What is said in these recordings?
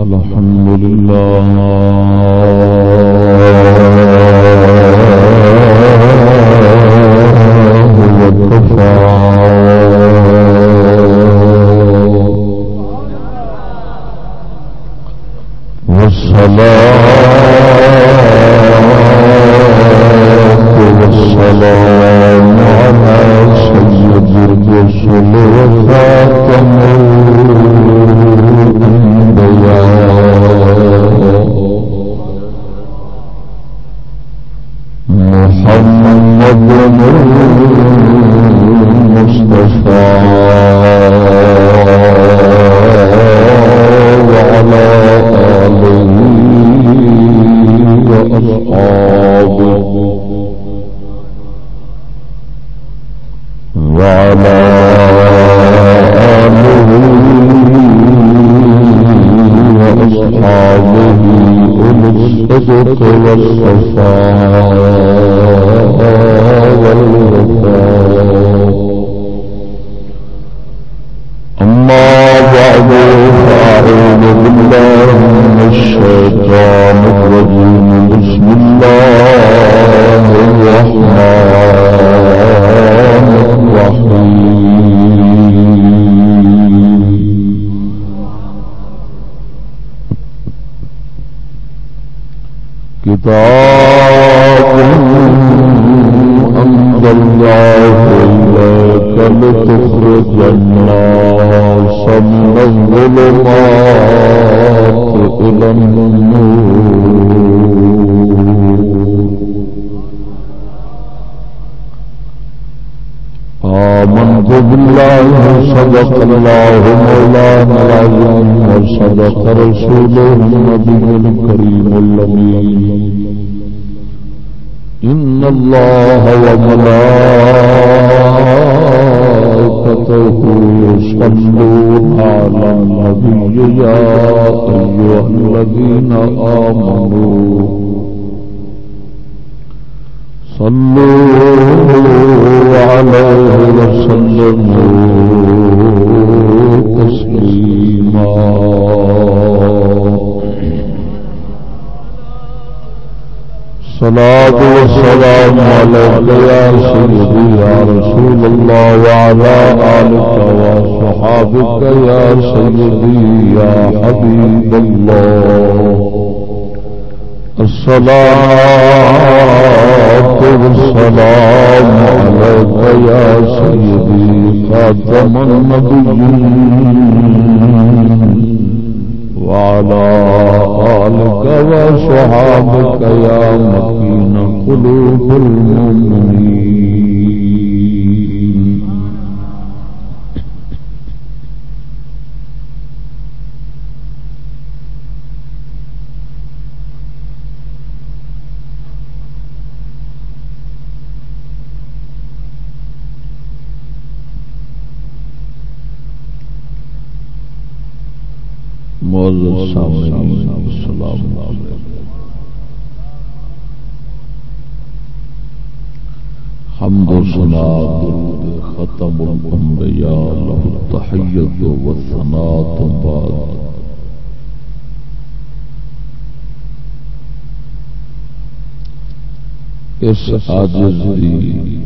الحمد لله. والسلام عليك يا سيدي يا رسول الله وعلى آلك وصحابك يا سيدي يا حبيب الله. الصلاة والسلام عليك يا سيدي قادم النبيين. وعلى آلك وصحابك يا مكين قلوب المؤمنين. عاجز دی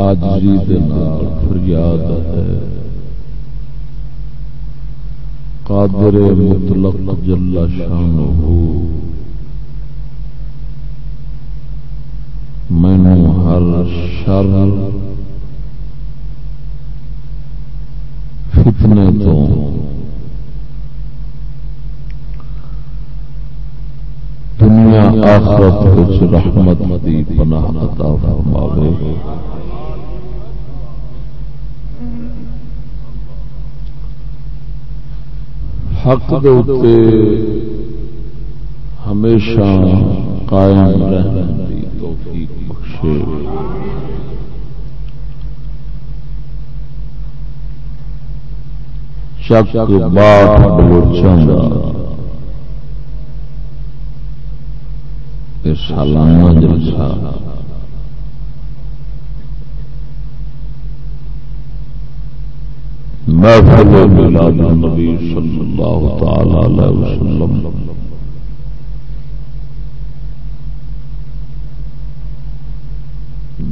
آجزی دے نال فریاد ہے قادر مطلق جل شانہ مینو ہر شر فتنے تو دنیا آخرت کچھ رحمت دی پناہ عطا فرماوے حق دے ہمیشہ قائم رہنے دی توفیق بخشے۔ شک باٹ بلوچن سالانہ جلسہ۔ محفل ملاد النبی صلی اللہ تعالی علیہ وسلم.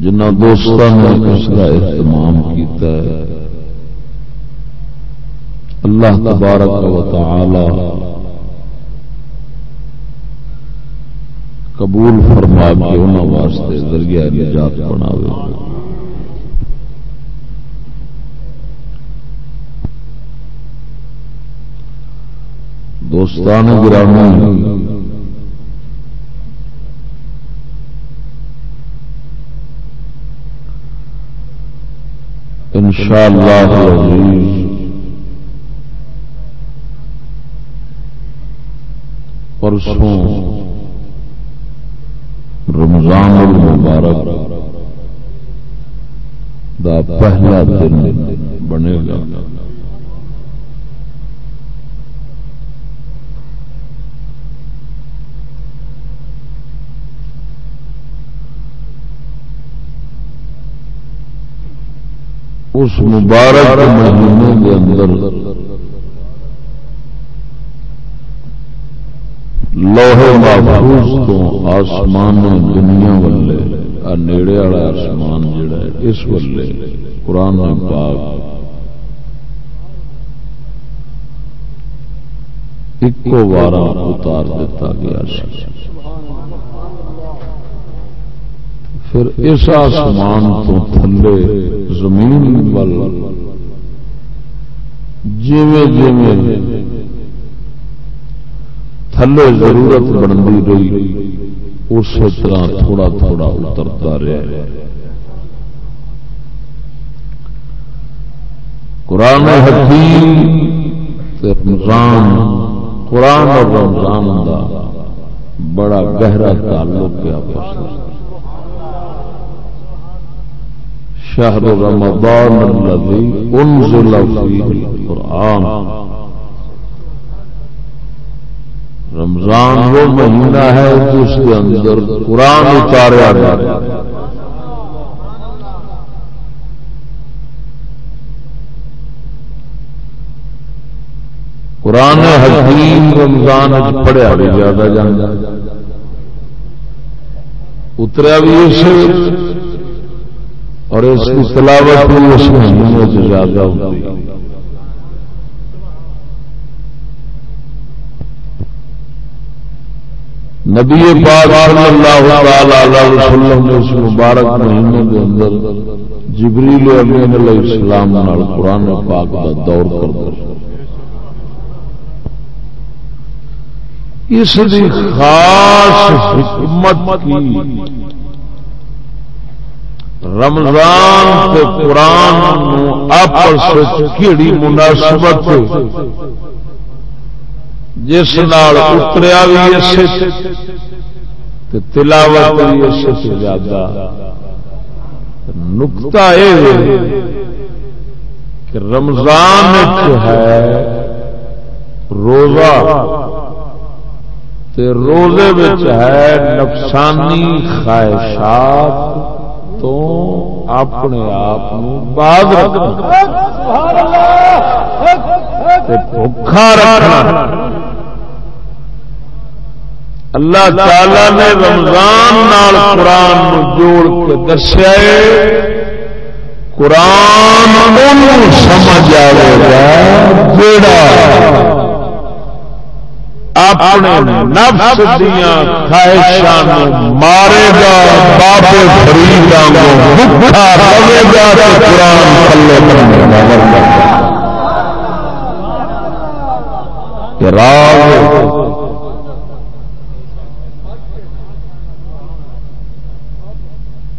جنہ دوستوں نے اس کا اہتمام کیتا ہے، اللہ تبارک و تعالی قبول فرما کے انہوں واسطے ذریعہ نجات بناوے دوستان گرامی ان شاء اللہ پرسوں رمضان المبارک دا پہلا دن بنے گا۔ اس مبارک مہینے کے اندر لوہے محفوظ تو آسمان دنیا والے نیڑے والا آسمان جڑا ہے، اس والے، قرآن پاک۔ ایک بارہ اتار دیتا گیا سی۔ پھر اس آسمان تو تھلے زمین بل۔ جیویں جیویں تھلے ضرورت بنتی رہی اس طرح تھوڑا تھوڑا اترتا رہا۔ قرآن حکیم رمضان، قرآن اور رمضان کا بڑا گہرا تعلق ہے آپس شهر رمضان الذي انزل فيه القرآن. رمضان وہ مہینہ ہے جس کے اندر قرآن اتارا گیا قرآن حکیم رمضان پڑھیا بھی زیادہ جانا اتریا بھی اس اور اس کی تلاوت بھی اس مہینے سے زیادہ ہوتی نبی پاک صلی اللہ تعالی وسلم نے اس مبارک مہینے کے اندر جبریل امین علیہ السلام نال قرآن پاک کا دور کر دیا اس خاص حکمت کی رمضان تے قرآن آپس کیڑی مناسبت جس نال اتریا بھی اسے تلاوت بھی اسے سے زیادہ۔ نکتا یہ کہ رمضان ہے روزہ، تے روزے ہے نفسانی خواہشات۔ تو اپنے آپ بعد بھوکھا رکھنا اللہ تعالی نے رمضان نال قرآن جوڑ کے دسیا قرآن سمجھ آئے گا جڑا اپنے نفس دیا خواہشان مارے گا فریدا بھوکا رہے گا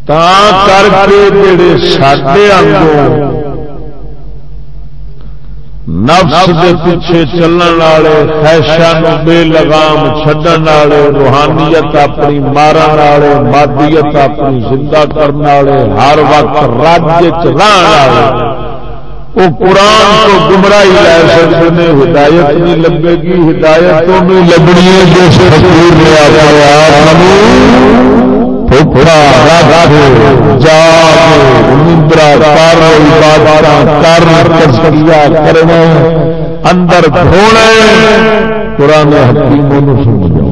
قرآن کر کے جڑے ساڈے آگوں نفس دے پیچھے چلن والے خیشان بے لگام چڈن والے روحانیت اپنی مارن والے مادیت اپنی زندہ کرنے والے ہر وقت چلان والے۔ وہ قرآن کو گمراہی لے سکتے ہیں ہدایت نہیں لگے گی ہدایت تو نہیں لگنی ہے جو فقیر نے آیا جا نندرا کر کرنا اندر دھونا قرآن حکیموں سمجھا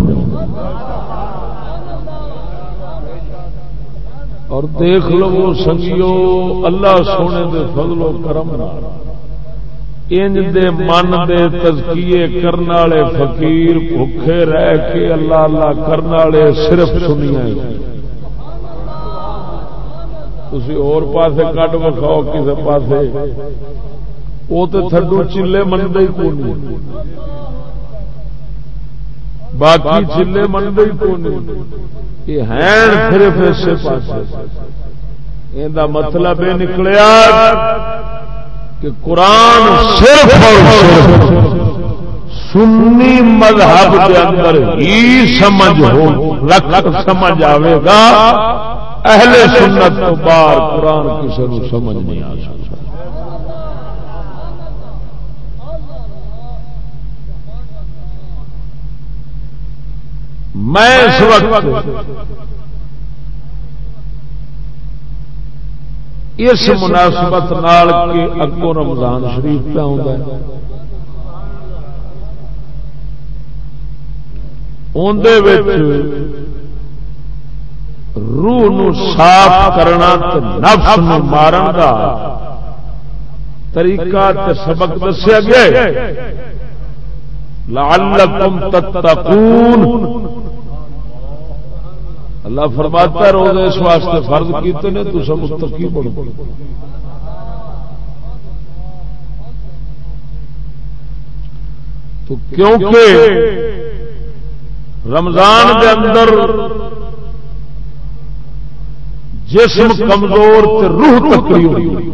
اور دیکھ لو سنگیو، اللہ سونے دے فضل و کرم انج دے من دے تزکیے کرنے والے فقیر بھوکے رہ کے اللہ اللہ کرنے والے صرف سنیا تھی اور پاسے کٹ وکھاؤ کسی پاسے۔ وہ تو تھڈو چلے منگے ہی کون باقی چلے منگے ہی کون یہ ہیں صرف اسے پاس یہ مطلب یہ نکلیا کہ قرآن صرف اور سنی مذہب کے اندر ہی سمجھ ہو رکھ سمجھ آئے گا۔ اہل سنت تو باہر قرآن کسی کو سمجھ نہیں آ سکتا۔ میں اس وقت اس مناسبت نال کے اگوں رمضان شریف پہ آتا ہے۔ روح نو صاف کرنا نفس نو مارن کا طریقہ تے سبق دسیا گیا لعلکم تتقون۔ اللہ فرماتا ہے روزے اس واسطے فرض کیتے نے، تو سب مستقی بڑھو تو کیونکہ رمضان کے اندر جسم کمزور تے روح تکڑی ہوئی۔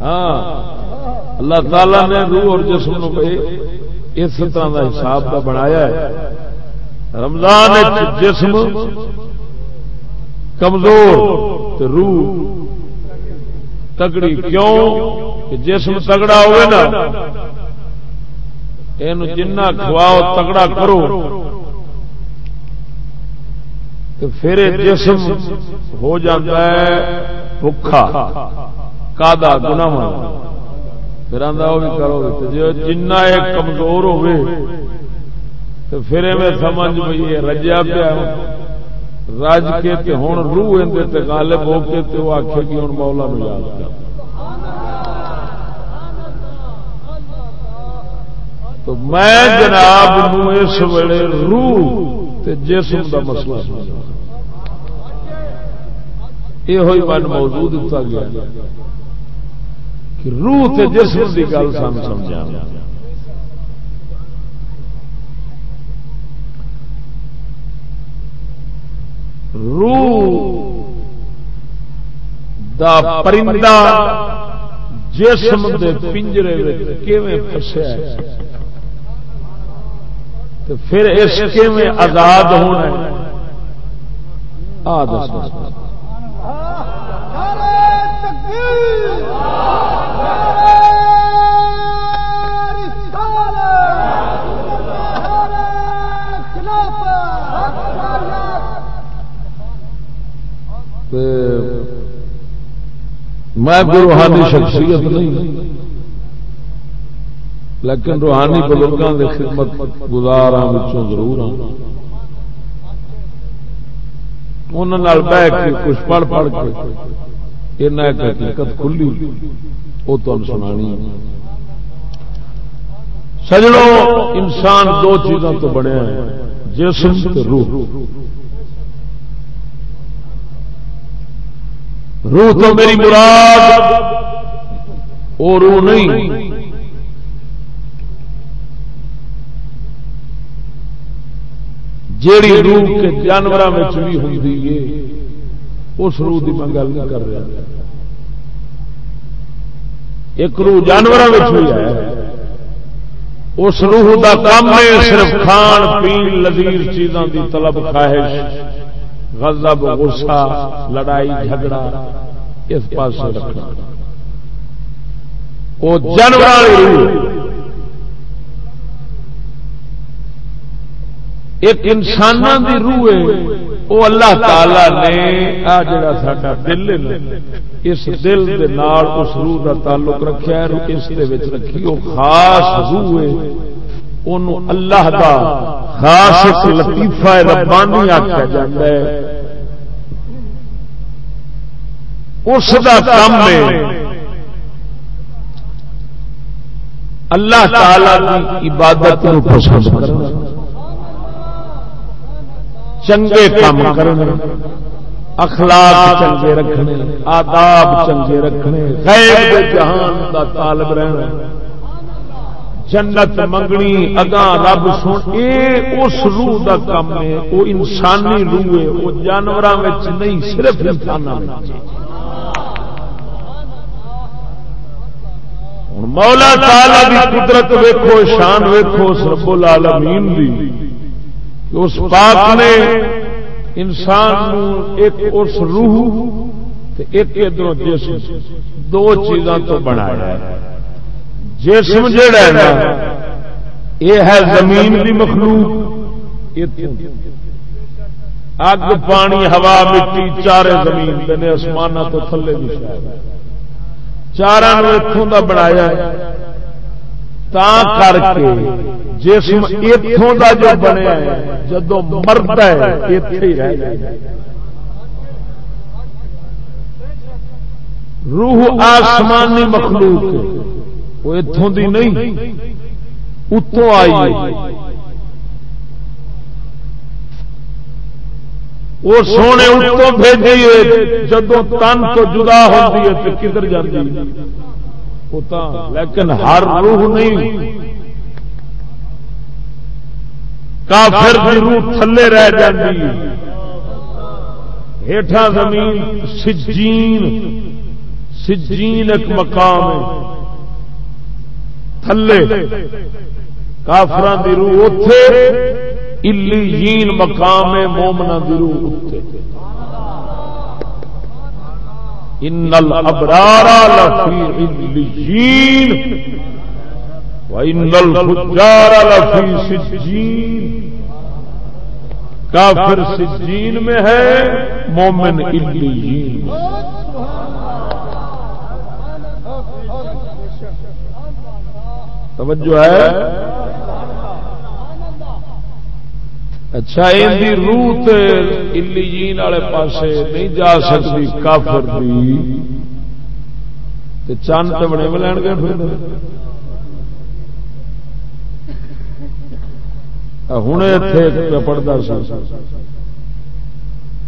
ہاں۔ اللہ تعالی نے روح اور جسم اس طرح کا حساب کا بنایا ہے۔ رمضان جسم کمزور روح تگڑی کیوں؟ کہ جسم تگڑا ہوئے نا۔ یہ جنا کھواؤ تگڑا کرو۔ تو پھر جسم ہو جاتا ہے بکھا کا گنا پھر آدھا وہ بھی کرو جنا ایک کمزور ہوئے، تو پھر میں سمجھ بھائی رجیا پیا۔ رج کے ہوں روح اندر غالب ہو کے تو آخے کہ ہوں مولا نو یاد کر۔ تو میں جناب اس ویلے روح جسم کا مسئلہ یہ ہوئی من موضوع دتا گیا کہ روح تے جسم کی گل سان سمجھا روح دا پرندہ جسم دے پنجرے کیویں پھسیا تو پھر اس کیویں آزاد ہونا میں کوئی روحانی شخصیت نہیں۔ لیکن روحانی بزرگوں کے خدمت گزار ہوں ضرور ہوں۔ انہوں بہ کے کچھ پڑھ پڑھ کے یہ ایک حقیقت کھلی، وہ تمہیں سنانی۔ سجڑوں، انسان دو چیزوں تو بنے جسم روح۔ روح تو میری مراد، وہ روح نہیں۔ جیڑی روح کے جانوروں میں بھی ہوتی ہے، اس روح کی میں گل نہیں کر رہا۔ ایک روح جانوروں میں بھی ہے۔ اس روح کا کام ہے صرف کھان پین لذیذ چیزوں کی طلب خواہش، غضب، غصہ، لڑائی، جھگڑا، اس پاس رکھنا۔ وہ جانور روح ایک انسان کی روح ہے۔ وہ اللہ تعالی نے آ جڑا سا دل اس دل دے نال اس روح کا تعلق رکھا ہے اس رکھی وہ خاص روح ہے۔ اللہ دا خاص ایک لطیفہ ربانی آخیا جاتا ہے۔ اس دا کام ہے۔ اللہ تعالی کی عبادت پسند کرنا۔ چنگے کام کرنے اخلاق چنگے رکھنے آداب چنگے رکھنے غیر جہان کا طالب رہنا جنت منگنی اگاں رب سن۔ اے اس روح دا کام ہے وہ انسانی روح ہے وہ جانوروں نہیں صرف انسان مولا تعالی دی قدرت ویکھو شان ویکھو رب العالمین دی۔ اس پاک نے انسان ایک اس روح ایک ادھر جسم دو چیزاں تو بنایا ہے۔ جسم جڑا ہے یہ ہے زمین کی مخلوق۔ اگ، پانی، ہوا، مٹی، چارے زمین نے آسمان تو تھلے بھی چار اتوں کا بنایا تا کر کے جسم اتوں کا جو بنیا جدو مرد ہے روح آسمانی مخلوق وہ اتوں دی نہیں، اتوں آئی وہ سونے اتوں بھیجیے جدو تن تو جدا ہوتی ہے تو کدھر جاتی لیکن ہر روح نہیں۔ کافر کی روح تھلے رہ جاتی ہیٹھا زمین سجین سجین ایک مقام ہے۔ تھلے۔ کافران دی روح اتے الی مقام ہے مومنا دی روح اتے ان الابرار لفی علیین وان الفجار لفی سجین کافر سجین میں ہے، مومن علیین۔ توجہ ہے؟ اچھا ان روح الیین والے پاسے نہیں جا سکتی کافر دی۔ تے چند تو بڑے لین گے پھر۔ ہوں اتے پڑھتا سا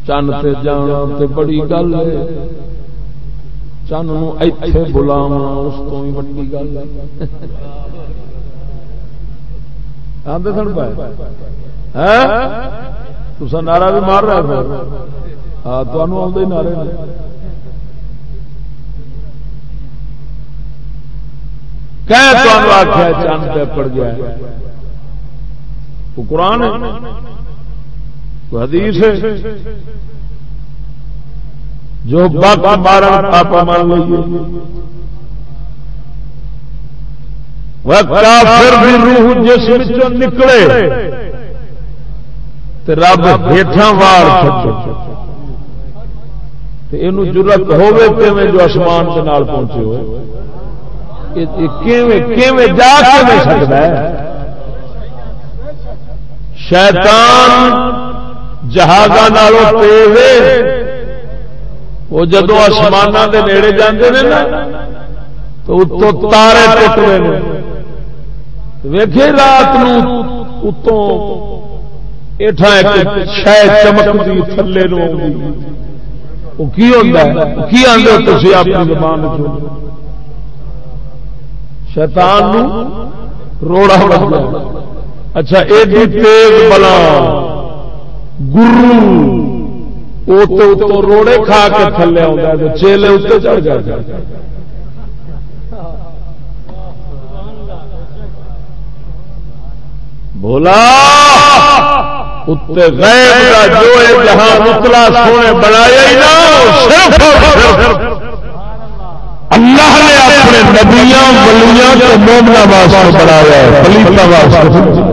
چند تے جانا تے بڑی گل ہے۔ چند اتے بلاوا اس کو بھی بڑی گل ہے۔ آدھے سن پائے ہاں؟ تو نعرہ بھی مار رہا تھا ہاں تو نعرے آخیا چند پہ پڑ گیا۔ تو قرآن ہے تو حدیث ہے۔ جو باقا مارا پاپا مان لیجیے وہ کافر بھی روح جس وچوں نکلے، تے رب ہیٹھا وار یہ ضرورت ہوے جو آسمان کے نال پہنچے ہوئے۔ جا کے سکتا ہے۔ شیطان جہاز وہ جدو آسمان کے نیڑے جاندے نے نا تو اتو تارے ٹوٹ رہے ویکھے رات اتوں شاید چمکتی تھلے کی آدھے اپنی زبان شیطان روڑا بن اچھا ایڈی تیز بلا۔ گرو۔ روڑے کھا کے تھلے آ چیلے اتنے چڑھ جائے بولا اتنے غیب کا جو جہاں اتلا سونے بنایا ہی نہ اللہ نے اپنے نبیاں بلیاں کو مومنا واسطے بنایا ہے پلیتا واسطے۔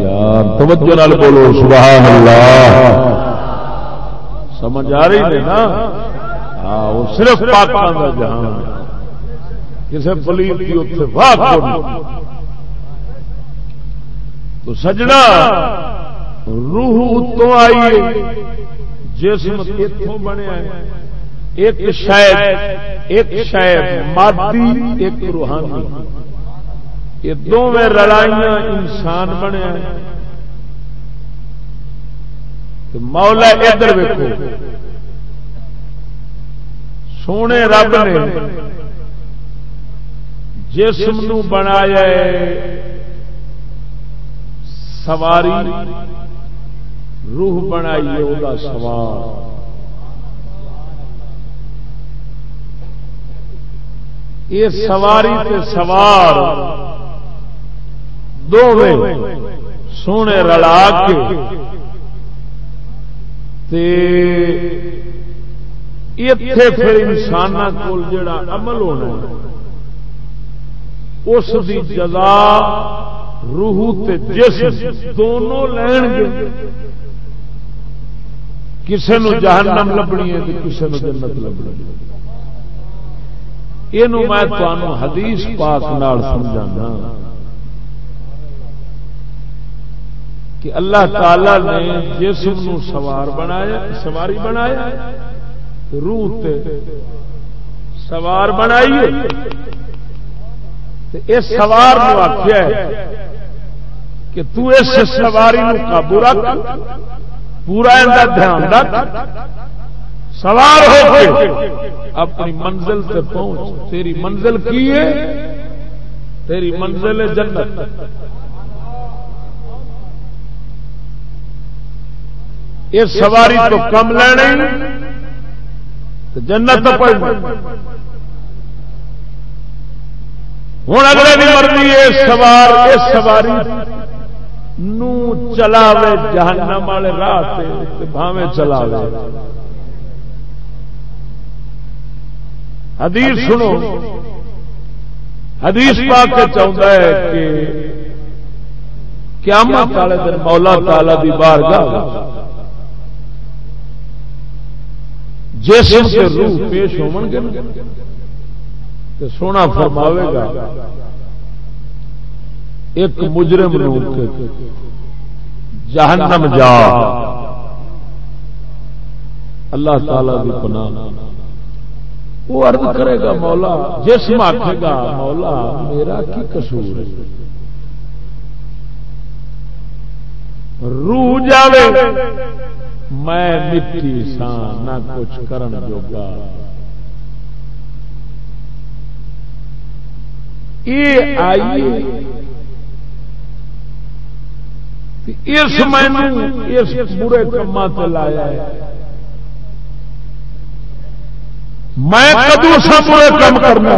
یار۔ توجہ بولو سبحان اللہ۔ سمجھ آ رہی ہے نا؟ ہاں، وہ صرف پاکستان کا جہان کسی پلیت کی اتنے واہ تو سجنا۔ روح اتوں آئی جسم اتوں بنیا ایک شاید ایک شاید، مادی، ایک روحانی۔ یہ دونوں لڑائیاں انسان بنیا مولا ادھر ویکو سونے رب نے جسم نو بنایا سواری روح بنائی وہ سوار یہ سواری تے سوار سونے رلا کے تے اتے پھر انسان کو جڑا عمل ہونا اس دی جزا روح تے جسم دونوں لین گے کسی نو جہنم لبنی ہے کسی نو جنت لبنی یہ میں حدیث پاک نال سمجھانا۔ کہ اللہ تعالی نے جسم نو سوار بنایا سواری بنایا۔ روح تے سوار بنائی۔ اس سوار آخیا کہ تو اس سواری نو قابو رکھ۔ پورا دھیان رکھ، سوار ہو کے اپنی منزل سے پہنچ، تیری منزل کی ہے؟ تیری منزل ہے جنت۔ یہ سواری تو کم لینی جنت پڑ ہوں اگلے بھی مرضی ہے، سوار، اس سواری نو چلاوے جہنم والے راہ بھاوے چلاوے۔ حدیث سنو۔ حدیث پاک چاہتا ہے کہ قیامت والے دن مولا تالا دی بارگاہ جسم سے روح پیش ہو سونا فرماوے گا۔ ایک مجرم روح جہنم جا۔ اللہ تعالی کی پناہ۔ وہ عرض کرے گا، مولا، جسم آخے گا، مولا، میرا کی قصور ہے؟ روح جاوے، میں مٹی سا نہ کچھ کرن جوگا۔ یہ آئیے اس میں اس برے کما لایا ہے۔ میں کدو سا برے کام کرنا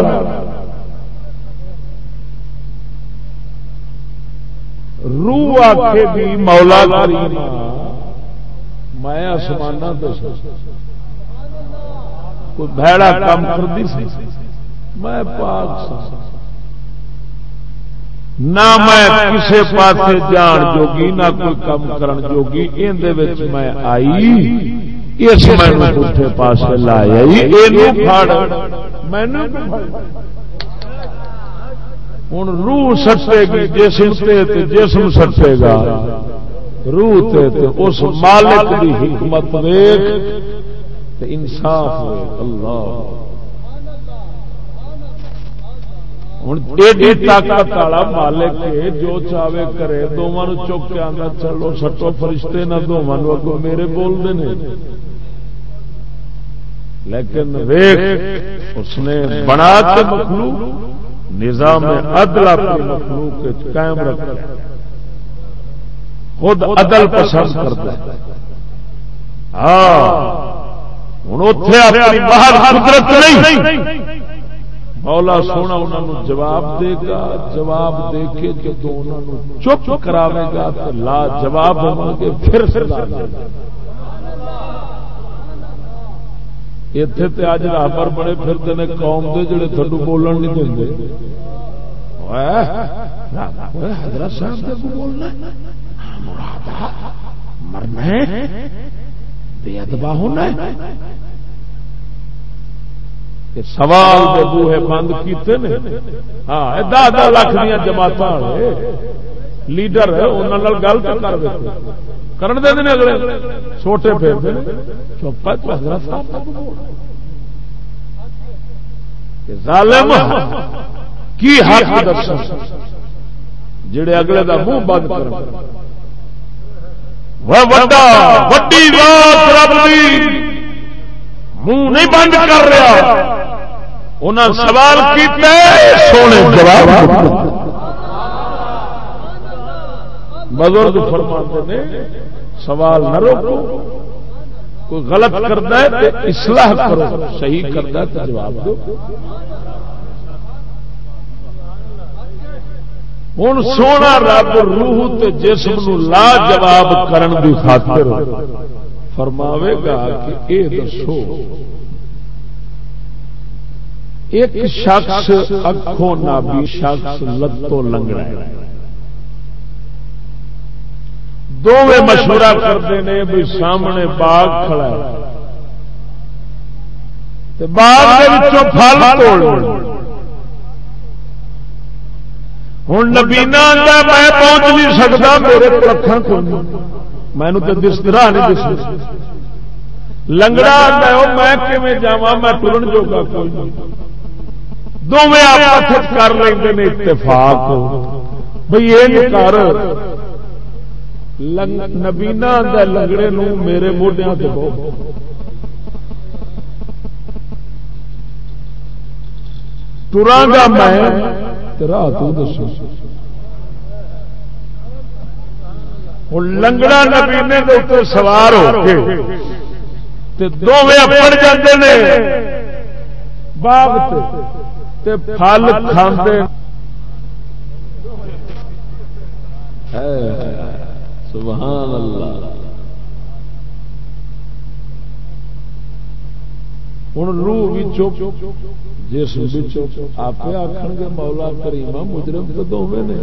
روح آ کے بھی مولا کریم میں آسمان کوئی بھڑا کام کرتی سی۔ میں پاک نہ میں کسی پاس جان جوگی، نہ کوئی کام کرن جوگی اندر میں آئی، اس میں پٹھے پاس لایا ہوں روح سٹے گی، جسم سے جسم سٹے گا۔ روح تے اس مالک دی حکمت دیکھ انصاف ہوئے۔ اللہ۔ ہوں ایڈی طاقت والا مالک جو چاہے کرے دونوں چک کے آنا چلو سٹو فرشتے نہ دونوں اگو میرے بولتے ہیں لیکن ویخ اس نے بنا کے مخلوق نظام عدل اپنی مخلوق قائم رکھا خود عدل پسند کرتا ہے ہاں ہوں اتے اپنی باہر قدرت نہیں مولا سونا انہوں نے جواب دے گا جواب دے کے جدو چپ کراوے گا تو لا جواب ہو گے، پھر سلا اتے تے اج رابر بڑے پھرتے ہیں قوم دے جڑے تھڈو بولن نہیں دیں حضرت صاحب کو بولنا مرنا ہے ہاں، بے ادبا ہونا ہے سوال دے بوہے بند کیتے نے۔ ہاں دہ دہ لاکھ دیا جماعت لیڈر انہوں گل تو کر دیتے کرن دے دیں اگلے۔ چھوٹے پھر چپ حضرت صاحب ظالم، کی حق دس جڑے اگلے دا منہ بند کر وڈی رات رب دی۔ منہ نہیں بند کر رہا۔ انہیں سوال کیتے سونے جواب بزرگ فرماتے نے سوال نہ روکو۔ کوئی غلط کرتا ہے تو اصلاح کرو۔ صحیح کرتا ہے تو جواب دو۔ ہوں سونا رب روح تے جسم لا جواب کرن دی خاطر۔ فرماوے گا کہ اے دسو، ایک شخص اکھوں نابی شخص لتوں لنگڑا ہے دونوں مشورہ کرتے ہیں بھی سامنے باغ کھڑا ہے۔ باغ پھل توڑ ہوں نبینا میں پہنچ نہیں سکتا میرے اکھان کو میں تو دس طرح نہیں دس لنگڑا آتا ہے میں کھے جا میں ٹرن جوگا کوئی دونوں آپ کر لیں اتفاق۔ بھائی یہ کر۔ نبینا آتا لنگڑے نو میرے موڈیا سے ٹرا گا میں راہ دسو ہوں لنگڑا نبینے کے اتنے سوار ہو کے دونوں اپڑ جاتے ہیں باغ پھل کھانے سبحان اللہ ہوں روح بھی چپ جس آپ آخر گے مولا کریما مجرم تو دونوں نے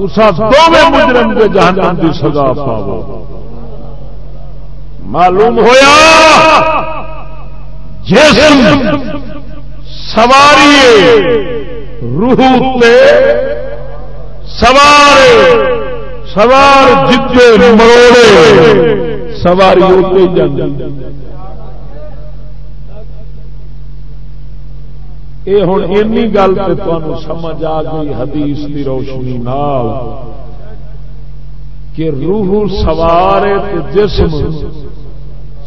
مجرم کے جہنم کی سزا پاو معلوم ہوا جسم سواری روح سوار سوار جتے مروڑے سواری ہوتے یہ ہوں این گل تو سمجھ آ گئی حدیث کی روشنی نال کہ روح سوار جسم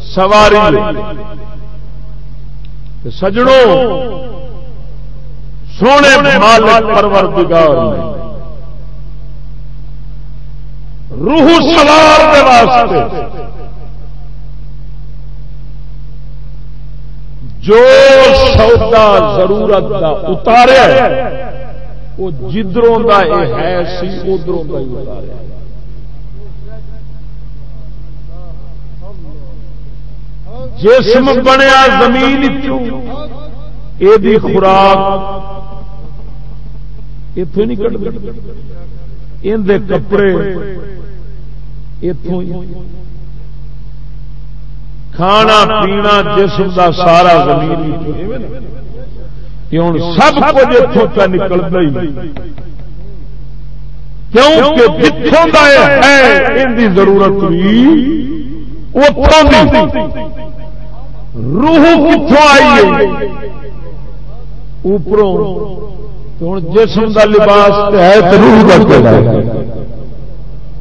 سواری سجڑوں سونے مالک پروردگار روح سوار واسطے جو سودا ضرورت کا اتاریا وہ جدروں کا یہ ہے، سی ادھروں کا ہی اتاریا جسم بنیا زمین یہ خوراک۔ اتوں نہیں کٹ اندر کپڑے۔ اتوں کھانا پینا جسم کا سارا زمین ہوں سب کچھ اتوں کا نکلتا ہی۔ کیونکہ جتوں کا ہے ان کی ضرورت بھی۔ روح کتوں آئی ہے؟ اوپروں۔ ہوں جسم کا لباس ہے روح کا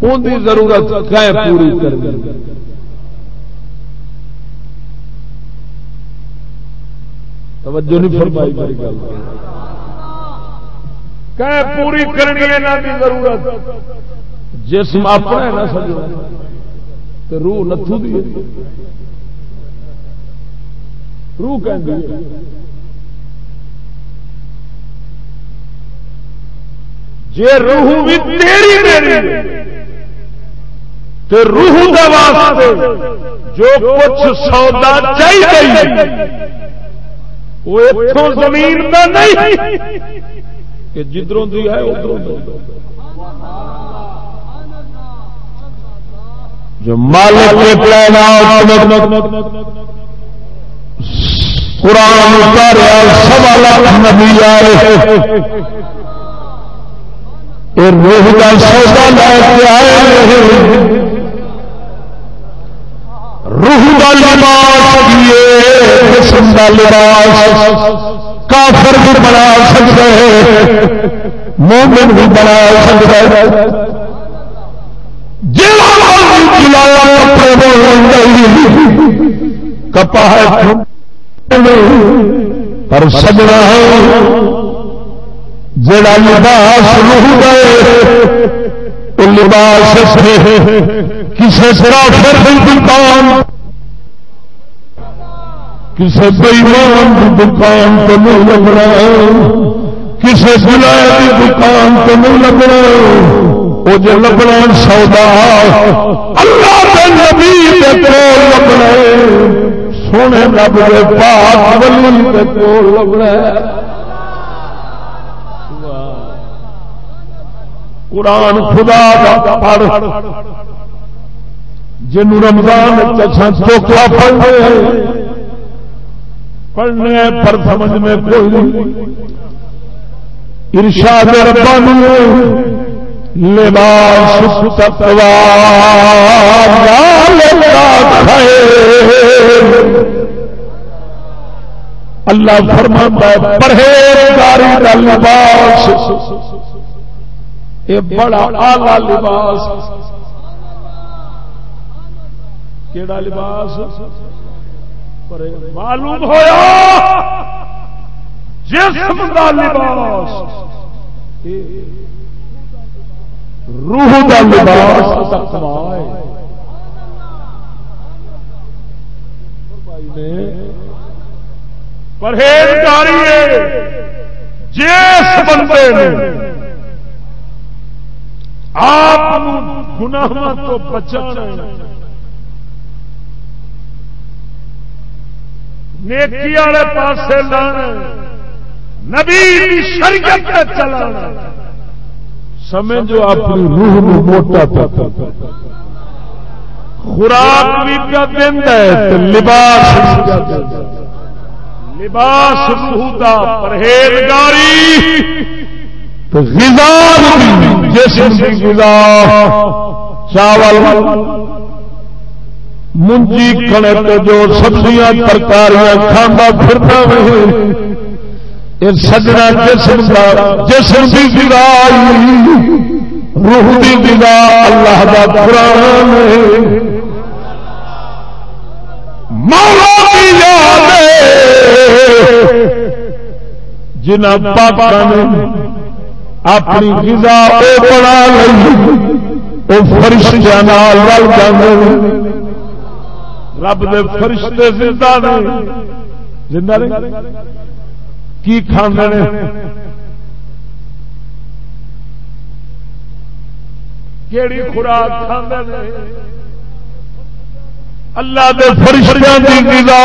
ان کی ضرورت پوری کر توجہ نہیں فرمائی میری گل کہ پوری کرنی یہاں کی ضرورت۔ جسم اپنا ہے نا سجو روح نتھو دی روح کہ جی روح بھی تیری میری تو روح دا واسطے جو کچھ سودا چاہیے۔ وہ اتوں زمین کا نہیں۔ کہ جدھروں دی ہے ادھر جو مالک قرآن سوا لاکھ نبی آئے۔ روح کا سودا لے کے آئے۔ روح کا لباس جسم کا لباس کافر بھی بنا سکتا ہے مومن بھی بنا سکتا ہے کپا ہے پر سجنا ہے۔ جڑا لباس روح گئے لباس کسی طرح دکان کسی بئیمان کی دکان تو نہیں لگنا کسی سلائے کی دکان تو نہیں لگنا وہ جو لبنا سودا، اللہ کے نبی کے کول لبنا سونے رب کے پاس ولی کے کول لبنا قرآن خدا کا پڑھ۔ جن رمضان چوکلا پڑھنے پڑھنے پر سمجھ میں کوئی ارشاد ربانی لباس تقوا اللہ فرماتا ہے، پرہیزگاری کا لباس۔ یہ بڑا آلہ لباس۔ کیڑا لباس؟ معلوم ہوا جسم کا لباس۔ روح کا لباس۔ پرہیزگاری جس بندے نے آپ گنا تو بچا نیکی والے پاس لانا نبی شریعت چلانا۔ سمے جو اپنی روح موٹا خوراک بھی کیا دینا ہے لباس لباس روح کا پرہیزگاری۔ غذا جسم کی غذا، چاول منجی کڑک جو سبزیاں، ترکاریاں کھانا پھرتا یہ سجنا جسم کا جسم کی غذا روح کی غذا اللہ کا قرآن مولا کی یاد جنہ پاپا نے اپنی غذا وہ بنا لی وہ فرشتہ رل جانے رب دے فرشتے زندہ نے۔ زندہ نے کی کھانے نے؟ کیڑی خوراک کھانے نے؟ اللہ دے فرشتوں کی غذا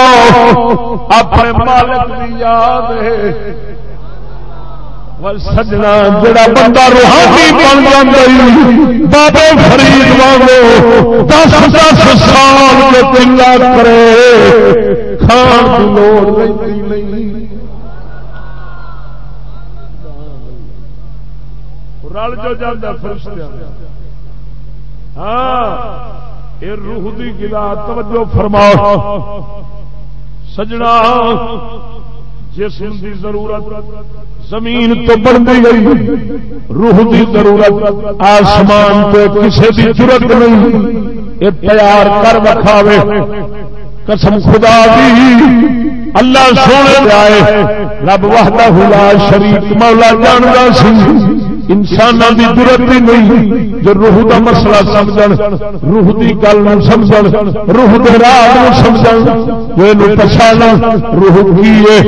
اپنے مالک کی یاد ہے۔ سجنا جڑا بندہ روحانی بن جی بابے فرید وانگو دس دس سال کے پلا کرے۔ کھان کی لوڑ رل جو جانا فرشتہ۔ ہاں یہ روح کی گلا توجہ فرماؤ سجنا جسم کی ضرورت زمین تو بنتی گئی روح کی ضرورت آسمان تو کسی کی ضرورت نہیں۔ یہ تیار کر رکھاوے۔ قسم خدا دی۔ اللہ سونے آئے۔ رب وحدہ حلا شریف مولا جانتا سی۔ انسان کی ضرورت ہی نہیں جو روح کا مسئلہ سمجھ روح کی گل سمجھ روح کے راہ سمجھ جو پچھاڑ روح کی ہے؟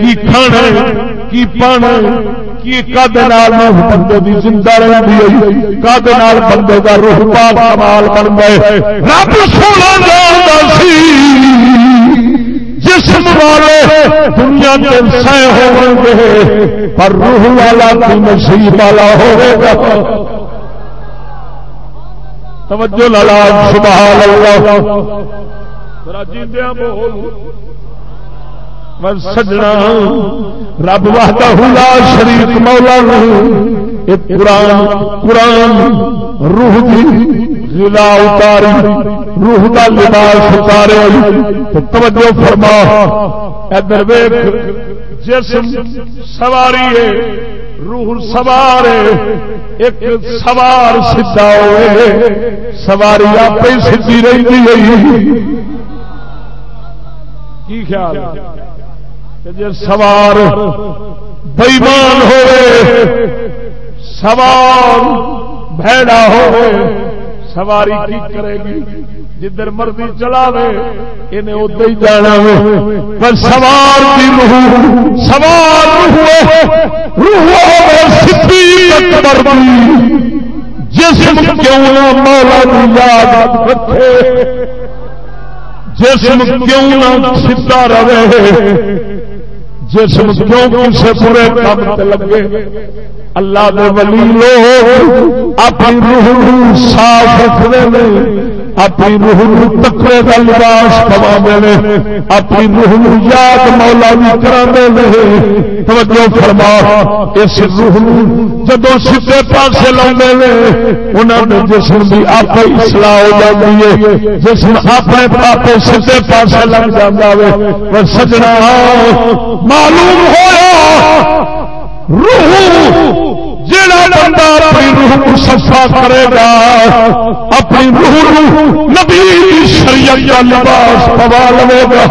کی کھانا، کی پانا، کی کد بندے کی زندہ رہی ہے۔ کد بندے کا روح پاک کمال بن گئے۔ رب سونا جسم والے دنیا کے سہ ہو گے، پر روح والا تو نصیب والا ہوگا توجہ لالا، سبحان اللہ۔ سجنا رب واہدہ ہلا شریف مولا قرآن قرآن، روح کی غلا اتاری، روح کا لباس اتارے تو توجہ فرما۔ ادھر ویخ جسم سواری ہے، روح سوار ایک سوار سیدا ہوئے سواری آپ ہی سی رہی کی خیال؟ جی سوار بئیمان ہوئے، سوار بھڑا ہو سواری کی کرے گی۔ جدھر مرضی چلا انہیں ادھر ہی جانا پر سوار کی روح، سوار جسم کیوں نہ مولا یاد رکھے۔ جسم کیوں نہ سیدا رہے۔ جسم کیوں کسی برے کام لگے۔ اللہ دے ولی لوگ اپنی روح صاف رکھتے ہیں۔ اپنی روح تکڑے کا لباس پوا دے اپنی روح یاد مولا بھی کرا دے توجہ فرما، اس روح جدو سیدے پاسے لاؤ انہوں نے جسم بھی آپ ہی سلاح ہو جاتی ہے۔ جسم اپنے آپ سیدے پاسے لگ جاتا ہے سجنا، معلوم ہوا روح جڑا بندہ اپنی روح کو کرے گا اپنی روح نبی شریعت کا لباس پوا لے گا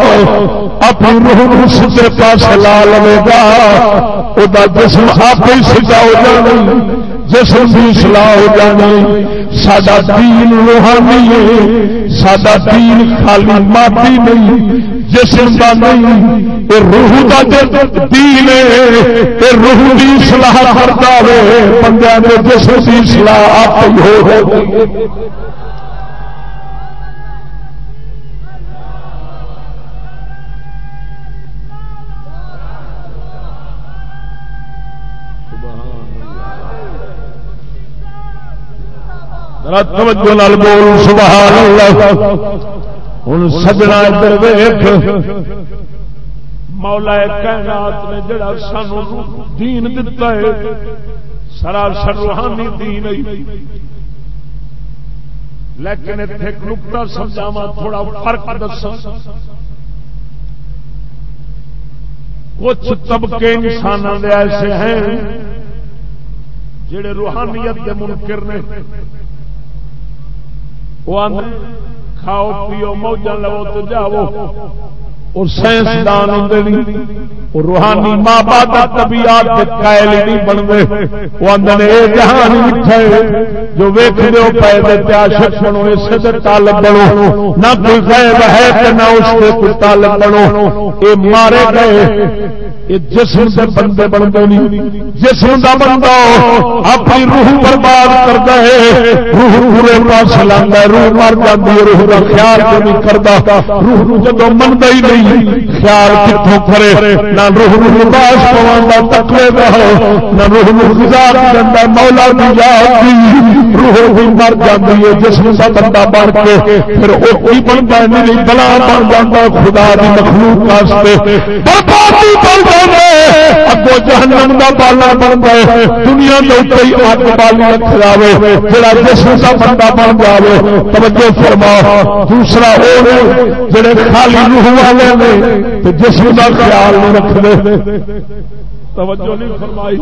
اپنی روح سچے پاس لا لے گا۔ وہ جسم آپ ہی سجا ہو جانا جسم بھی سلاح ہو جانی سڈا دین روحانی ہے سڈا دین خالی ماتی نہیں۔ جسم کا نہیں روح کا دین روح کی سلاح کرتا ہے بندے نے جسم کی سلاح آپ ہو بول، سبحان اللہ۔ ہوں سجنا ادھر ویخ مولا کائنات نے جڑا سانو دین دتا ہے، سراسر روحانی دین لیکن اتنے نکتا سمجھاوا تھوڑا فرق دسا کچھ طبقے انسان ایسے ہیں جڑے روحانیت کے منکر نے۔ وہ کھاؤ پیو موجہ لو تو جاؤ اور سائنسدان ہوں روحانی ماں باپ طبیعت قائل نہیں بنتے۔ وہ آدھے یہ جہان میٹھا ہے، جو ویک دو پے عاشق بنو، اسے طالب بنو۔ نہ کوئی غیب ہے نہ اس کے کوئی طالب بنو۔ یہ مارے گئے جسم سے بندے بنتے نہیں۔ جسم کا بندہ اپنی روح برباد کرتا ہے۔ روح پورے پاس لانا روح مر جاتی ہے، روح کا خیال نہیں کرتا۔ روح جب منتا ہی نہیں نہیں خیال کتوں کرے نہ روح نو باس پوا تکلے رہو نہ روح نو گزار جاتا مولا کی یاد روح بھی مر جاتی ہے، جسم کا بندہ بن کے، پھر وہ کوئی بنتا نہیں بلا بن جاتا خدا کی مخلوق واسطے۔ بربادی بن اگو جہنم کا بالا بن گئے دنیا کے اتنے اگ بالی رکھ جائے جڑا جسم کا بندہ بن جائے توجہ فرما، دوسرا وہ جڑے خالی روح والے نے جسم کا خیال نہیں رکھتے۔ توجہ نہیں فرمائی۔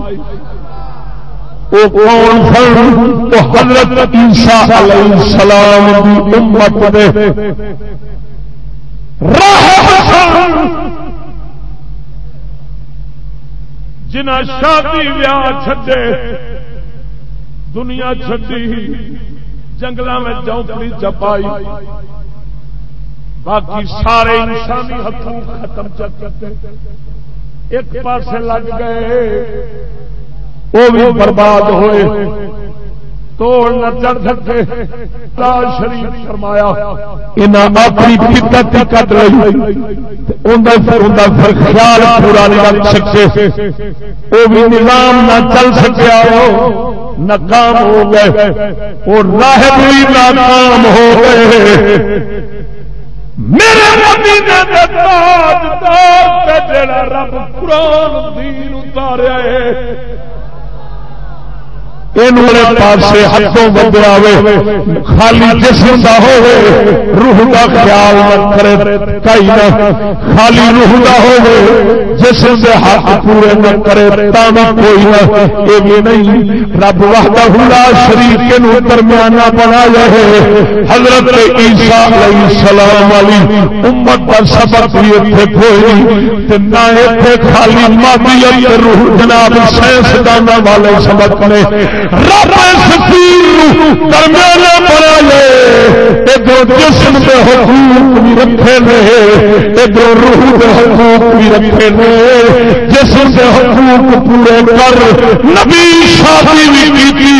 حضرت عیسیٰ علیہ السلام کی امت دے راہ جنہ شادی ویاہ چھڈے دنیا چھٹی جنگل میں چوکڑی چپائی۔ باقی سارے انسانی حقوق ختم چکتے ایک پاسے لگ گئے، وہ بھی برباد ہوئے۔ توڑ نہ چڑھ سکے۔ شریف فرمایا اپنی فکت کٹ رہی اندر خیال پورا نہیں رکھ سکے۔ وہ بھی نظام نہ چل سکیا ناکام ہو گئے۔ اور راہ بھی ناکام ہو گئے۔ میرے نبی نے رب قرآن دین پاسے ہاتھوں بدیا خالی جسم کا ہو روح کا خیال نہ کرے خالی روح کا ہو جسم کے ہاتھ پورے نہ کرے تانا کوئی نہ یہ بھی نہیں رب وحدہ ہلا شریف کے درمیانہ بنا رہے حضرت عیسیٰ علیہ السلام والی امت کا سبق بھی اتنے کوئی نہ اتنے خالی مادیت روح جناب سائنسدان والے سبق نے درمیانہ بنا ادھر جسم کے حقوق بھی رکھے رہے ادھر روح کے حقوق بھی رکھے رہے جسم کے حقوق پورے کر نبی شادی بھی کی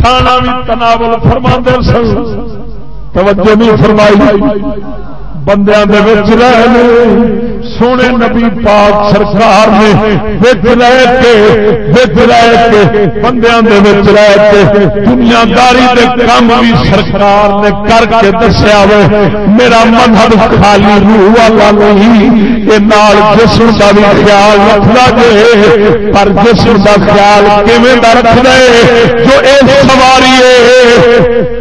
کھانا بھی تناول فرما سن، توجہ نہیں فرمائی۔ بندیاں دے وچ رہنے سونے نبی پاک سرکار نے وچ رہ کے، وچ رہ کے بندیاں دے وچ رہ کے دنیا داری دے کام بھی سرکار نے کر کے دسیا وے۔ میرا مذہب خالی روح والا نہیں، اے نال جسم دا بھی خیال رکھدا جے۔ پر جسم دا خیال کیویں دا رکھدا ہے؟ جو اے سواری ہے۔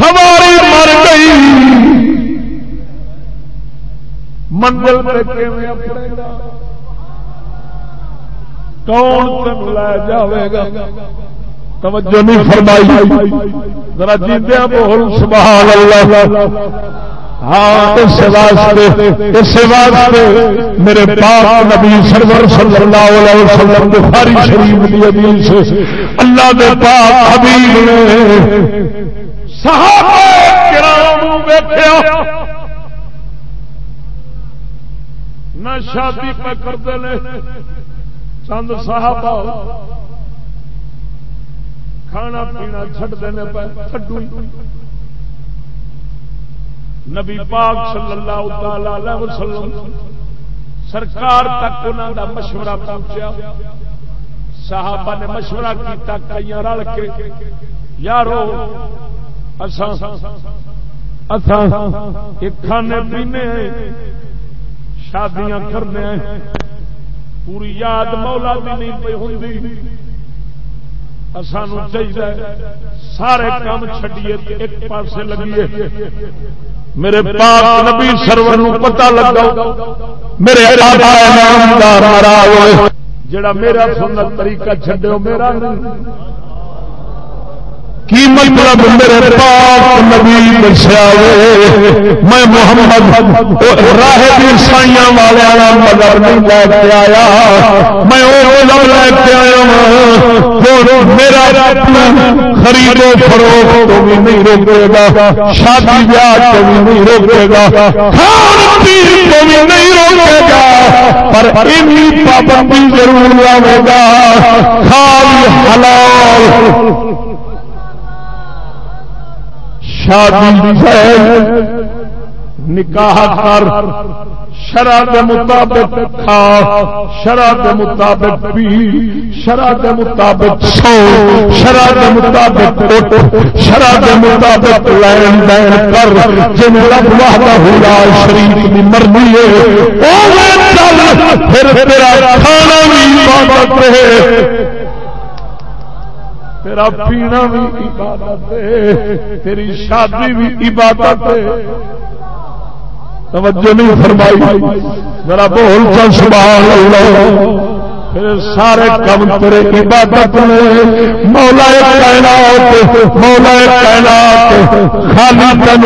سواری مر گئی۔ منزل کون لے جائے گا؟ توجہ نہیں فرمائی۔ ذرا جیتیا بول، سبحان اللہ۔ ہاں اس واسطے اس واسطے میرے پاک نبی سرور صلی اللہ علیہ وسلم بخاری شریف کی حدیث اللہ دے پاک حبیب نے صحابہ کرام بیٹھیا نہ شادی پہ کرتے ہیں چند صحابہ کھانا پینا چھڈ دینے پہ، چھڈو۔ نبی پاک صلی اللہ تعالی وسلم سرکار تک انہوں کا مشورہ پہنچیا۔ صحابہ نے مشورہ کیا کئی رل کے، یارو کھانے پینے، شادیاں کرنے، پوری یاد مولا بھی نہیں پی ہوں سانو چاہیے سارے کام چڈیے ایک پاسے لگیے۔ میرے پاک نبی سرور پتا لگا۔ میرے جڑا میرا سنت طریقہ چڈو میرا کی مطلب میرے پاک نبی دسیا میں محمد راہ سائیاں والے مگر نہیں لے کے آیا۔ میں وہ مطلب لے کے آیا میرا خریدو فروخت تو بھی نہیں روکے گا، شادی بیاہ تو بھی نہیں روکے گا کھان پین تو بھی نہیں روکے گا۔ پر پابندی ضرور لگے گا۔ کھان حلال شادی نکاح کر شرح کے مطابق کھا شرح کے مطابق پی شرح کے مطابق سو شرح کے مطابق اٹھ شرح کے مطابق لین دین کر، جن رب وحدہ ہوا شریف کی مرضی ہے پھر تیرا کھانا بھی عبادت رہے۔ تیرا پینا بھی عبادت ہے، تیری شادی بھی عبادت ہے۔ توجہ نہیں فرمائی، ذرا بول چل سبحان اللہ۔ سارے کم تیرے عبادت نے مولا کائنات مولا کائنات، خالی تین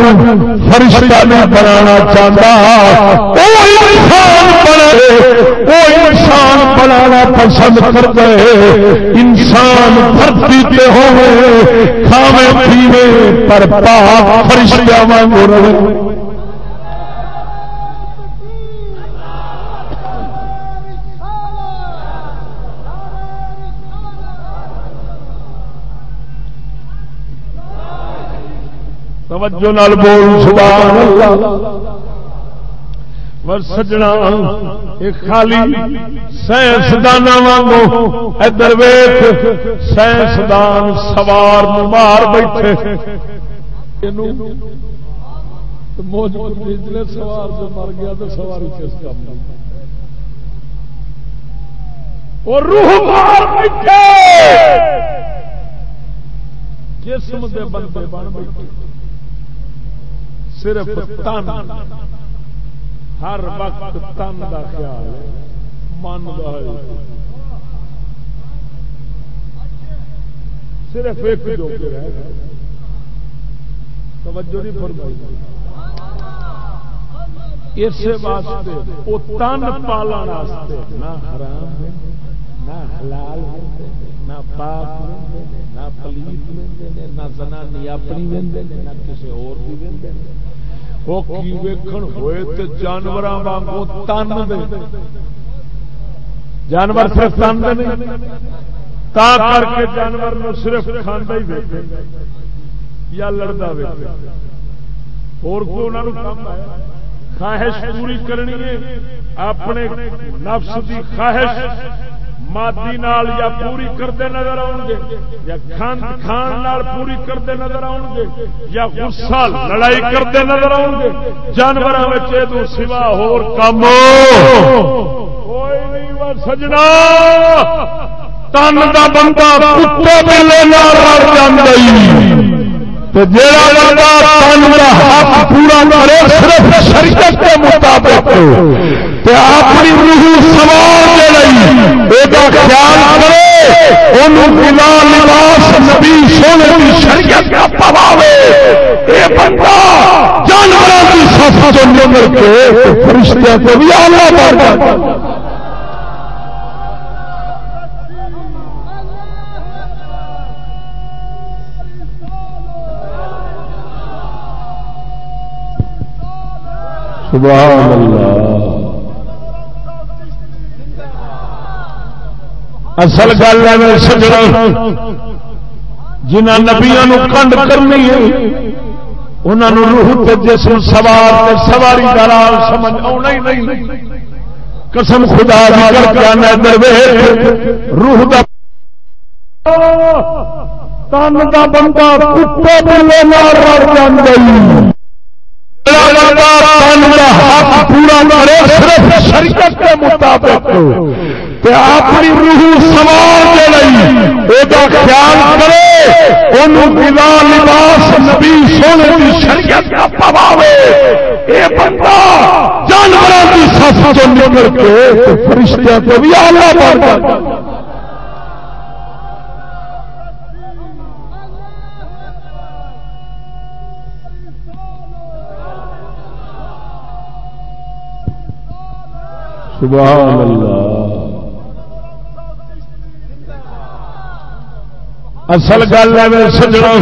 فرشتہ نہیں بنانا چاہتا۔ وہ انسان بنے وہ انسان بنانا پسند کر دے انسان دھرتی پہ ہوئے، کھاوے، پیوے پر پاک فرشتہ وانگو رہے۔ توجہ نال بول سبحان اللہ۔ سجنا ایک خالی سائنسدان وانگو ادھر ویخ سائنسدان سوار مار بیٹھے۔ سوار جو مر گیا تو سواری کس کام اور روح مار بیٹھے۔ جسم دے بندے بن بیٹھے۔ صرف تن۔ ہر وقت تن کا خیال من صرف ایک جو توجہ نہیں فرمائی۔ اس واسطے وہ تن پالن واسطے نہ حرام نہ حلال نہ پاک نہ پلیت نہ زنانی اپنی نہ کسی اور بھی وہ ویکن ہوئے تو جانور وانگو تن دے۔ جانور صرف تن دے نہیں۔ تا کر کے جانور نو صرف کھانا ہی ویک یا لڑتا ویک اور کوئی انہوں کام ہے خواہش پوری کرنی ہے، اپنے نفس کی خواہش مادی نال یا پوری کرتے نظر آؤ گے، یا کھان کھان نال پوری کرتے نظر آؤ گے، یا غصہ لڑائی کرتے نظر آؤ گے جانوروں سوا ہور کام کوئی نہیں سجنا۔ تن کا بندہ کتے میلے لڑ جانا حق پورا کرے، صرف شریعت کے مطابق۔ تے اپنی روح سوال خیال کرے بنا لباس نبی سونے کی شریعت کا پواوے یہ بندہ جانوروں کی سف سے نمر کے فرشتوں کو بھی آنا پڑتا سبحان اللہ۔ اصل گل ہے سجنا جنہ نبیا کنڈ کرنی ہے انہوں روح کے جسم سوار سواری دلال سمجھ آنا ہی نہیں۔ قسم خدا کر کے آنا روح دا تن کا بندہ کتے بلے مار جان پورا کرے، صرف شریعت کے مطابق۔ اپنی روح سوال خیال کرے بلا لباس نبی سونے کی شریعت کا پواوے یہ بندہ جانوروں کی سس جو نکل کے فرشتوں کو بھی آلہ بڑھ سبحان اللہ۔ اصل گل ہے سجنا۔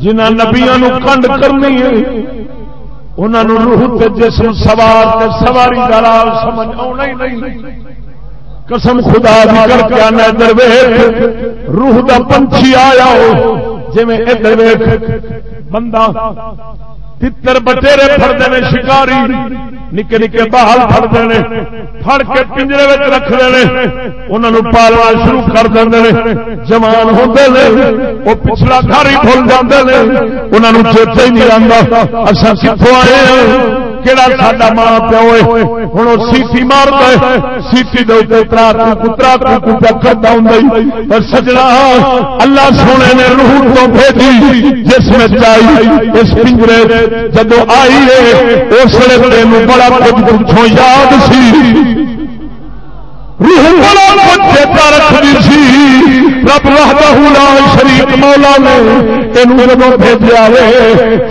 جنہ نبیا کنڈ کرنی ہے انہوں روح تے جسم سوار تے سواری دلال سمجھ آنا ہی نہیں۔ قسم خدا بھی کر کے آنا ادھر ویخ روح دا پنچھی آیا ہو جی ادھر ویخ بندہ تر بٹیرے فرد نے شکاری۔ نکے نکے بہال فرد نے فر کے پنجرے رکھتے ہیں انہوں پالنا شروع کر دیں جوان ہوتے ہیں وہ پچھلا گھر ہی کھل جاتے ہیں انہوں چیتا ہی نہیں آتا اچھا کتوں آئے کہڑا ساڈا ماں پیو سیٹی مار دے سیٹی دے اترا کترا کرتا ہوں پر سجنا اللہ سونے نے روح تو بھیجی جس میں چاہیے اس پنجرے جدو آئی ہے اس لیے بڑا کچھ پوچھو یاد سی۔ رکھتی سی رب لا شریک مولا نے جب بھیجا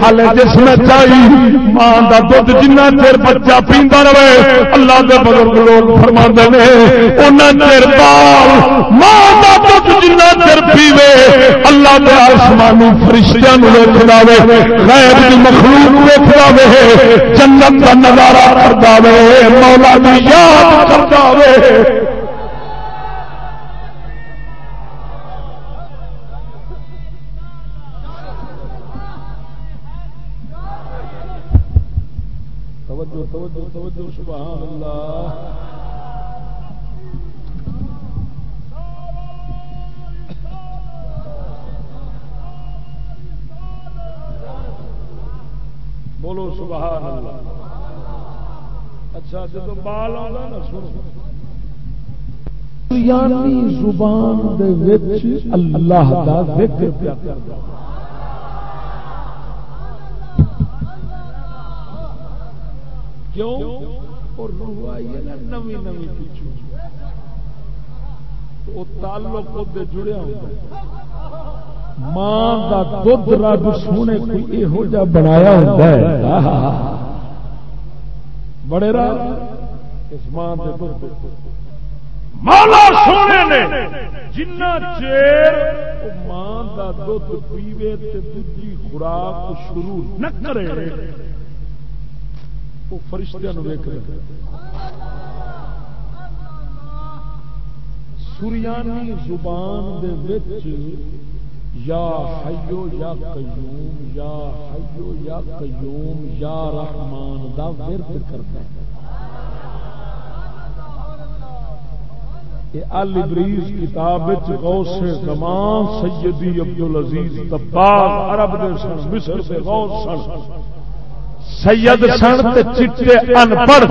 ہال جس میں چاہی، ماں کا دھد جنہ چر بچہ پیندا رہے، اللہ کے بزرگ لوگ فرما نے ان چر بال، ماں کا دھد جنہ چر پیوے، اللہ کے آسمانی فرشتوں ویک دے غیر کی مخلوق ویک دے جنت کا نظارہ کرتا وے، مولا کی یاد کرتا وے بال زبان اللہ کا ذکر کیوں؟ اور روح آئی ہے نا نوی نوی پیچھو وہ تعلق جڑیا ہوتا ماں کا دھد رب سونے کوئی یہو بنایا ہوتا ہے۔ بڑے مولا سونے نے جنا چیر ماں کا دھد پیوے دوجی خوراک شروع نہ کرے وہ فرشتہ ویک سریانی زبان دے وچ یا حیو یا قیوم یا حیو یا قیوم یا رحمان دا ورد کرتا ہے۔ البریز کتاب غوث زمان سیدی عبدالعزیز تباغ عرب دے سن، مصر دے غوث سن۔ سید سن تے چٹے ان پڑھ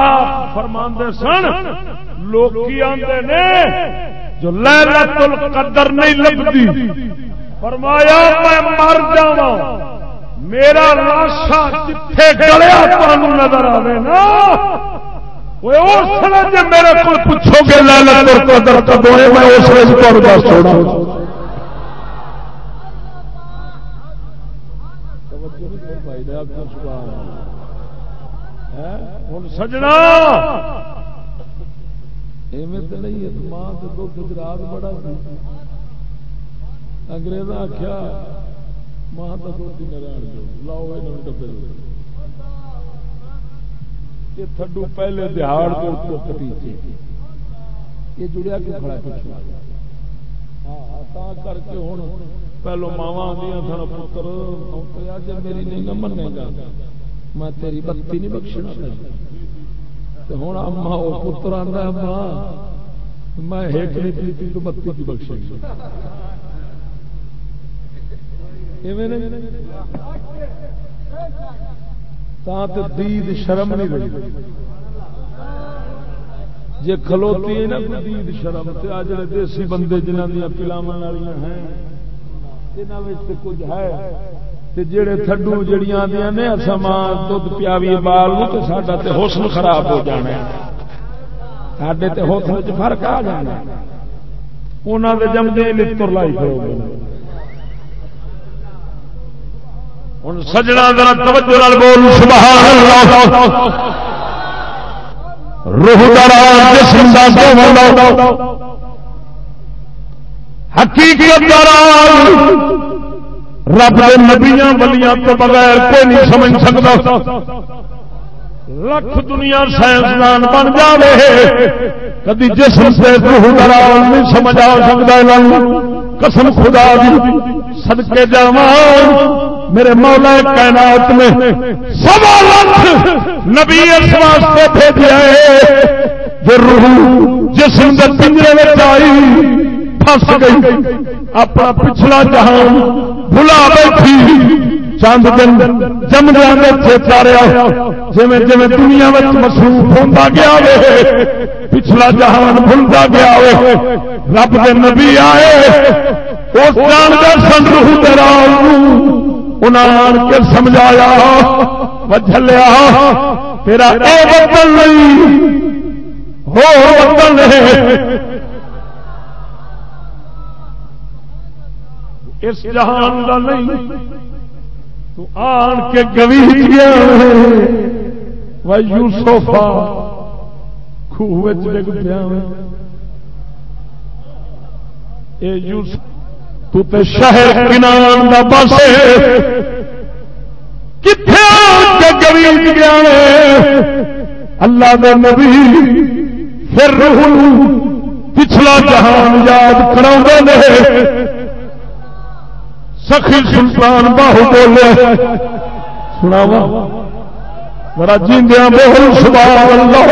آپ فرماندے سن لوگ کی آندے نے جو لیلت القدر نہیں لگتی فرمایا، میں مر جا میرا لاشا جتھے گلیا تمہیں نظر آئے نا۔ میرے کو پوچھو گے لیلت القدر کدو میں اس وجہ تمہیں بس چھوڑا سجنا ماں گجرات بڑا اگریز آخیا ماں کا دھد لاؤ ڈبے یہ تھڈو پہلے دہاڑ کے کو کٹیچے یہ جڑیا کیوں کھڑا پچھو؟ ہاں کر کے ہوں پہلو ماوا آدی سن، پتر جب میری نہیں نہ منے گا۔ میں تیری بتی نہیں بخشنا۔ ہوں اما وہ پتر آتا اما میں ایک نہیں پیتی تو بتی کی بخش دید شرم نہیں رہی جی کھلوتی ہے نا دید شرم تو آ جڑے دیسی بندے جنہ دیا پلاو والی ہیں یہاں کچھ ہے جڑے تھڈو جڑیاں آدی نے سما دھد پیاوی بال تو ساڈا تے حسن خراب ہو جانا ہے سڈے تو حوصلے فرق آ جانا انہوں نے جمدے لطر لائی کرو گے ہوں۔ سجنا ذرا توجہ بول، سبحان اللہ۔ روح دار جسم حقیقت رب نبیاں بلیاں تو بغیر کوئی نہیں سمجھ سکتا۔ لکھ دنیا سائنسدان بن جائے کدی جسم سے روح درال نہیں سمجھ آ سکتا۔ قسم خدا دی، صدقے جاواں میرے مولا کائنات میں سوا لاکھ نبی اس واسطے بھیجا ہے جو روح جسم دے پنجرے وچ آئی پھس گئی، اپنا پچھلا جہان بھلا بیٹھی۔ چند دن جم جانے چیتا رہا جی جی دنیا میں مصروف ہوتا گیا وے، پچھلا جہان بھولتا گیا وے۔ رب کے نبی آئے، اس جان کا سن روح انہوں کے سمجھایا وجلیا تیرا اے وطن نہیں، ہو وطن اس جہان کا نہیں تو آن کے گوی گیا یوسوفا خوہ ڈگ پیا تو تے شہر کنان دا بس کتنے گریب گیا اللہ دے نبی پھر پچھلا جہان یاد کرا سخی سلطان باہو بولے۔ سناوا بڑا جیندیا بول سبحان اللہ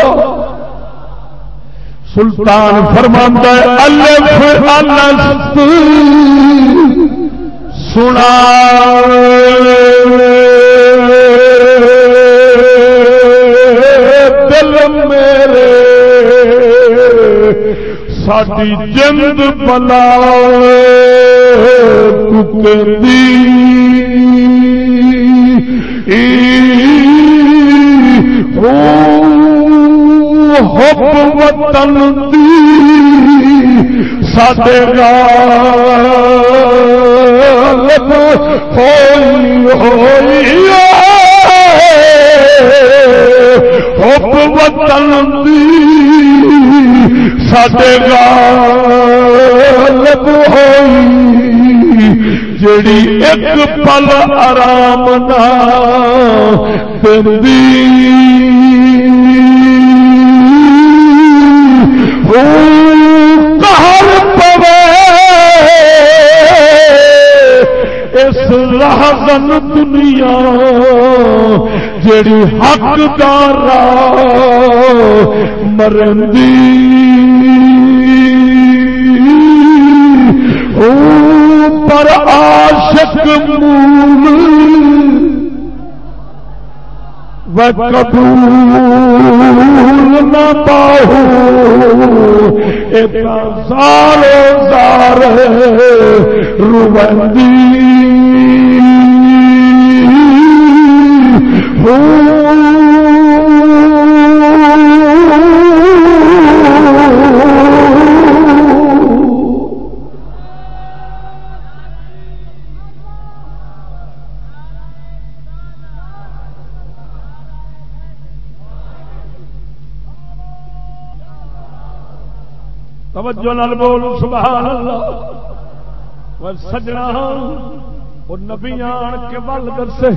سلطان فرماندہ الف الست سنا۔ دل میرے۔ ساری جند بلا حب وطن دی ساڈے غالب ہوئی ہوئی حب وطن دی ساڈے ہوئی جڑی ایک پل آرام نہ دی اس لہذن دنیا جڑی حق حقدار مرندی۔ پر عاشق مول نہ پاؤ سارو سار روبندی توجہ نال بول سبحان اللہ سجنا ہاں، وہ نبی آن کے بل درسے۔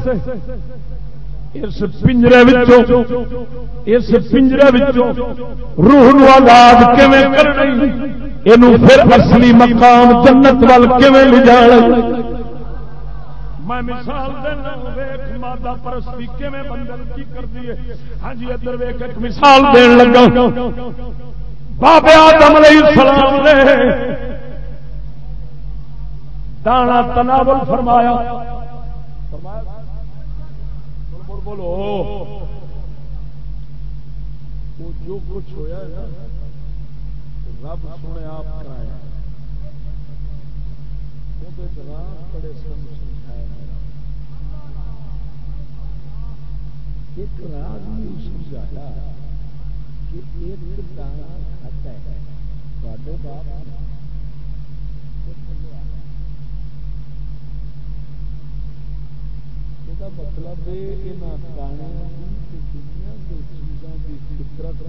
اس پنجرے اس پنجرے روح نو آزاد کیویں کرنی؟ اینو پھر اصلی مقام جنت وال کیویں لے جانا؟ میں مثال دینا، ویکھ مادہ پرستی کیویں بندے کی کردی ہے ہاں جی ادھر ویکھ ایک مثال دین لگا۔ بابے آدم علیہ السلام نے دانا تناول فرمایا۔ بولو جو کچھ ہوا رب سونے آپ کرایا بڑے ایک راز سمجھایا کہ ایک دانا مطلب دنیا چیزوں کی فطرت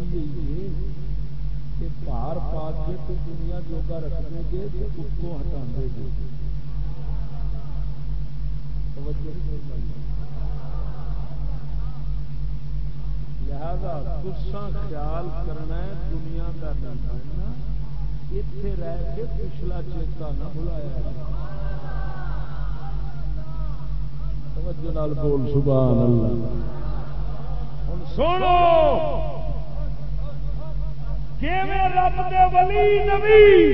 بھار پا کے تو دنیا جوگا رکھنے گے تو اس کو ہٹا گے لہذا گسا خیال کرنا دنیا کا نہ بننا اتے رہ کے پچھلا چیتا نہ بلایا بول، سبحان اللہ۔ سنو! رب دے ولی نبی؟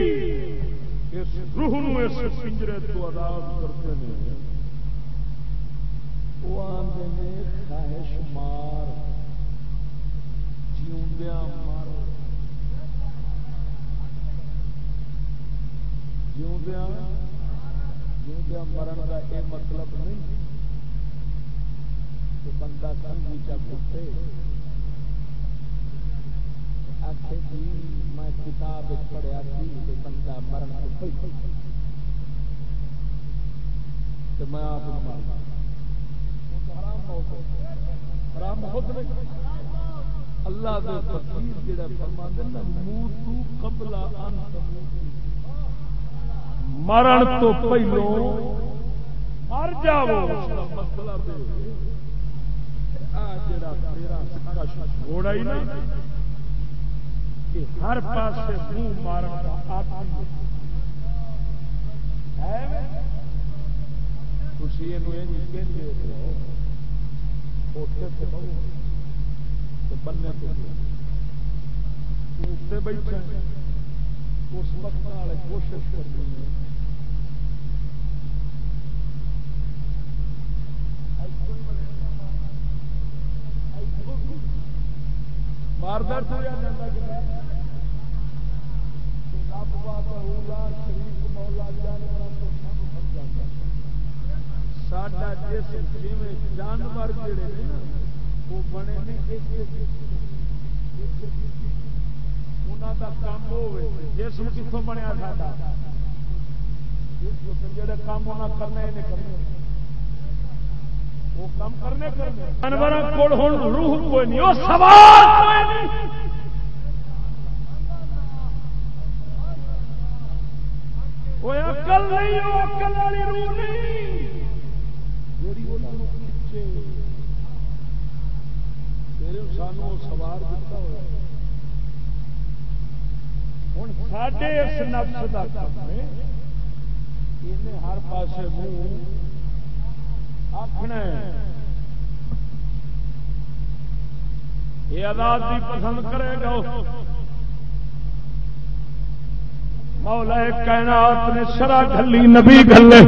اس روح نو اس پنجرے تو آزاد کرتے ہیں۔ وہ آدھے خواہش مار۔ جیوندیا مر جیوندیا جیوندیا مرن کا یہ مطلب نہیں کہ بندہ سنگی چا کتے آخے جی میں کتاب پڑھیا سی بندہ مرن کو تو میں آپ مار حرام بہت اللہ دے فقیر جڑا فرما دینا موتو قبل ان مرن تو پہلو مر جاؤ۔ مطلب جڑا تیرا سکا گھوڑا ہی نا ہر پاس منہ مارن کا آدمی تھی یہ بننے بیٹھا اس وقت والے کوشش کرنی ہے۔ تو کہ شریف مولا جانور ساڈا جسم جی جانور جڑے نا وہ بنے انہوں کا کام ہوئے جسم کتوں بنیا ساڈا جڑے کام انہیں کرنے نہیں کرنے وہ کام کرنے کرنے جانور روح کوئی نہیں وہ سوال کوئی نہیں وہ اکل نہیں، وہ اکل والی روح نہیں۔ سانو سوار دیتا ہوا ہوں سڈے اس نفس کا کام ہے ہر پاس منہ آخنا یہ آزاد بھی پسند کرے گا مولا کائنات نے شرا گلی نبی گلے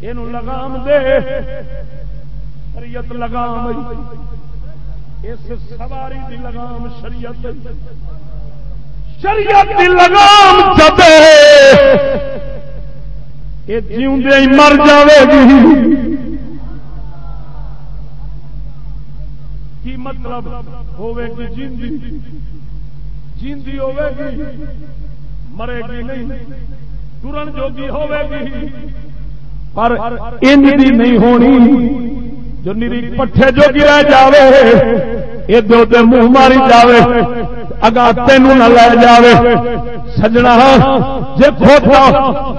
یہ لگام دے شریعت لگام اس سواری دی لگام شریعت۔ شریعت دی لگام چبے یہ جیوندے ہی مر جاوے گی۔ کی مطلب ہوے گی جیندی؟ جیندی ہوے گی۔ مرے گی نہیں۔ ترن جوگی ہوے گی۔ پر ان دی نہیں ہونی۔ جو نیری پٹھے جو گرا جاوے ادھر ادھر منہ ماری جاوے، اگا تین نہ لے جاوے۔ سجنا، جے کھوتا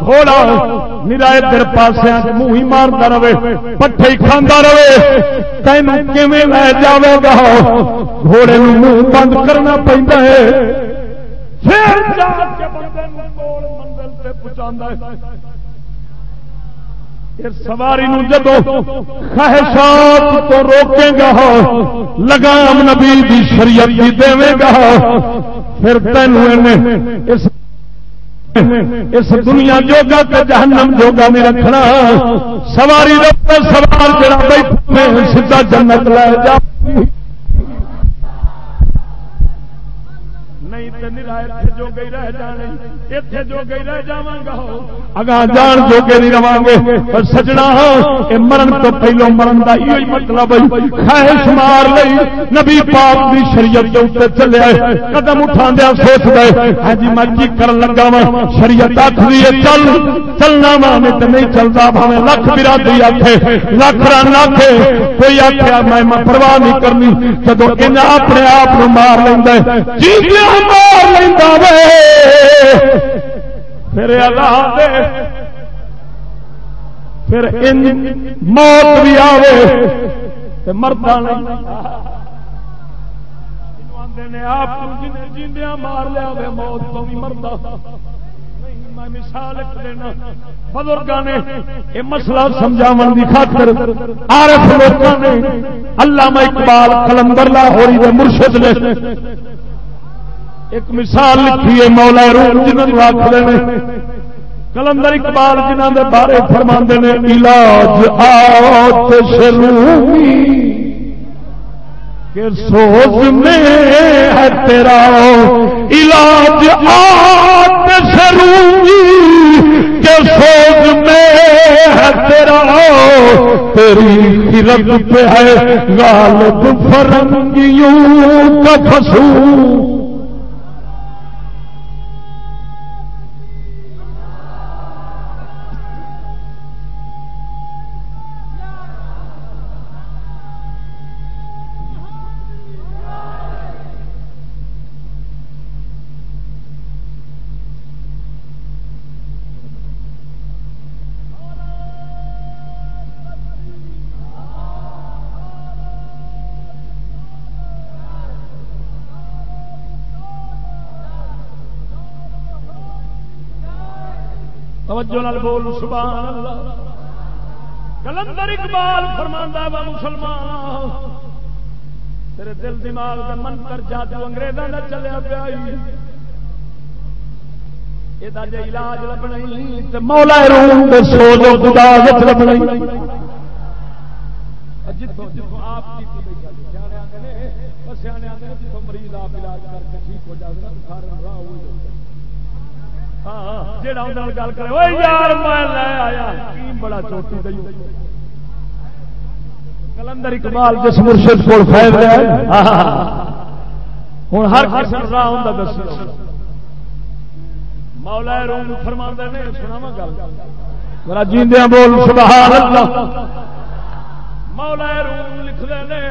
گھوڑا میرا ادھر پاسے منہ ہی مارتا رہے، پٹھے ہی کھانا رہے۔ تین کیویں لے جاوے گا؟ گھوڑے منہ بند کرنا پہنتا ہے۔ پھر جا کے بندے منزل سے پہنچا سواری نو جدو خواہشات تو روکے گا، لگام نبی دی شریعت دی دے گا۔ پھر تینوں اس اس دنیا جوگا تے جہنم جوگا نہیں رکھنا۔ سواری رکھتا سوار جڑا بیٹھے سیدا جنت لے جا۔ نہیں جو گئی رہ جانے۔ اتنے جو گئی رہ جا اگا جان جو گے نہیں رہا گے سجنا مرن تو پہلو مرن کا یہ مطلب خواہش مار لئی نبی پاک کی شریعت کے اتنے چلے قدم اٹھا دیا سوچ گئے ہاں جی میں کی کر لگا وا شریعت آخری چل۔ چلنا وا میں تو نہیں چلتا بھاوے لکھ برادری آخے لکھ رن آخے کوئی آخیا میں پرواہ نہیں کرنی۔ جب اپنے آپ مار لینا جی مار لینا پھر اللہ دے پھر ان موت بھی آوے۔ مرتا آپ جیندیا مار لیا موت تو بھی مرتا مثال دینا۔ نے یہ مسئلہ سمجھاو کی خاطر آرف لوگوں نے اللہ اقبال کلندر لاہوری مرشد نے ایک مثال لکھی ہے مولا روم جنہوں آخر کلندر اقبال جنہوں کے بارے فرما نے، علاج آت شروعی کہ سوز میں ہے تیرا، علاج آت شروعی کہ سوز میں ہے تیرا، تیری خرد پہ ہے غالب فرنگیوں کا فسو توجہ نال بول، سبحان اللہ۔ کلندر اقبال فرماندا وا مسلمان۔ تیرے دل دماغ کا من کر جادو انگریزاں دا چلیا پیا یہ جے علاج لبنا تے مولا روم دے سو جو خدا وچ لبنا جتوں جتوں آپ کی سیانے آندے نے سیانے آندے نے جتوں مریض آپ علاج کر کے ٹھیک ہو جائے نا سارے راہ ہو جائے جڑا گل کرے یار میں لے آیا۔ بڑا چوٹی کلندر اقبال جس مرشد کو فائد ہوں ہر قسم راہ ہوں دس مولا روم نے سنا گل۔ جیندیا بول سبحان اللہ مولا روم لکھ دے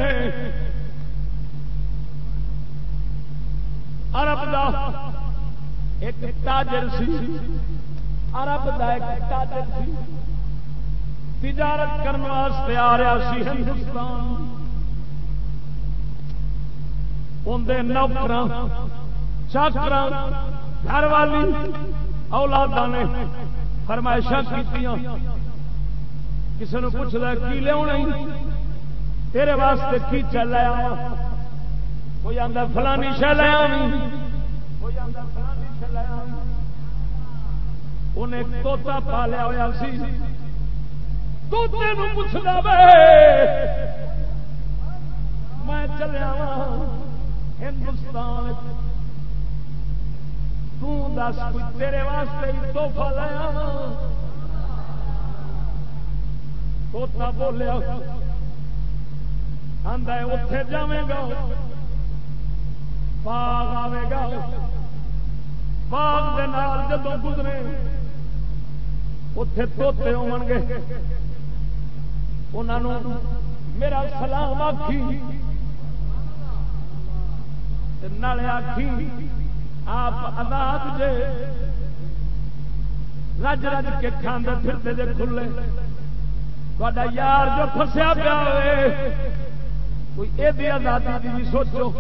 عرب دا ایک تاجر سی، عرب دا ایک تاجر سی۔ تجارت کرنے واسطے آ رہا سی ہندوستان۔ اندر نوکر چاکر گھر والی اولاد نے فرمائشاں کی کسی نے پوچھ لیا کی لیا تیرے واسطے کی چل رہا کوئی آدھا فلانی شہ لیا انہیں توتا پالیا ہوا سی پوچھنا میں چلیا ہندوستان تس تیرے واسطے توحفہ لیا توتا بولیا آدھا اتے جائے گا باغ آئے گا باغ جدو گزرے اتے توتے ہو گے۔ انہوں میرا سلام آخی نالے آخی آپ آزاد جے۔ رج رج کے کھانے پھرتے جے کھلے۔ تا یار جو فسیا پیا کوئی یہ آزادی کی بھی سوچو۔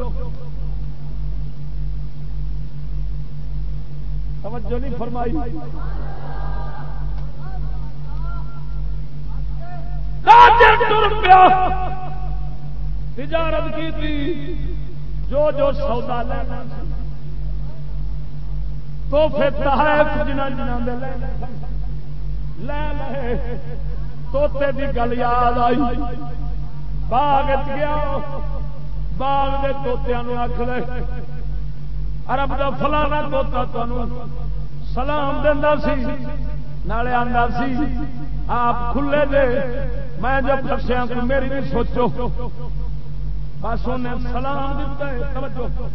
توجہ نہیں فرمائی۔ تجارت کی تھی۔ جو جو سودا لینا تو پھر تحائف جنہ جنہ دے لے لے۔ توتے دی گل یاد آئی۔ باغ گیا۔ باغ کے توتیا آخ لے۔ ارب کا فلانا توتا تمہیں سلام دینا سی، نالے آدھا سی۔ آپ کھلے دے میں جب پسیا کو میری بھی سوچو۔ بس انہیں سلام دیتا ہے، توجہ۔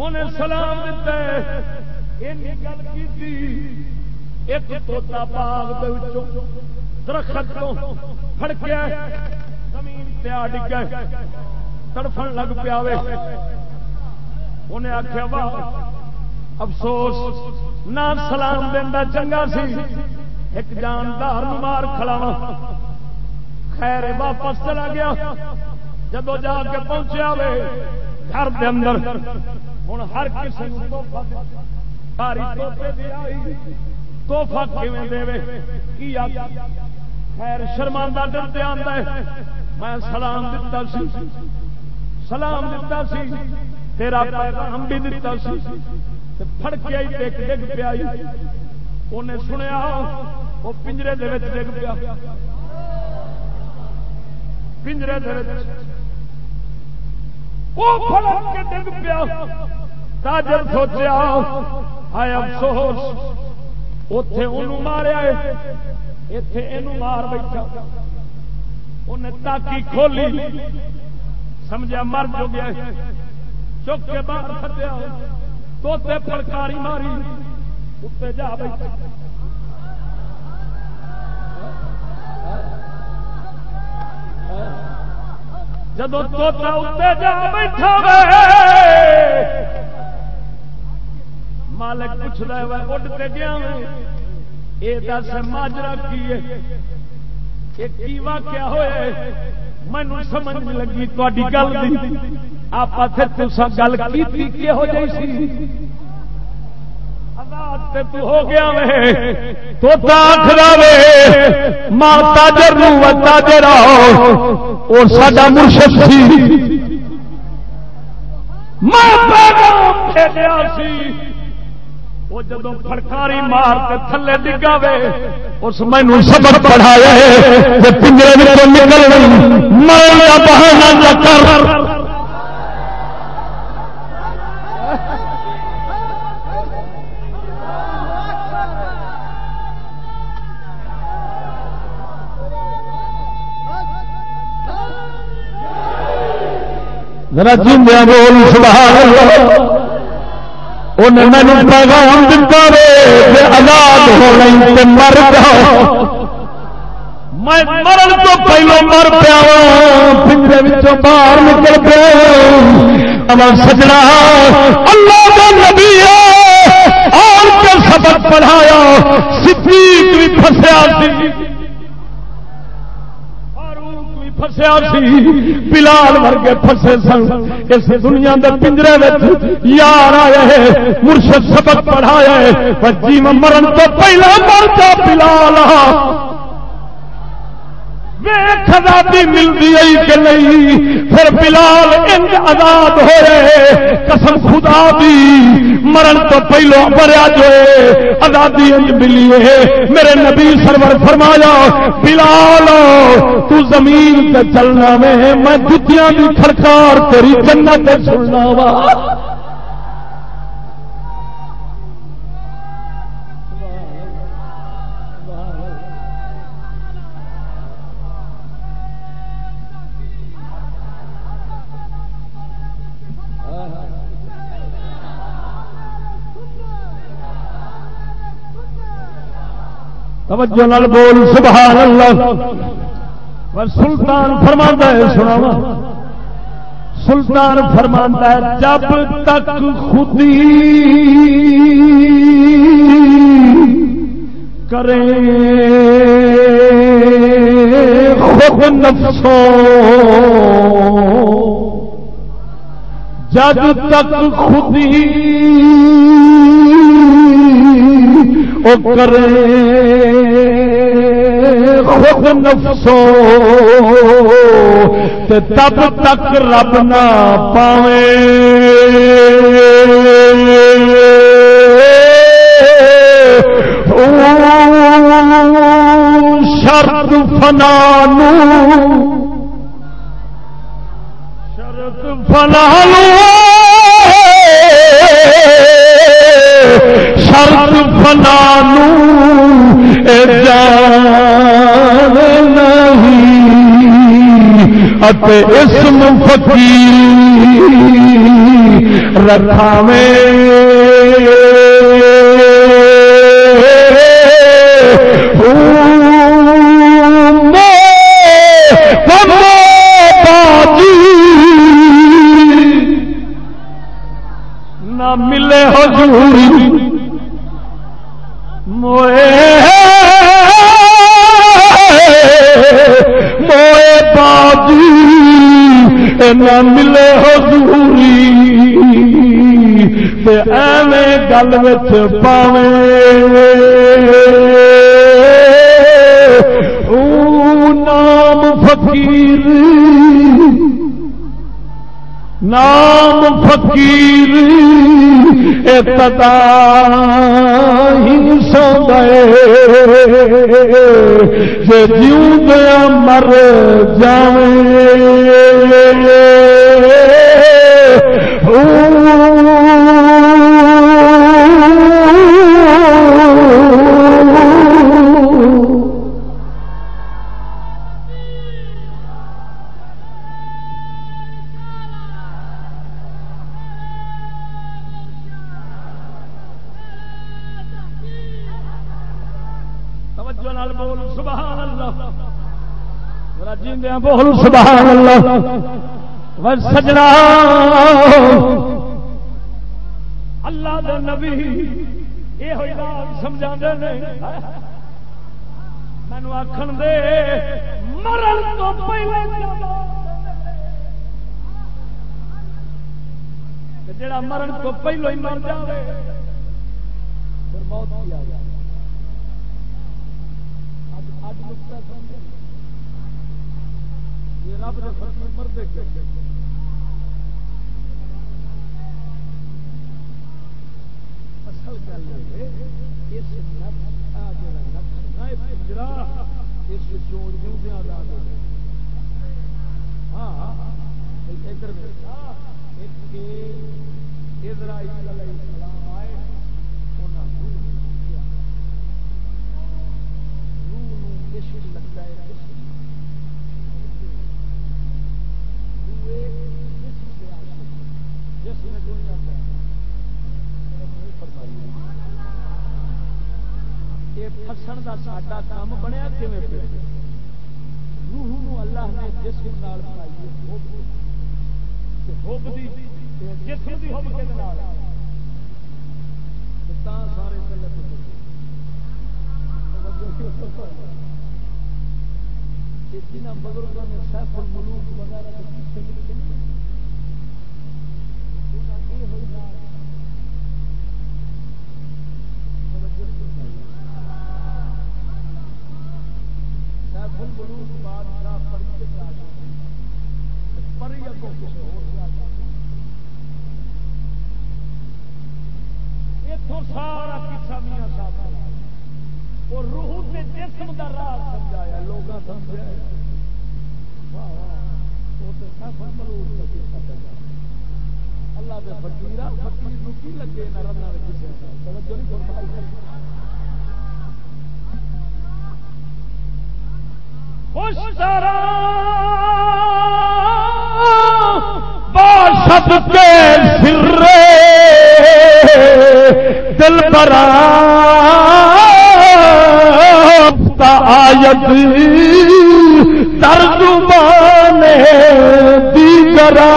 انہیں سلام دیتا ہے۔ گل کی ایک توتا باغ درخت تو فڑکیا زمین پیا ڈگا تڑفن لگ پیا انہیں آخیا واہ، افسوس، نہ سلام دینا چنگا سی۔ ایک جاندار مار کھڑا خیر واپس چلا گیا۔ جب جا کے پہنچیا وے، گھر دے اندر۔ ہوں ہر کسی توحفہ کیون دے۔ کی خیر شرماندہ ڈرتے آتا ہے۔ میں سلام دتا سی۔ سلام دتا سی۔ تیرا پیغام بھی دتا سی۔ پھڑ ڈگ پیا انہیں سنیا وہ پنجرے ڈگ پیا پنجرے کے ڈگ پیا تاجر سوچیا آئے افسوس اتے ان ماریا اتے یہ مار بیٹھا انہیں تاکی کھولی سمجھا مر جو گیا چک کے باہر کھٹیا توتے پلکاری ماری اتنے جا بیٹھا جب توتا اتنے جا بیٹھا مالک پوچھتا ہے اڈتے گیا یہ دس ماجرا کی واقعہ ہوئے؟ مینو سمجھ نہیں لگی تاری گل آپ گل کی ہو جی سی؟ ہو گیا تو اور مرشد سی۔ وہ جب فڑکاری مار کے تھلے ڈگا وے۔ اس مینو سبق پڑھایا پنجرے نکل بہانا کر۔ ذرا جیندیا بول سبحان اللہ انہیں مینو پیغام دتا رے آزاد ہو رہی مر جاؤ میں مرن تو پہلو مر پیا پنجے باہر نکل پیا امر سجنا اللہ کا نبی ہے اور کے سبق پڑھایا صدیق بھی پھسیا سی فسیا سی۔ بلال ورگے فسے سن۔ اس دنیا کے پنجرے یار آئے مرشد سبق پڑھایا جی مرن تو پہلا مرتا بلال۔ آزادی ملتی آئی کہ نہیں؟ پھر بلال انج آزاد ہوئے۔ قسم خدا دی، مرن تو پہلو مریا جو آزادی انج ملی ہے۔ میرے نبی سرور فرمایا، بلال، تو زمین تے چلنا میں میں جتیاں بھی کھڑکار تیری جنت سننا وا۔ توجہ نال بول سبحان اللہ سلطان فرماتا ہے سنا سلطان فرماتا ہے، جب تک خودی کرے خود نفسو جب تک خودی کرے خود نفسو تب تک رب نہ پاوے۔ شرط فنانو شرط فنانو شرط فنانو جان نہیں اسم فقیر رکھا نہ ملے حضوری موئے موئے باجی نہ ملے حضوری ایویں گل پاوے نام فقیر نام فقیر ابتدا ہی سو گئے جیوں دیا مر جائیں سجنا اللہ دے نبی یہ ہوئی بات سمجھا مینو آخر دے، مرن تو پہلے جڑا مرن تو پہلو ہی مر جائے موت کی آ جائے رب نے مردے اصل گل اس اس ہاں ادھر اسرائیل علیہ السلام آئے روح لگتا ہے فسن کا ساڈا کام بنیا روح اللہ نے جسم نال جسم ہوب کے سارے بزرگوں نے سیف الملوک وغیرہ سیف الملوک بادشاہ پری پری اگوں کسی اور سارا کسا میاں صاحب اور روح کے جسم کا راز سمجھایا لوگ اللہ کے فکیر فکیر کی لگے نہ خوش کے سر دل برا آیت ترجمان دیگرا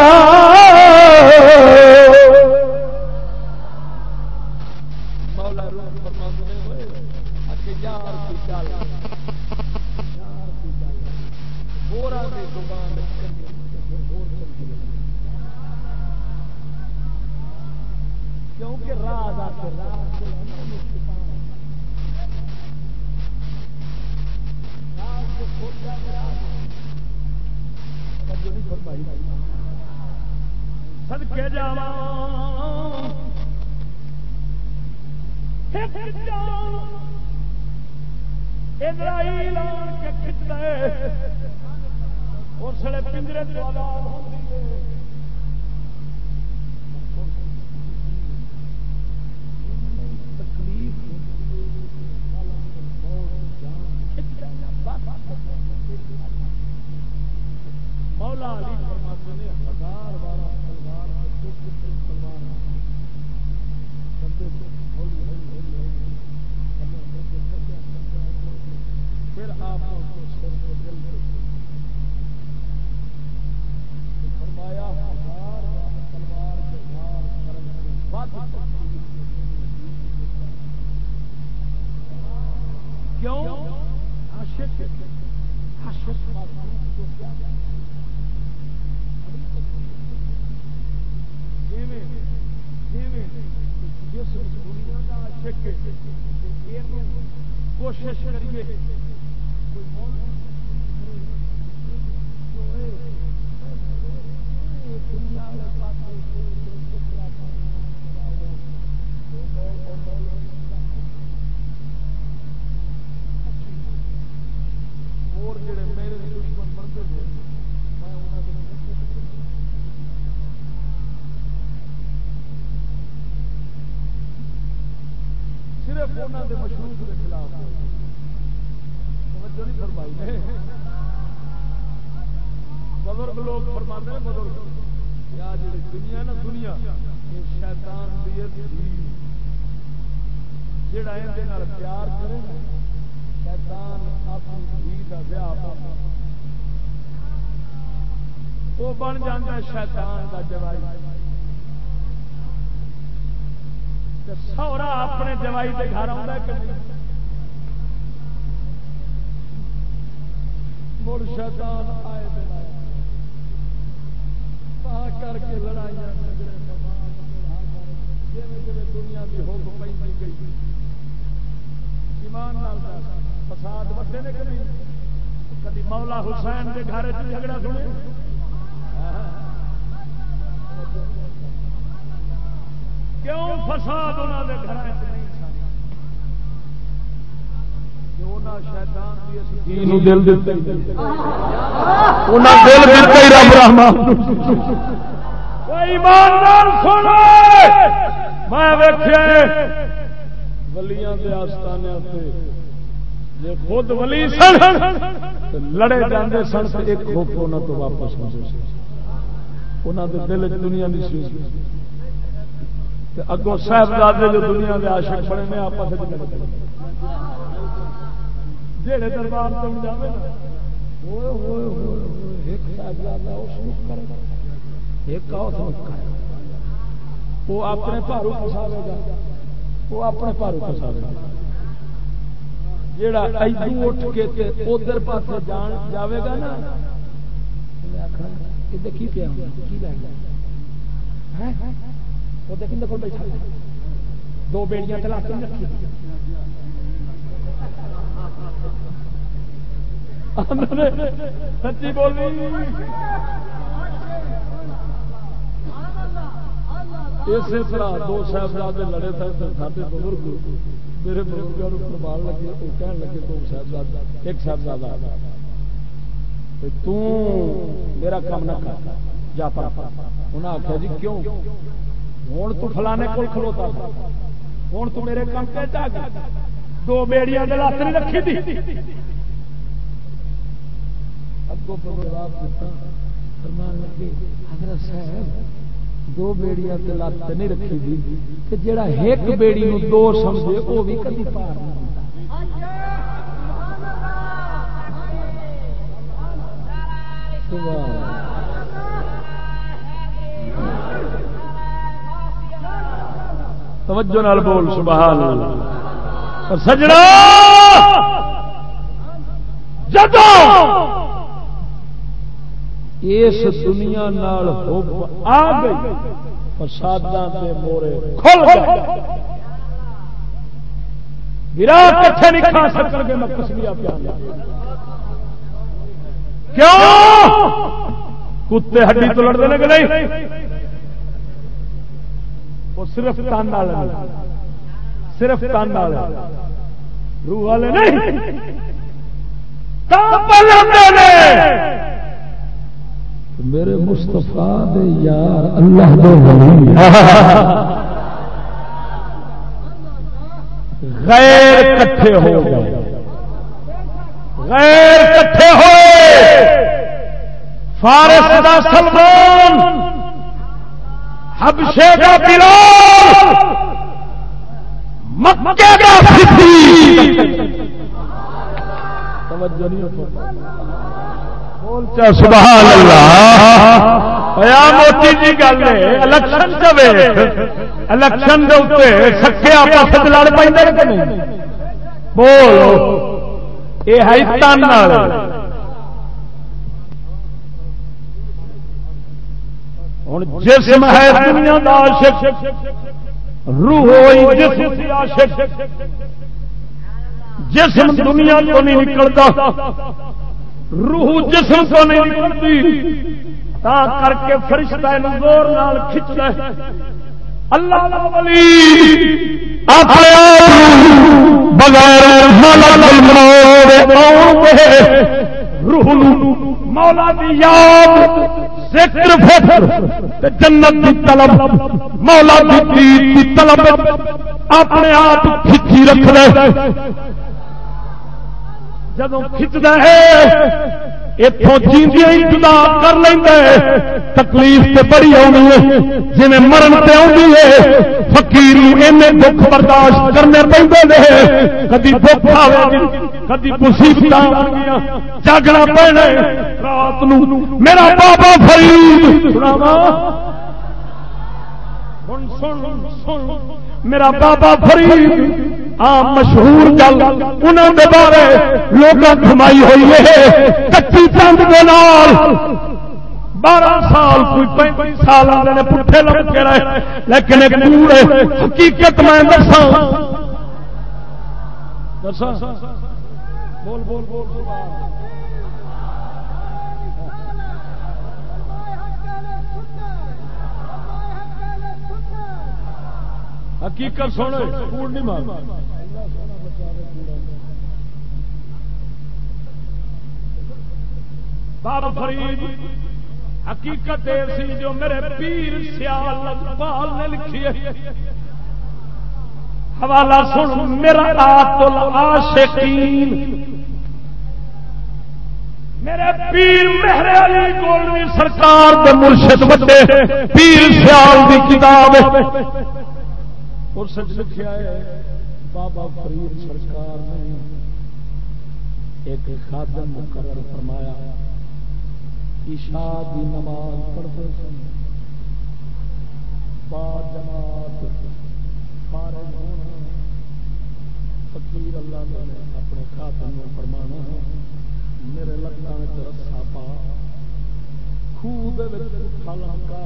سدکے جا اسرائیل کے کھچ گئے اس لیے پنجرے تو آزاد ہوتی ہے مولا علی فرماتے نے ہزار بارہ تلوار تلوار بندے ہولی ہولی ہولی ہولی پھر آپ سر کے دل سے فرمایا ہزار تلوار کے وار کے بعد کیوں؟ عاشق عاشق معصوم کو کیا کوشش کریے اور جڑے میرے دشمن بنتے تھے میں انہوں صرف انہوں کے مشروط کے خلاف توجہ نہیں فرمائی۔ نے بزرگ لوگ فرماتے ہیں، بزرگ، یا جی دنیا نا دنیا، یہ شیطان دی جڑا یہ پیار کرے شیطان اپنی دھی کا نا وہ بن جاتا شیطان کا جوائی سورا اپنے جوائی کے گھر آ مڑ شیطان آئے دن آئے تا کر کے لڑائیاں دنیا کی ہوگ پہ گئی۔ ایمان فساد وڈے نے کہ کدی مولا حسین کے گھر جھگڑا سنے؟ ہاں۔ کیوں فساد انہوں نے گھر دل دل رب رحمان۔ ایماندار سونا میں ولیاں دے آستانے جی خود ولی سن لڑے جاندے سن ایک انہوں تو واپس انہوں دے دل دنیا نہیں سی۔ اگوں صاحبزادے جو دنیا کے عاشق بنے میں آپس جہے دربار تم جائے وہ اپنے پارو پساوے گا۔ وہ اپنے پارو پساوے گا۔ جڑا ادو اٹھ کے ادھر پاس جان جاوے گا نا آخر کی پیا کی لے گا؟ بیٹھا دو بیڑیاں چلا کے رکھی سچی بولی اسی طرح دو صاحبزاد لڑے تھے سارے بزرگ میرے بزرگوں پربال لگے وہ کہنے لگے دو صاحبزاد ایک صاحبزادہ میرا کام نہ کر جا پا انہیں آخیا جی کیوں ہوں تو فلانے کو کھلوتا تھا ہوں تو میرے کام پہ جا گیا دو بیڑیاں لات نہیں رکھی تھی دو بیڑیاں لت نہیں رکھی تھی جہاں ایک بیڑی دو سمجھے وہ بھی کدی پار توجہ نال بول، سبحان اللہ۔ سجڑا! جدو اس دنیا نال حب آ گئی، فساداں دے مورے کھل گئے۔ گرا کٹھے نہیں کھا سکن گے، میں کسمیا پیا کیوں؟ کتے ہڈی تو لڑتے لگے نہیں؟ وہ صرف تن والے صرف تن والے روح والے نہیں. میرے مستفا یار اللہ غیر کٹھے ہو گئے. غیر کٹھے ہوئے. فارس دا سلمان. حبشے کا بلال، مکے کا سبحان اللہ۔ موٹی جی گل ہے، الیکشن الیکشن کے اتنے سکے آپ لڑ پہ بول۔ یہ ہے تن ہوں جسم ہے دنیا کا عاشق، روح ہوئی جسم کی عاشق۔ جسم دنیا کو نہیں نکلتا، روح جسم کو نہیں نکلتی۔ تا کر کے فرشتہ زور نال کھچتا ہے۔ اللہ ولی اپنے بغیر روح مولا دی یاد ذکر فکر جنت کی طلب، مولا کی طلب اپنے آپ کھچی رکھ رہے جب کھچتا ہے اتوں جیندیا ہی جدا کر لیں تکلیف تے بڑی آنی ہے۔ جی مرن تے آئی ہے۔ فکیر دکھ برداشت کرنے پہ کدی دکھ آئے کدی مصیبت جاگنا پڑنا رات میرا بابا فرید۔ میرا بابا فرید۔ عام مشہور گل انہوں کے بارے لوگوں کمائی ہوئی ہے۔ کچی چند کے نال بارہ سال کوئی پینتی سال آتے پٹھے لگ کے رہے، لیکن ایک پورے حقیقت میں دسا دسا بول بول بول بول۔ حقیقت سونے کوڑ نہیں مار بابا فرید، حقیقت سی جو میرے پیر سیال اقبال نے لکھی ہے۔ حوالہ سن، میرا آتل عاشقین میرے پیر مہر علی گولوی سرکار دے مرشد بڑے پیر سیال دی کتاب اور سچ لکھیا ہے، بابا فرید سرکار نے ایک خادم مقرر فرمایا، عشاء دی نماز پڑھتے سن با جماعت فارغ ہونا فقیر اللہ نے اپنے خاتم میں فرمانا میرے لگنا رسا پا خوب کھالا کا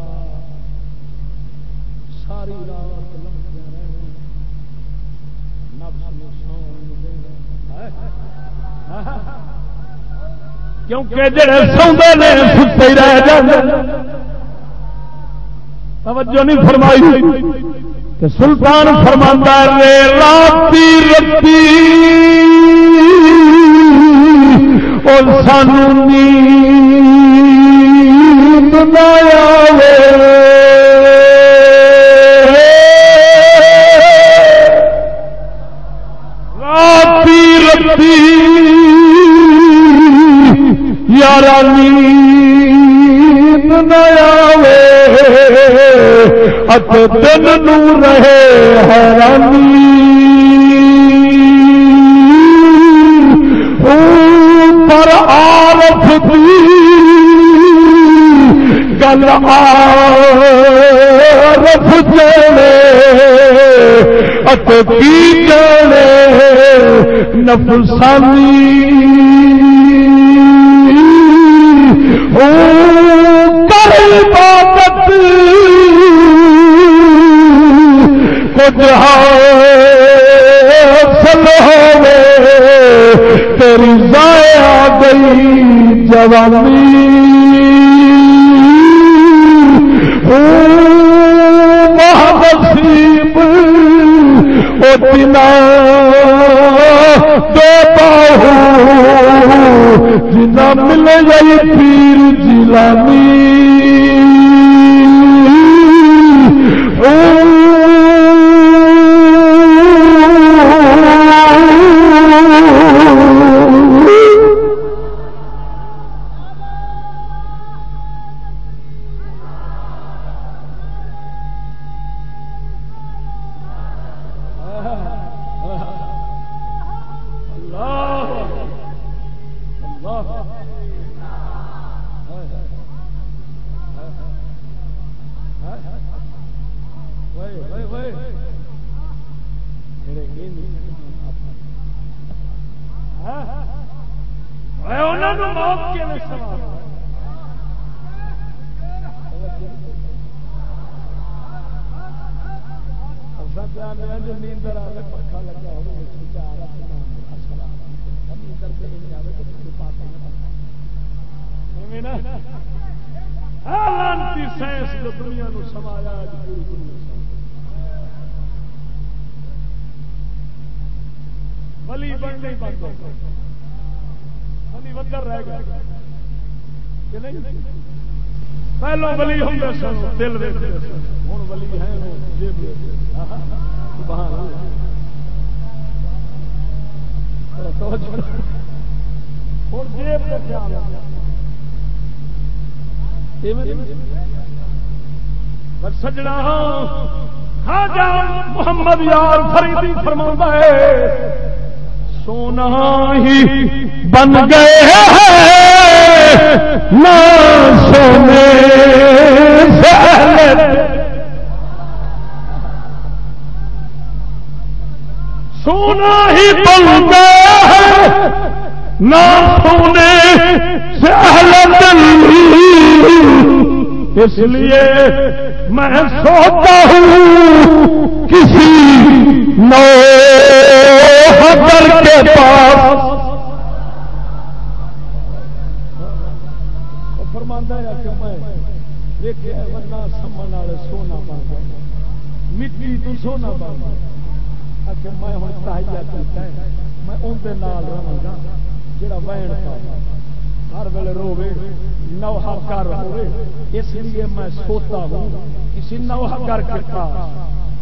ساری رات لمکیا کیونکہ جڑے سوندے نے ستے رہ جاندے توجہ نہیں فرمائی۔ کہ سلطان فرماندا رے راتی رتی اور سانو نیند نہ آوے۔ دن رہے حیرانی۔ پر آرف دی گل آرف جانے ات جانے نفسانی۔ کر کچھ حاصل ہو تیری ضائع گئی جوانی۔ محبسیب او بنا دو باہو جنا مل گئی پیر جیلانی۔ فریدی فرما ہے سونا ہی بن گئے نہ سونے سونا ہی بن گئے نہ سونے سے اہل اس لیے میں سوتا ہوں کسی نو کے پاس۔ سونا بن مٹی تو سونا بن میں ہوں تاہیا میں اندر رہا گا، جڑا وین ہر ویلے روے نوحہ کر ہوئے اس لیے میں سوتا ہوں، کسی نوحہ کر کے پاس۔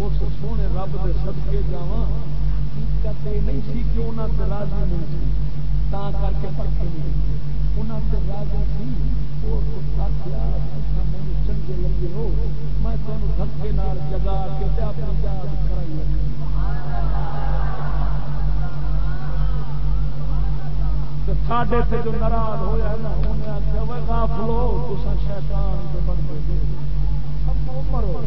اس سونے رب کے سدکے جا نہیں سی کہ انہوں نے راضی نہیں سی تا کر کے پکے نہیں انہوں نے راضی سی اچھا میرے چنگے لگے ہو، میں تمہیں دھکے نال جگا کے تے اپنی یاد کرائی ساڈے سے جو ناراض ہوا نا انہیں آخیا کافلو تو شیطان بن گئے مرو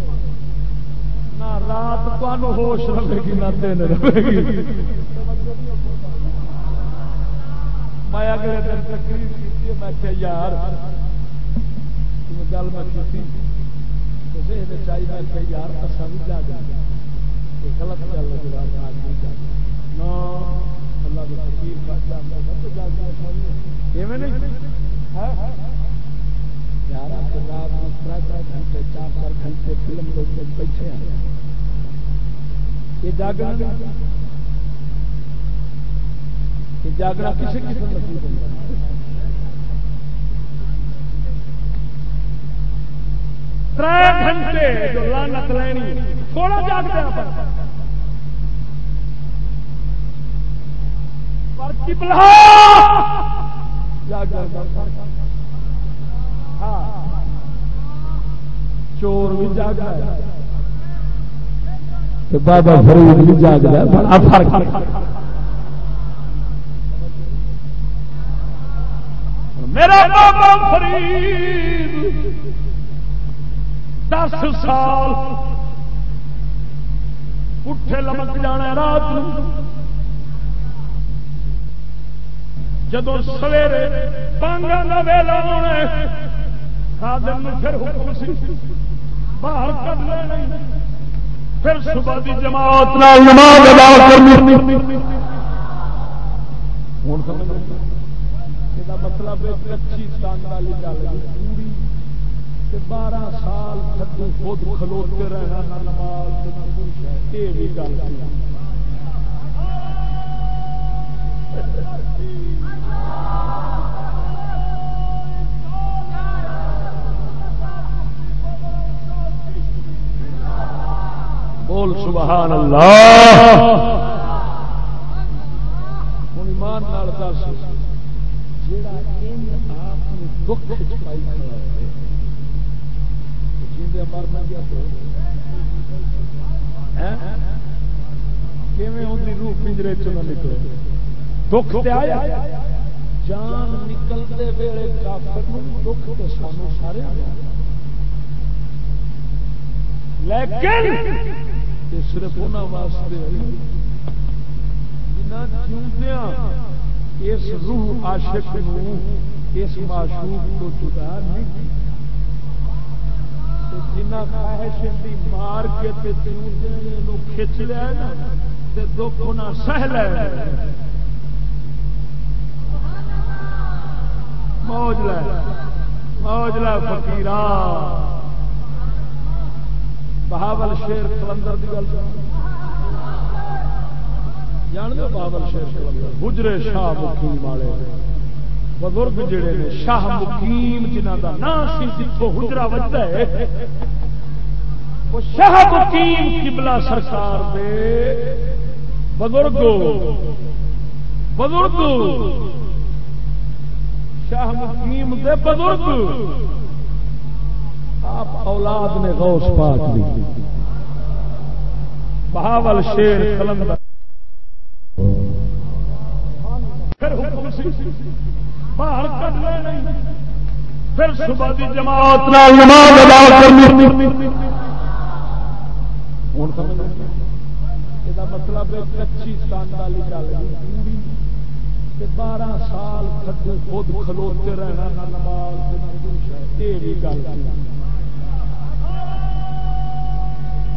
نہ رات ہوش رہے گی نہ دن رہے گی۔ میں اگلے دن تقریر کی میں کہ یار گل میں کی چاہیے میں کہ یار اصا بھی جا جا۔ غلط گل ہے نہ اللہ کے فقیر کا جانا تو جا کے نہیں۔ یار رات تر تر گھنٹے چار چار گھنٹے فلم بیٹھے ہیں۔ یہ جاگنا یہ جاگنا کسی قسم تر گھنٹے جو لانت لینی، تھوڑا جاگ دیا جاگ چور بھی جاگ بابا فرید بھی جاگ رہا فرق میرا بابا فرید دس سال اٹھے لمک جانا رات جدو سویرے بانگا کا ویلا ہونا خادم پھر حکم سی باہر کر لے پھر صبح کی جماعت نال نماز ادا کرنی۔ مطلب کچی تنگ والی گل پوری بارہ سال تھدو خود کھلوتے رہنا نہ نماز یہ بھی گل ہے بول سبحان اللہ۔ ہوں ایمان دس۔ دکھ مرنا روح پنجرے چ نکلے؟ دکھ آیا؟ جان نکلتے ویلے کافر دکھ تو سانو سارے لیکن یہ صرف ان واسطے اس روح عاشق نو اس معشوق کو جدا نہیں جنا خواہش دی مار کے کھچ لیا نا، تے دکھ نہ سہ لے موج لے موج لے فکیر بہاول شیر کلندر کی گل جان دو بہاول شیر کلندر؟ گجرے شاہ مقیم والے۔ بزرگ جڑے نے شاہ مقیم جنہ کا نام سی جتوں ہجرا وجہ ہے، وہ شاہ مقیم قبلہ سرکار دے۔ بزرگ بزرگ شاہ مقیم دے بزرگ۔ آپ اولاد نے غوث پاک دی. بہاول شیر کلندر. پھر حکم سی. باہر کر لے پھر صبح کی جماعت نال نماز ادا کرنی. یہ مطلب ہے کچی کان والی گل پوری بارہ سال کدو خود کھلوتے رہنا نماز یہ بھی گل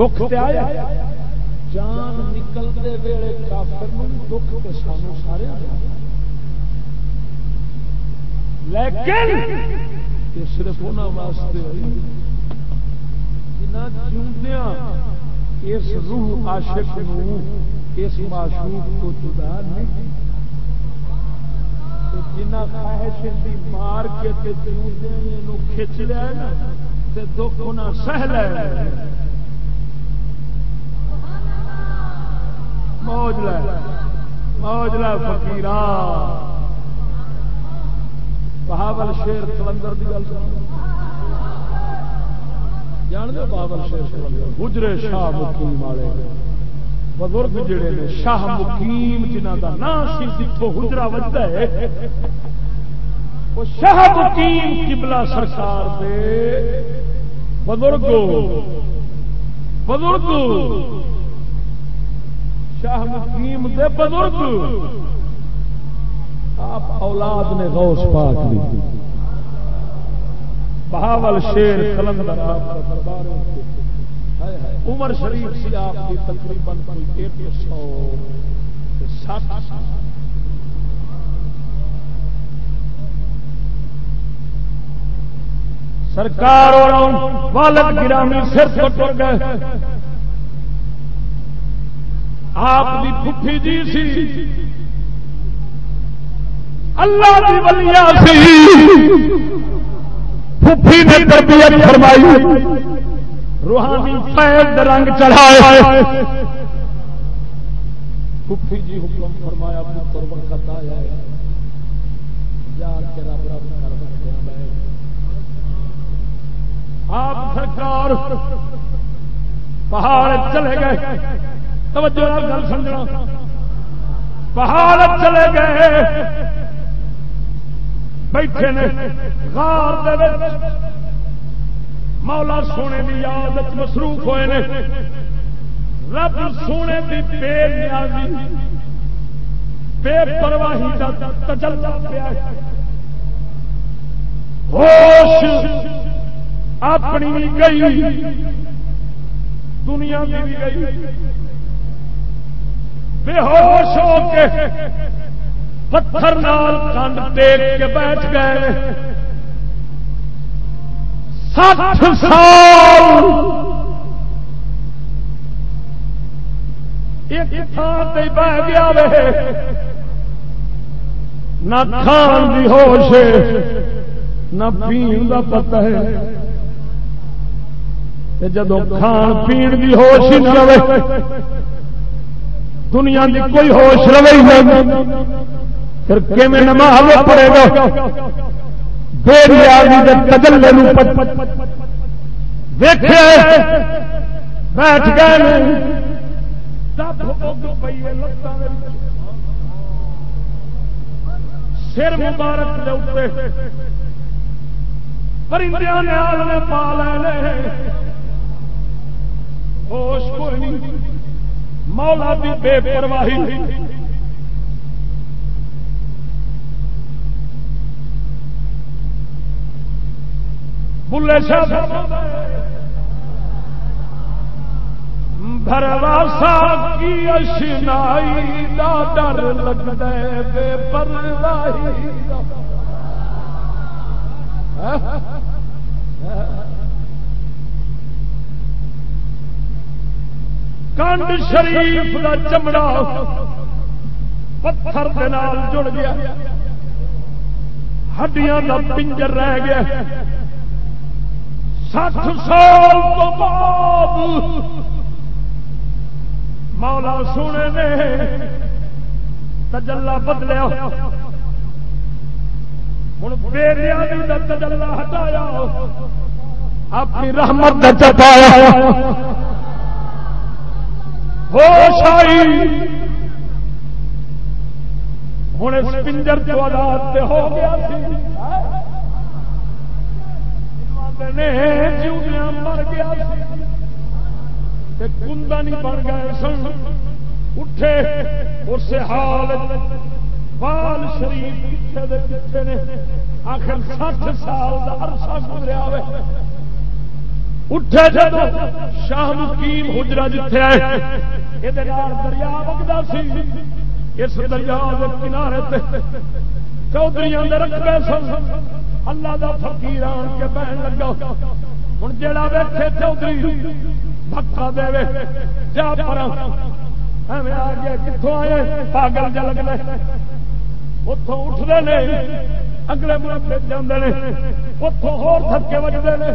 دکھ آیا جان نکلتے ویلے کافر دکھ تو سانو سارے لیکن یہ صرف انہوں واسطے جنا اس روح عاشق نو اس معشوق کو جدا نہیں جنا خواہش دی مار کے کھچ لیا نا دکھ انہیں سہ لیا موج لے موج لے فکیران بہاول شیر کلندر کی گل جان دو بہاول شیر کلندر؟ گجرے شاہ مقیم والے۔ بزرگ جڑے نے، شاہ مقیم جنہ کا نام سی جتوں ہجرا وجہ ہے۔ وہ شاہ مقیم قبلہ سرکار دے۔ بزرگ بزرگ شاہ مقیم دے بزرگ۔ آپ اولاد نے غوث پاک دی۔ بہاول شیر کلندر آپ کا دربار عمر شریف سی آپ کی تقریباً ایک سو سات سرکار اور والد گرامی سر سے پٹر گئے۔ آپ کی پھوپھی جی سی۔ اللہ کی ولیا پھوپھی نے تربیت فرمائی۔ روحانی فیض رنگ چڑھائے۔ پھوپھی جی حکم فرمایا پتر وقت آیا جا کے رب رب کر آپ سرکار پہاڑ چلے گئے۔ توجہ گل سمجھنا۔ پہاڑ چلے گئے۔ بیٹھے نے غار دے مولا سونے کی یاد مصروف ہوئے نے۔ رب سونے کی بے نیازی، بے پرواہی کا تجلا پیا ہوش اپنی بھی گئی، دنیا کی بھی گئی۔ بے ہوش ہو کے پتھر نال کنڈ ٹیک کے بیٹھ گئے۔ سات سال ایک تھان سے بہ گیا نہ کھان کی ہوش نہ پین کا پتا ہے۔ جدو کھان پین کی ہوش نہ دنیا کی کوئی ہوش رہے پھر کیون نماز پڑے گا؟ بے آدمی تجلے دیکھے بیٹھ گئے سر مبارک پرندے نے پا لے ہوش کوئی نہیں۔ مولا دی بے پرواہی بلے صاحب بھرواسا کی اشنائی دا ڈر لگتا ہے، بے پرواہی کنڈ شریف کا چمڑا پتھر جڑ گیا۔ ہڈیاں کا پنجر رہ گیا۔ سات سال تو بعد مولا سونے نے تجلا بدلیا۔ ہوں میرے کا تجلا ہٹایا۔ اپنی رحمت کا ہوش آئی ہوں اس پنجر جو آزاد ہو گیا مر گیا کندن بن گئے سن۔ اٹھے اس حال بال شریف آخر سات سال کا عرصہ گزریا ہوئے اٹھے جب شاہ مقیم حجرا جتھے آئے یہ دریا وگتا سی، اس دریا کے کنارے چودھری رقبے سن۔ اللہ کا فقیر آن کے بہن لگا۔ ہوں جا بیٹھے چودھری دھکا دے جا پر آ گیا کتوں آئے؟ پاگل جلگ لے اتوں اٹھتے ہیں اگلے مربے جانے اتوں ہوکے بجتے ہیں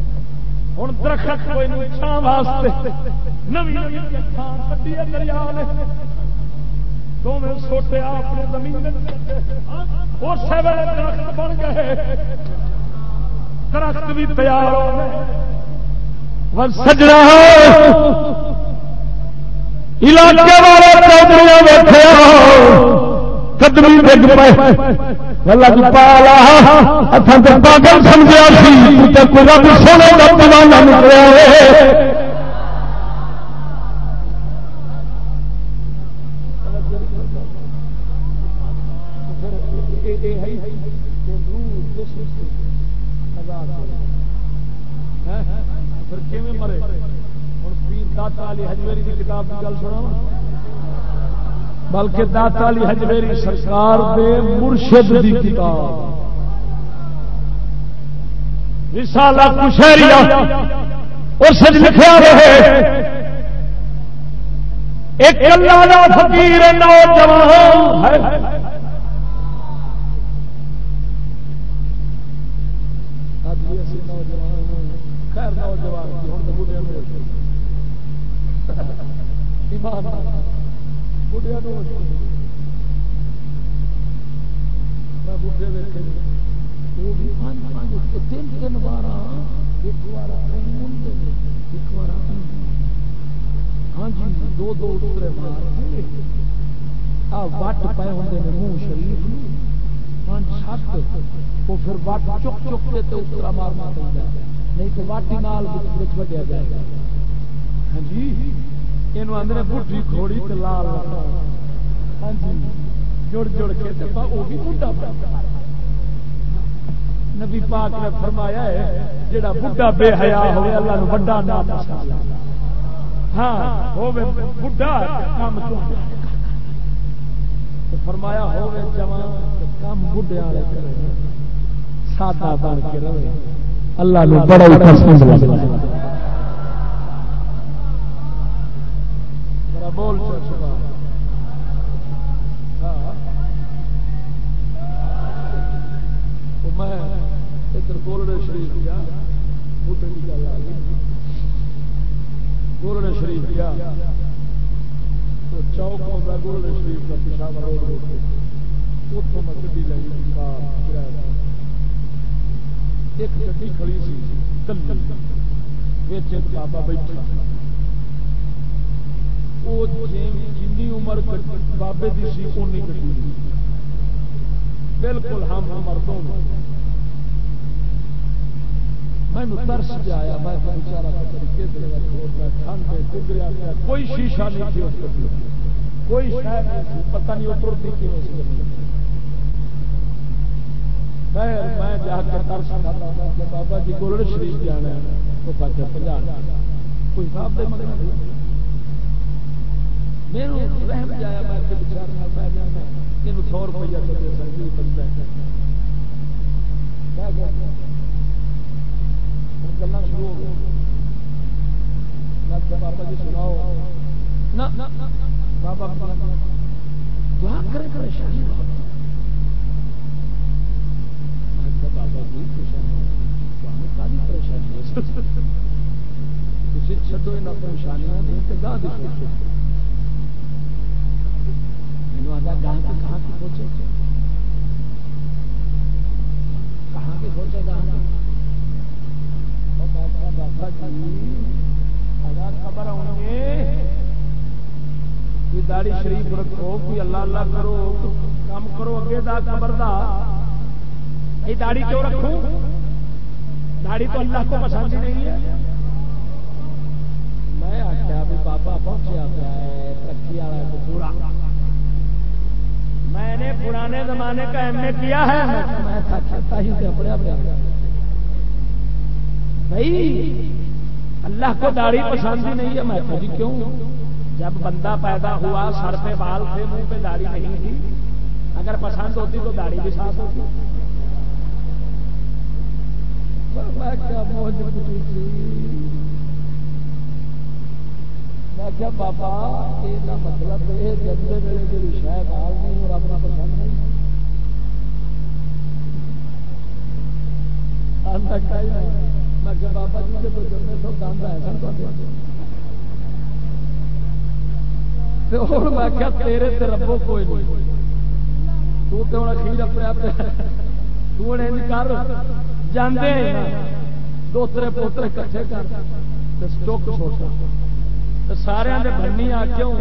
ہوں درخت کوئی چھان واسطے۔ دریا دونوں سوٹے اپنے زمین اسی ویلے درخت بن گئے۔ درخت بھی تیار ہو سجنا علاقے والے بیٹھے قدمی ڈگ پائے پالا پاگل سمجھا سی کوئی رب سونے کا دیوانہ نکلا بلکہ داتا علی حجویری سرکار دے مرشد دی کتاب۔ رسالہ کشہریہ اس لکھا رہے۔ ایک اللہ دا فقیر نوجوان ہے۔ ایمان بڑھیا تین تین بار ایک بار ہاں جی دو دو اترے مار وٹ پے ہوں منہ شریف پانچ سات وہ پھر وٹ چک چک کے اترا مار مار نہیں تو واٹی نال وڈیا جائے گا ہاں جی یہ آدھے بڑھی کھوڑی تو لال ہاں جی جڑ جڑ کے ڈبا وہ بھی بڑھا نبی پاک نے فرمایا ہے جڑا بڑھا بے حیا ہوئے اللہ نو بڑا نام ہاں ہوے بڑھا کام فرمایا ہوے جوان کام والے کرے سادہ بن کے رہے اللہ نو بڑا پسند لگتا بول ہاں۔ میں ادھر بول شریف کیا بوٹے کی گل آ گئی۔ گولڈ شریف گیا۔ تو چوک ہوتا گولڈ شریف کا پشاور روڈ ہوتے اتوں میں گی لگی کار کرایہ ایک گی کھڑی سی ایک بابا بیٹھا۔ وہ جی جن عمر بابے کی سی، اونی گی بالکل ہم مردوں میں۔ ترس جایا میں کوئی شیشہ نہیں تھی اس کوئی شاید نہیں پتہ نہیں اترتی کیوں میں۔ جا کے ترس کھاتا کہ بابا جی گولڈ شریف جانا ہے، تو بچہ پنجا کوئی صاحب دے مگر میرے رحم جایا میں پہ جانا یہ روپیہ دے سکتی ہے۔ گلا شروع ہو بابا جی سناؤ۔ بابا دعا کرے پریشانی بابا۔ جی پریشانی پریشانی چڈو یہاں پریشانیاں گاہ کی سوچو مینو آتا گاہ کی کہاں کی سوچے کہاں کی سوچے گاہ خبر کوئی داڑی شریف رکھو، کوئی اللہ اللہ کرو، کام کرو، اگے دا خبر دا یہ داڑی کیوں رکھو داڑی تو اللہ کو پسند نہیں ہے۔ میں آخیا بھی بابا پہنچیا پیا ترقی والا پورا۔ میں نے پرانے زمانے کا ایم اے کیا ہے؟ بھائی، اللہ کو داڑھی پسند ہی نہیں ہے، میں جی کیوں؟ جب بندہ پیدا ہوا، سر پہ بال تھے، منہ پہ داڑھی نہیں تھی، اگر پسند ہوتی تو داڑھی بھی ساتھ ہوتی۔ کیا بابا مطلب یہ مطلب یہ جلدے ویلے جی شاید بال نہیں اور اپنا پسند نہیں بابا جی سو گند ہے تیرے ربو کوئی نہیں۔ تو اخیر اپنے کر۔ جانے دوترے پوترے کٹھے کر۔ چک سوچا سارے بنی آ کیوں؟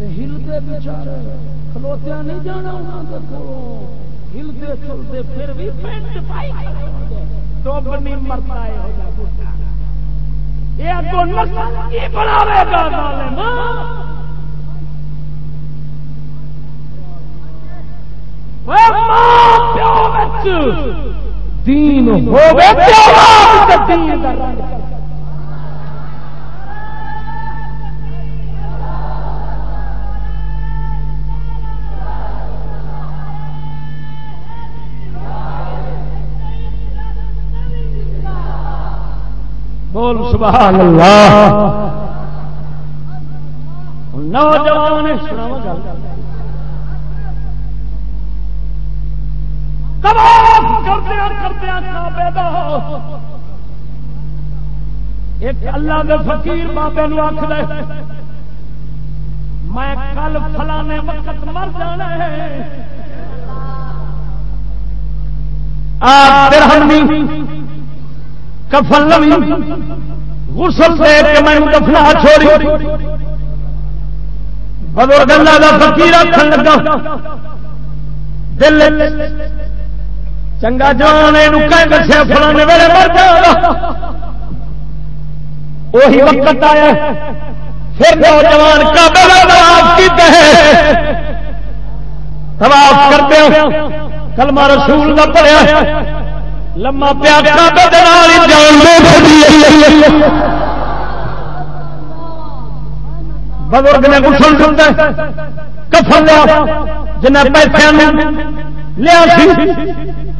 ہلتے بچارے کھلوتیا نہیں جانا ہلتے چلتے پھر بھی مرتا ہے دین بول سبحان اللہ۔ نوجوان ایک اللہ دے فقیر بابے نو آخ دے میں کل فلانے وقت مر جانا ہے۔ کفن غسل دے کے میں دفنا چھوڑی۔ بزرگ اللہ کا فقیر آخر لگا، دل چنگا جان دسیا فلانے ویلے مر جا وہی وقت آیا پھر نوجوان کابل طواف کیتے ہیں طواف کرتے ہو کلمہ رسول کا پڑھیا لما پیا بزرگ نے گسل سنتا کفن لیا جنہیں پیسے لیا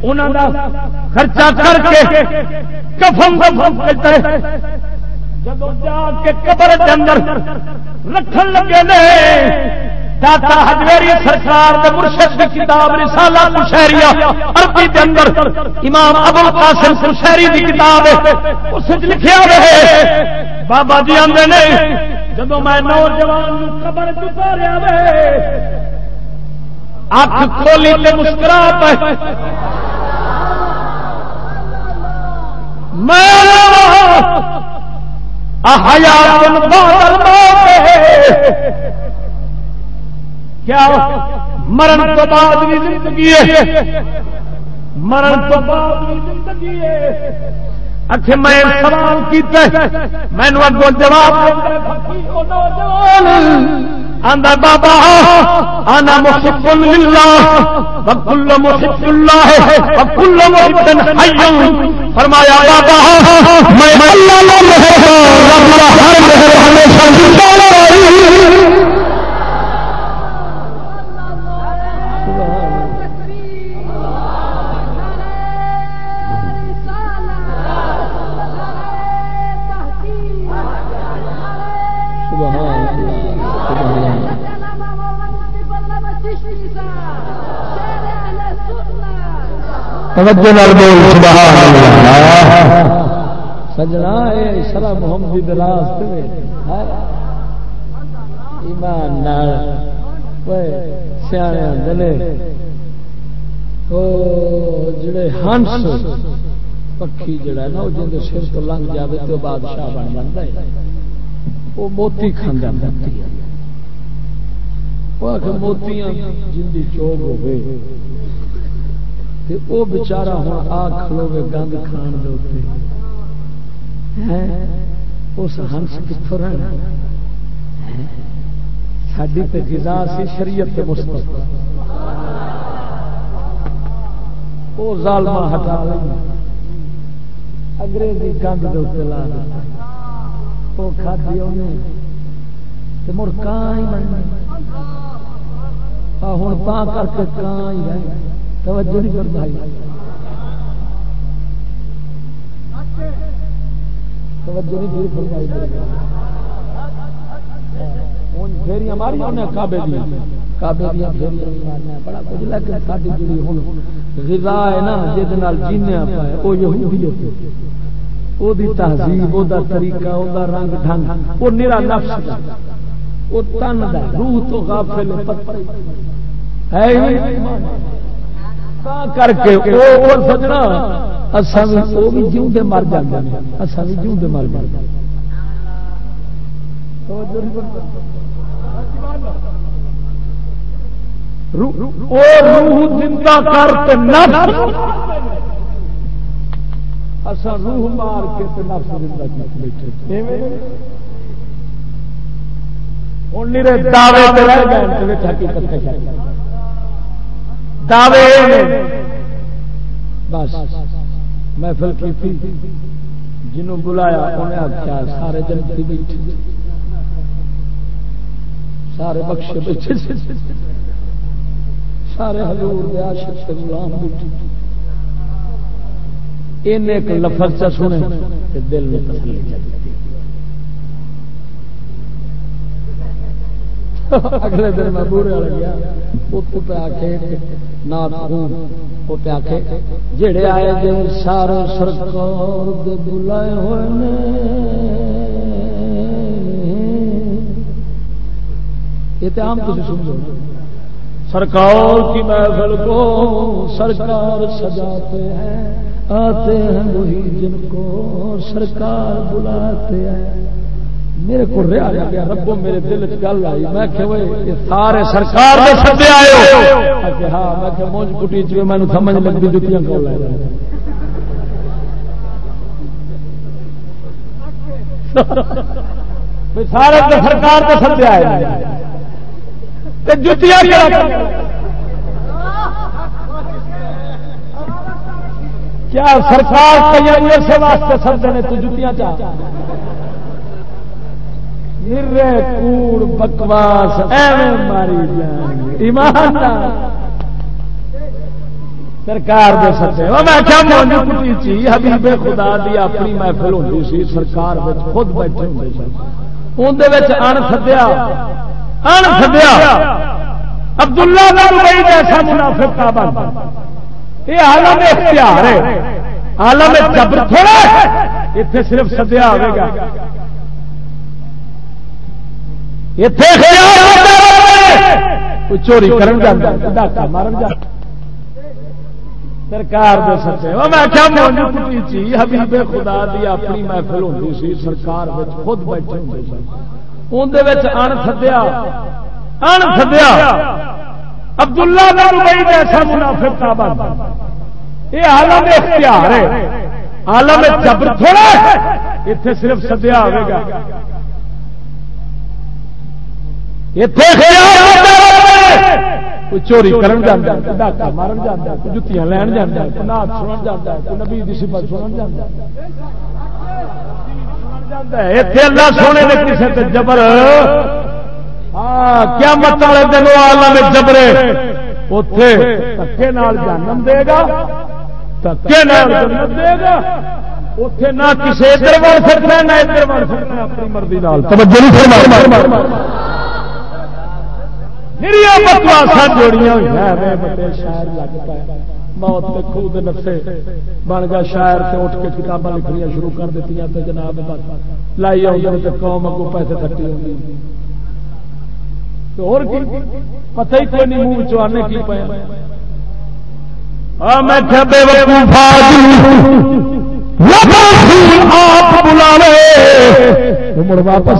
انہوں کا خرچہ کر کے کفن کرتا ہے جب جا کے قبر کے اندر رکھن لگے داتا ہجویری سرکار دے مرشد دی کتاب رسالہ مشہریہ عربی دے اندر امام ابو القاسم مشہری دی کتاب اس وچ لکھیا رہے بابا جی آندے نے، جدوں میں نوجوان قبر چتاریا وے اکھ کھولی تے مسکرا پے میں احیاء کیا مرن تو بعد بھی زندگی ہے؟ مرن تو بعد بھی زندگی ہے۔ اچھے میں سوال کیتا میں اگوں جواب آندا بابا آنا محب للہ وکل محب اللہ، وکل محب حی فرمایا، بابا، میں اللہ اللہ مہربان ہر مہر ہمیشہ زندہ رہی سجنا محمد ایمان جڑے ہنس، پکھی جڑا نا جن سر تو لنگ جائے تو بادشاہ بن جاتا ہے۔ وہ موتی کھانا موتی۔ موتیاں جن کی چوک ہو گئے وہ بچارا ہوں آ کھلو گے گند کھان دے اس ہنس کتوں رہنا ساری تو گزا سی شریعت مستقبل۔ وہ ظالما ہٹا لیں۔ انگریزی گند دے اتنے لا دیتا۔ وہ کھادی انہیں مڑ کان ہی بننا۔ ہوں تا کر کے کان ہی رہے توجہ نہیں کر توجہ نہیں فرمائی۔ انہیں کعبے دی کعبے مارنا بڑا کچھ، لیکن جڑی غذا ہے نا پائے یہودیت تہذیب طریقہ رنگ ڈھنگ او نرا نفس دا۔ او تن روح تو غافل ہے کر کے سجنا وہ بھی جیوتے مر جاتے ہیں اصا بھی جیوتے مر جاتے روح مار کے دعوے حقیقت دعوے بس محفل کی تھی جنوں بلایا انہیں آخیا سارے جنتی بیٹھے سارے بخشے بیٹھے سارے ہزور عاشق غلام بیٹھے ان ایک لفظ چ سنے دل میں تسلی چلتی اگلے دن میں بورے والا گیا اتو پہ آ کے نات آ کے جڑے آئے جی سارے سرکار بلائے ہوئے یہ تو عام تھی سمجھو۔ سرکار کی محفل کو سرکار سجاتے ہیں، آتے ہیں وہی جن کو سرکار بلاتے ہیں۔ میرے کو رہا جا گیا، ربو میرے دل چ گل آئی۔ میں کہ سارے سرکار دے سدے آئے ہاں میں کہ مونج کٹی چ میں سمجھ لگتی جتیاں کو لے سارے سرکار کے سدے آئے جتیاں کیا سرکار کئی سے واسطے سدے نے تو جتیاں چاہ؟ کوڑ بکواس ایویں ماری ایمان سرکار دے سچے حبیب خدا دی اپنی محفل ہوتی سی۔ سرکار وچ خود بیٹھے ہوتے سن۔ اندر ان سدیا۔ ان سدیا۔ عبداللہ بن ابی جیسا منافق کا بند یہ عالم اختیار ہے۔ عالم جبر تھوڑا اتنے صرف سدیا آئے گا۔ چوری کرن جاتا مارن جاتا سرکار دے سچے میں کیا موجود چی؟ حبیب خدا دی اپنی محفل سی سرکار خود بیٹھے سن ان سدیا۔ ان سدیا۔ عبداللہ بن منافق بند یہ عالم اختیار ہے۔ عالم جبر تھوڑا اتنے صرف سدیا آئے گا۔ چوری کرن ڈاکا مارن جانا جتیاں لین جانا نات سنن جانا نبی سفت سنن جانا اللہ سونے نے کسی جبر۔ کیا مت والے دن آلم جبرے۔ اتے دکے جنم دے گا دکے دے گا۔ اتے نہ کسی ادھر بڑھ سکتا نہ ادھر بڑھ سکتا اپنی مرضی جوڑیاں ہوئی۔ شاعر لگ پائے۔ موت کے خود نفسے۔ بن گیا شاعر سے اٹھ کے کتابیں لکھنیا شروع کر دیتی جناب لائی آؤ قوم کو پیسے کٹی ہوگی پتہ ہی کوئی نہیں منہ چوانے کی پایا میں آپ بلا عمر واپس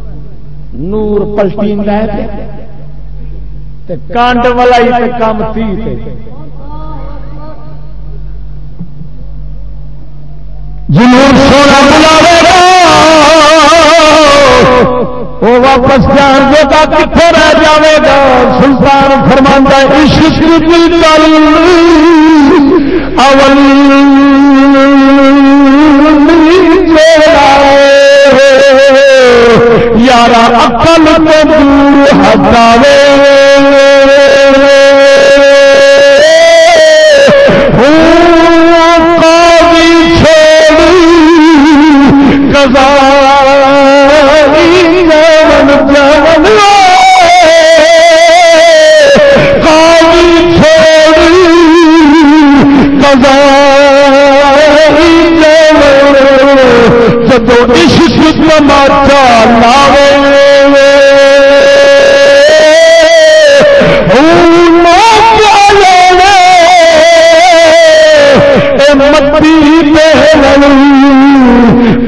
نور پلٹین لے پلٹی کانڈ والا ہی کام تھی جنور سونا بلاوے گا۔ وہ واپس جان گے گا کتنے رہ جائے گا۔ سلطان فرماندہ عشق کی گل اول یارا اکل کو دور ہٹاوے۔ جب عشق ماچا لاوے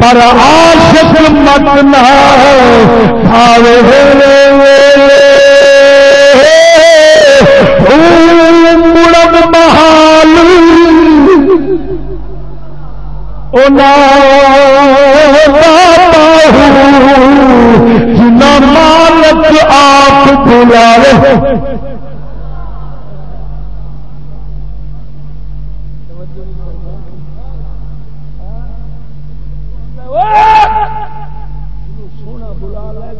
پر آشک مت نہ مڑ محال جنا مالک آپ بلا سونا بلا لے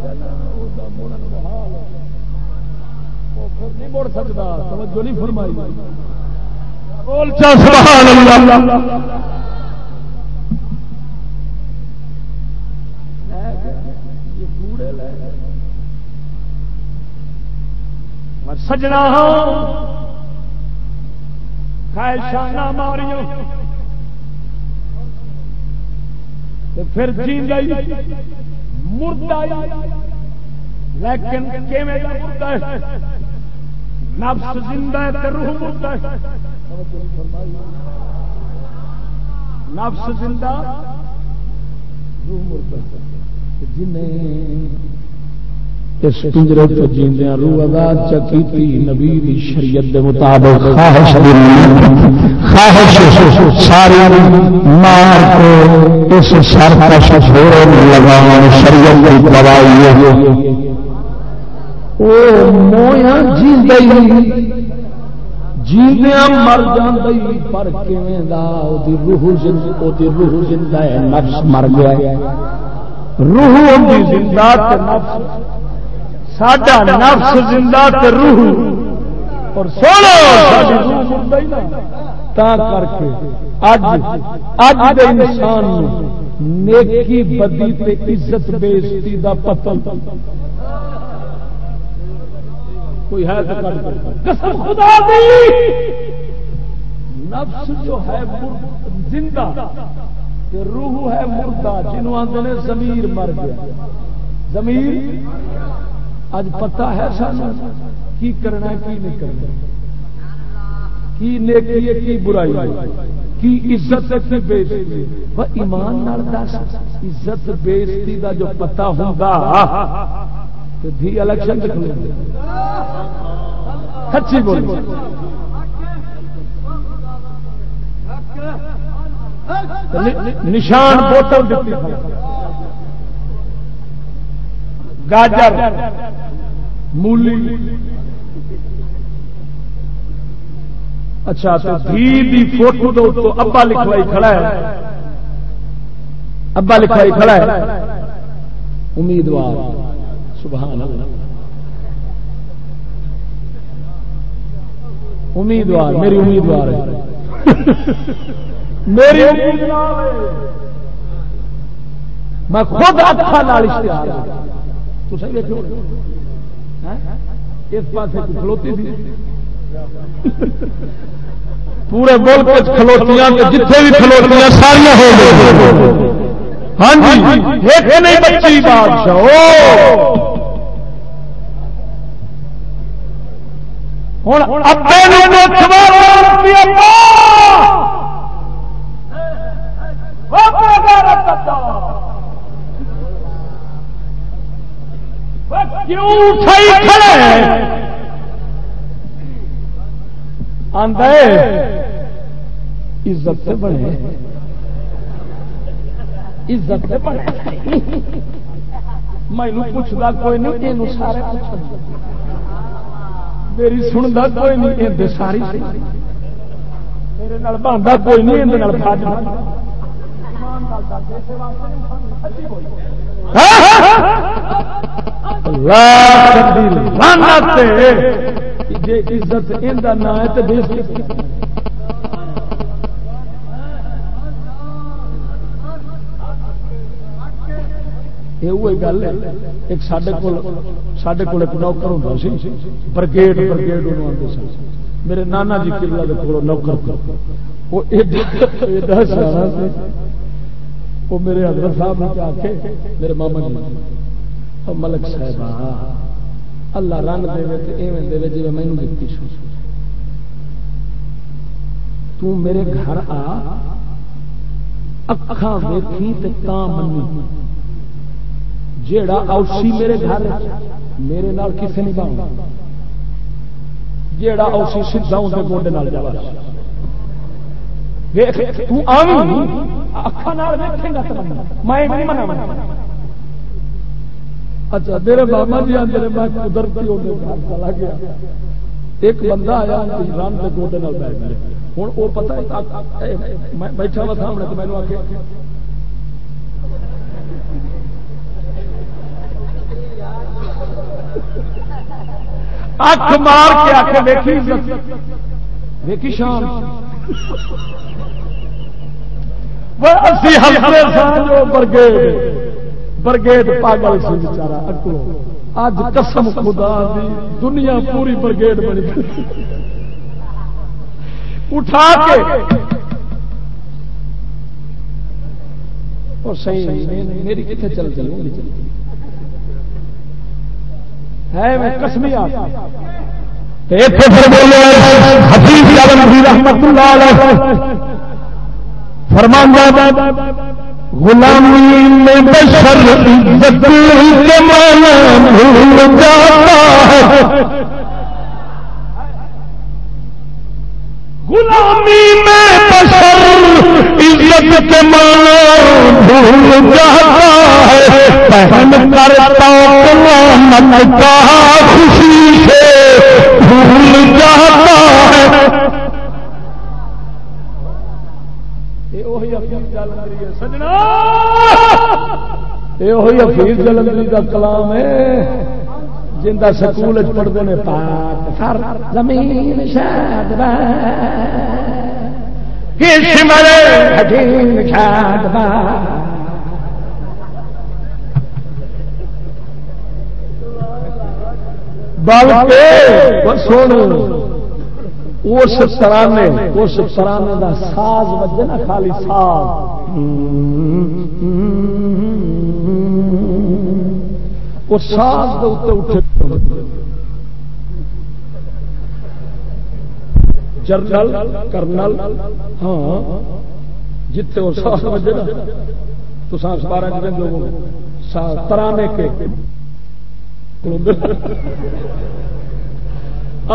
نہیں مڑ سکتا توجہ نہیں فرمائی سبحان اللہ۔ سجنا ہاں۔ خواہشانہ پھر جی مردہ لیکن مردہ نفس زندہ ہے روح مردہ ہے۔ نفس زندہ، روح مردہ جنہیں اس پنجرے تو جیندیا روح آزاد چکی نبی دی شریعت دے مطابق خواہش خواہش ساری مار کو اس سر کا شفور لگا شریعت کی دوائی ہے۔ وہ مویا جی جیدیا مر جی پر روح روح زندہ ہے، نفس مر گیا روح زندہ نفس۔ ساڈا نفس زندہ روح۔ اور سولو تا کر کے اج اج دے انسان نیکی بدی تے عزت بےزتی دا پتہ۔ کوئی ہے تو قسم خدا دی! نفس جو ہے زندہ روح ہے مردہ، جنہوں آتے ہیں زمیر مر گیا۔ زمیر اج پتہ ہے سان کی کرنا کی نہیں کرنا کی نیکی ہے، کی برائی کی عزت کی بےزتی ایمان نال دس، عزت، بےزتی دا جو پتہ ہوگا دھی الیکشن سچی بول نشان بوتل گاجر، مولی۔ اچھا دھی دی فوٹو تو ابا لکھوائی کھڑا ہے۔ ابا لکھوائی کھڑا ہے۔ امیدوار۔ سبحان اللہ امیدوار میری امیدوار ہے میری میں خود اکھا نال اشتہار تو صحیح دیکھو اس پاس کھلوتی تھی پورے ملک کھلوتیاں جتنے بھی کھلوتیاں ساریا ہو گئی ہاں جی ایک نہیں بچی بادشاہ ہوں عزت سے بنے عزت سے بنے میں پوچھتا کوئی نہیں یہ سارے میری سنتا کوئی نہیں ساری میرے بنتا کوئی نہیں جی عزت نام ہے تو گل ایک سڈے سڈے کو نوکر ہوں سی برگیڈ برگیڈ میرے نانا جی کلا کو نوکر وہ میرے حضرت صاحب نے آ کے میرے ماما جی ملک صاحب اللہ رنگ دے ایویں دے جی مینو دیتی سو تو میرے گھر آ اکھا ویکھی تے تاں منی جیڑا اوسی میرے گھر میرے نال کسے نہیں باؤں جیڑا اوسی سیدھا اندر گوڈے نال جا اچھا میرے بابا جی آدھے میں قدرتی چلا گیا۔ ایک بندہ آیا کے گوڈے بیٹھ گیا۔ ہوں وہ پتا بیٹھا وا سامنے تو مینو آ کے اکھ مار کے آ کے دیکھی شام برگیڈ پاگل سی بچارا اکلو اج قسم خدا دی، دنیا پوری برگیڈ بنی اٹھا کے۔ اور صحیح میری کتنے چل چلتی ہے میں رحمت اللہ غلامی میں بشر عزت بھول جاتا ہے۔ غلامی میں بشر عزت کے مانا بھول جاتا ہے بہن کرتا من کا خوشی سے بھول جاتا ہے۔ یہ حفیظ جلندری کا کلام ہے جن سکول پڑھتے ہیں پاک زمین شاد شاد بلکہ سن اس ترانے اس ترانے کا ساز بجے نا خالی ساز۔ وہ ساز اٹھے۔ جرنل، کرنل ہاں جتنے وہ ساس بجے نا، تو ساس بارہ دن لوگوں ترانے کے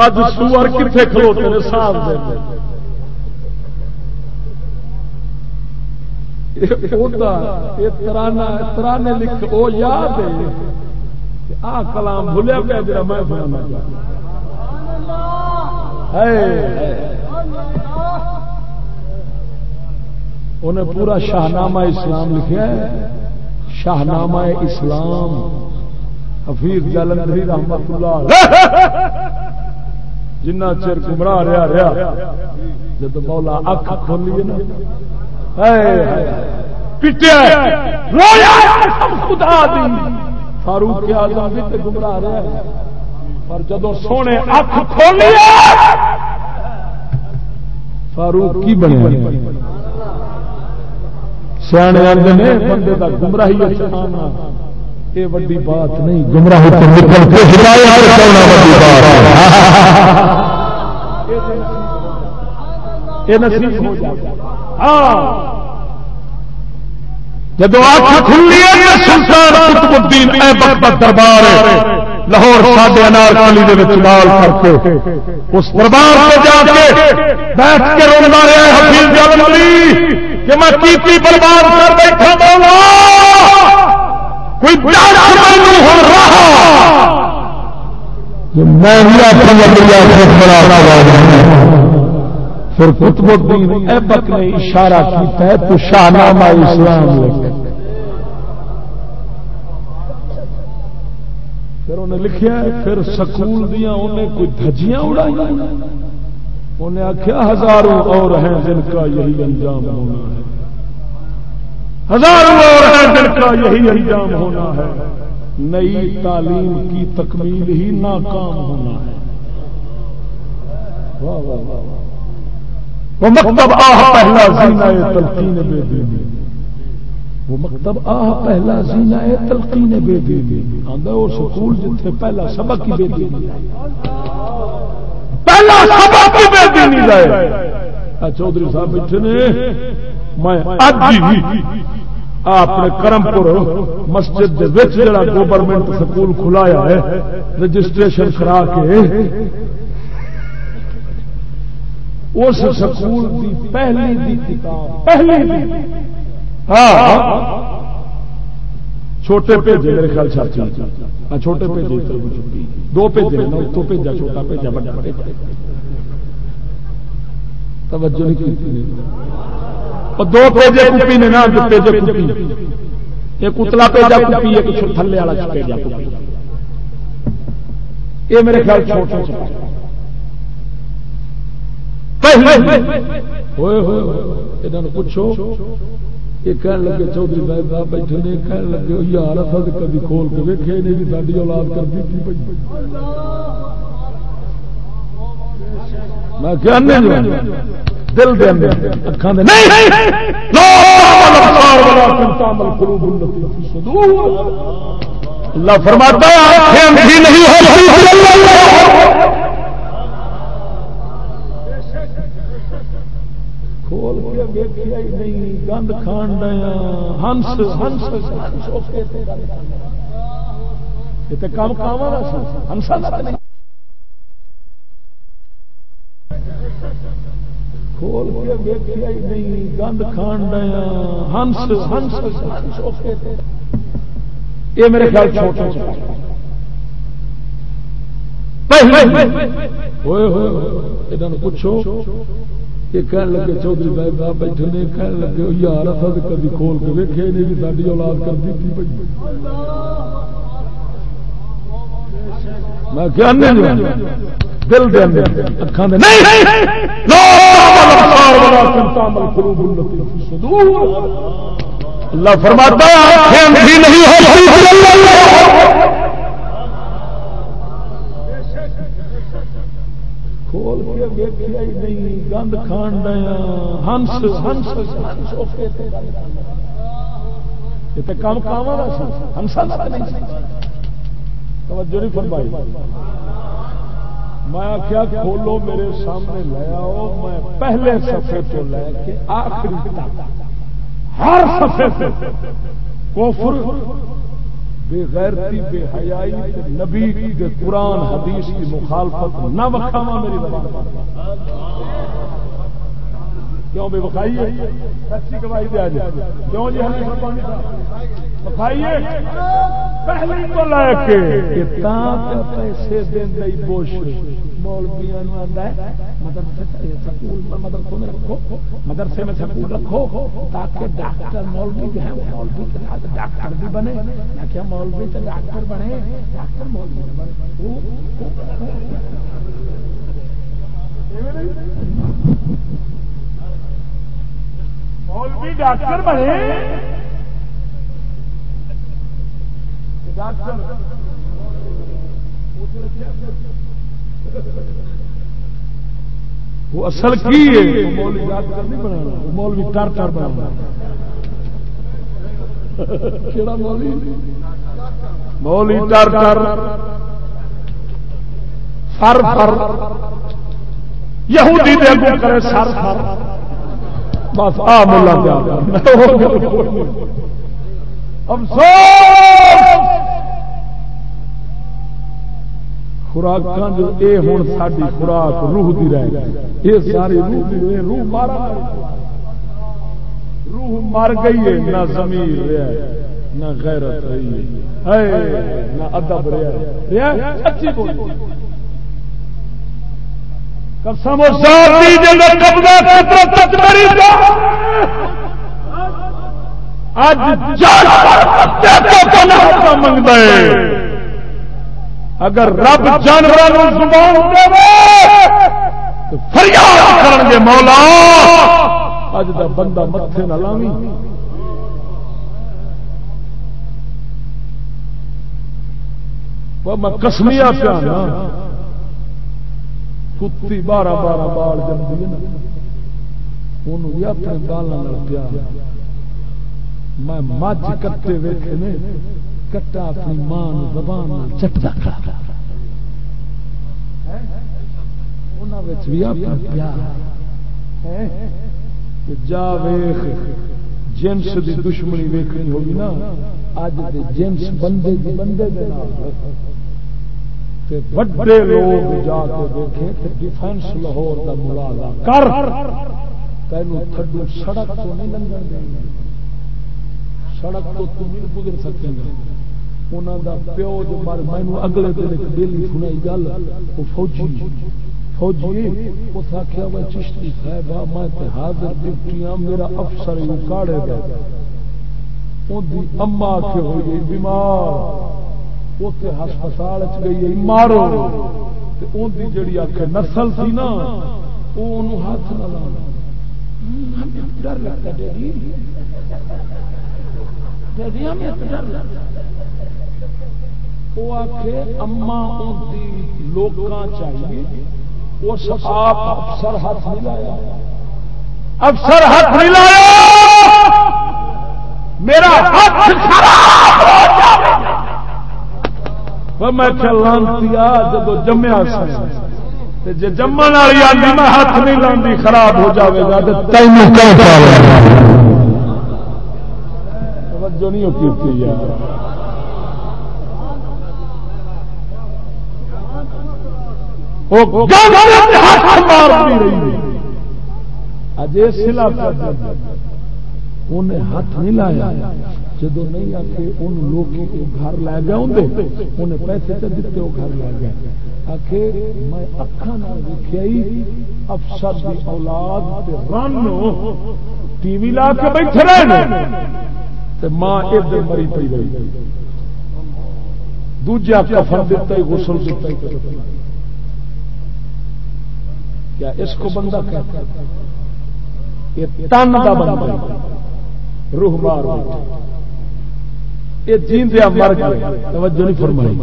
اج سور کتنے کھلوتے ہیں ساس ترانے لکھ وہ یاد ہے۔ آ کلام بھولیا پیا جا میں انہیں پورا شاہنامہ اسلام لکھا ہے۔ شاہنامہ اسلام۔ حفیظ جلندری رحمت اللہ جنہ چر گمراہ رہا رہا جب مولا اکھ کھولی نا۔ پٹیا خدا دی۔ فاروق آزم بھی گمراہ رہا پر جدو سونے اکھ کھولی فاروق کی بنے سیانے آدھے نے بندے کا گمراہی یہ وڈی بات نہیں گمراہی جب آنکھ کھلی ہے سلطان قطب الدین ایبک دربار لاہور ساڈے انار کلی لال کر کے اس دربار سے جا کے بیٹھ کے رونا رہا حفیظ جلندی کہ میں کیتی برباد کر بیٹھا مولا کوئی ہو رہا۔ پھر قطب الدین ایبک نے اشارہ کیتا ہے تو شاہ نامہ اسلام لکھا پھر انہیں لکھیا پھر سکول دیا انہیں کوئی دھجیاں اڑائی انہیں آخیا ہزاروں اور ہیں جن کا یہی انجام ہونا ہے۔ ہزاروں اور ہیں جن کا یہی انجام ہونا ہے۔ نئی تعلیم کی تکمیل ہی ناکام ہونا ہے۔ واہ واہ واہ۔ وہ مکتب آہ پہلا زینہ تلقین بے دینی۔ وہ مکتب آہ پہلا زینہ تلقین بے دینی آندا وہ سکول جتھے پہلا سبق ہی بے دینی پہلا سبق ہی بے دینی لائے چودھری صاحب بیٹھے نے، میں اج ہی اپنے کرم پور مسجد دے وچ جڑا گورنمنٹ سکول کھلایا ہے رجسٹریشن کرا کے، اس سکول کی پہلی دی کتاب، پہلی دی۔ ہاں چھوٹے پیجے میرے خیال چاچا ہاں چھوٹے چھٹی دو پیجے تو پیجا چھوٹا بڑا توجہ نہیں کی دو پیجے کپی نے نا دو پیجے کپی۔ ایک اتلا پیجا کپی ایک تھلے والا پیجا کپی۔ یہ میرے خیال چھوٹا چھوٹا۔ پوچھو یہ کہنے لگے چودھری صاحب صاحب بیٹھے نے کہنے لگے یار اصل کبھی کھول کے ویکیا نہیں ساری اولاد کر دی تھی میں کہنے دل دے اکھان دے اللہ۔ فرماتا ہے نہیں کھول کے ویکیا ہی نہیں گند کھان دیا ہنس ہنس یہ کام کام ہنسا کھول کے ویکیا ہی نہیں گند کھان دیا ہنس ہنس یہ میرے خیال چھوٹے پوچھو یہ کہنے لگے چودھری صاحب بیٹھے نے کہنے لگے یار اصل تو کبھی کھول کے ویکے نہیں کہ ساری اولاد میں کیا دل دے اندر اکھان دے اللہ فرماتا ہے نہیں کھول کے ویکیا ہی نہیں، گند کھان دیا۔ ہنس ہنس ہنس۔ یہ کام کام ہنسا نہیں توجہ نہیں فرمائی۔ میں آخیا کھولو میرے سامنے، لے آؤ۔ میں پہلے سفے تو لے کے آخری تک۔ ہر سفے کوفر بے غیرتی بے حیائی نبی دے قرآن حدیث کی مخالفت نہ وکھاوا میری زبان. کیوں بے بخائیے سچی گواہی دیا جائے کیوں جی ہمیں بخائیے پہلے تو لے کے پیسے دین بوش مولویا مدرسے میں رکھو مدرسے میں سکول رکھو تاکہ ڈاکٹر مولوی جو ہے مولوی کے ساتھ ڈاکٹر بھی بنے میں کیا مولوی تو ڈاکٹر بنے ڈاکٹر مولوی بنے مولوی ڈاکٹر بنے۔ ڈاکٹر۔ وہ اصل کی ہے؟ مولوی ٹر ٹر بنا مولوی ٹر ٹر۔ فر فر۔ یہودی دے اگوں کرے سر فر۔ بس آ ملا افسوس خوراک جو اے ہوں ساری خوراک روح دی رہ گئی۔ یہ ساری روح دی روح مارا روح مر گئی ہے، نہ زمین رہا نہ غیرت رہی ہے۔ نہ ادب رہا سچی بولی قسم جے قبضہ اج جان تو پناہ منگدا ہے اگر رب جانور زبان فریاد کرن گے مولا۔ اج دا بندہ متے نہ لاوی میں کسمیا پیا نا کتی بارہ بارہ بال جمدی انہوں بھی اپنے بالوں پیا۔ میں مجھ کتے ویکھے نے، کٹا اپنی ماں زبان چٹتا کھڑا۔ جا ویخ جنس دی دشمنی ویکنی ہوگی نا اج جنس بندے دی بندے دے بڑے لوگ جا کے دیکھے ڈیفینس لاہور کا ملازہ کر۔ تینوں تھڈو سڑک تو نہیں لنگن دیں سڑک تو تم نہیں گزر سکتے انہوں دا پیو جو مر مینو اگلے دن ایک ڈیلی سنائی گل، وہ فوجی فوجی، اس آخیا میں چشتی صاحب میں حاضر ڈپٹیاں میرا افسر اکاڑے گا اندی اما کے ہوئی بیمار۔ اتنے ہسپتال چ گئی مارو۔ اندی جڑی آخ نسل سی نا وہ ہاتھ نہ لانا ڈر لگتا ڈیڈی۔ ڈیڈی، ہمیں ڈر لگتا وہ آخ اما لوگ چاہیے۔ اس آپ افسر ہاتھ نہیں لایا۔ افسر ہاتھ نہیں لایا۔ میرا ہاتھ خراب ہو جاوے۔ میں چلانتی جب جمیا جی جمن والی آدمی میں ہاتھ نہیں لاندی، خراب ہو جاوے گا۔ توجہ نہیں ہوتی یار انہیں ہاتھ نہیں لایا۔ جب نہیں آ کے ان لوگ گھر لے گئے ہوں انہیں پیسے تو دیتے وہ گھر لے گئے۔ آ کے میں اکھان دیکھا افسر کی اولاد رن ٹی وی لا کے بیٹھے رہے ماں ادھر مری پی رہی۔ دوجا کفن دیتا ہی، غسل دیتا ہی۔ کیا اس کو بندہ کہتا ہے؟ یہ تن کا بندہ روح مار یہ جیندیا مر گیا توجہ نہیں فرمائی۔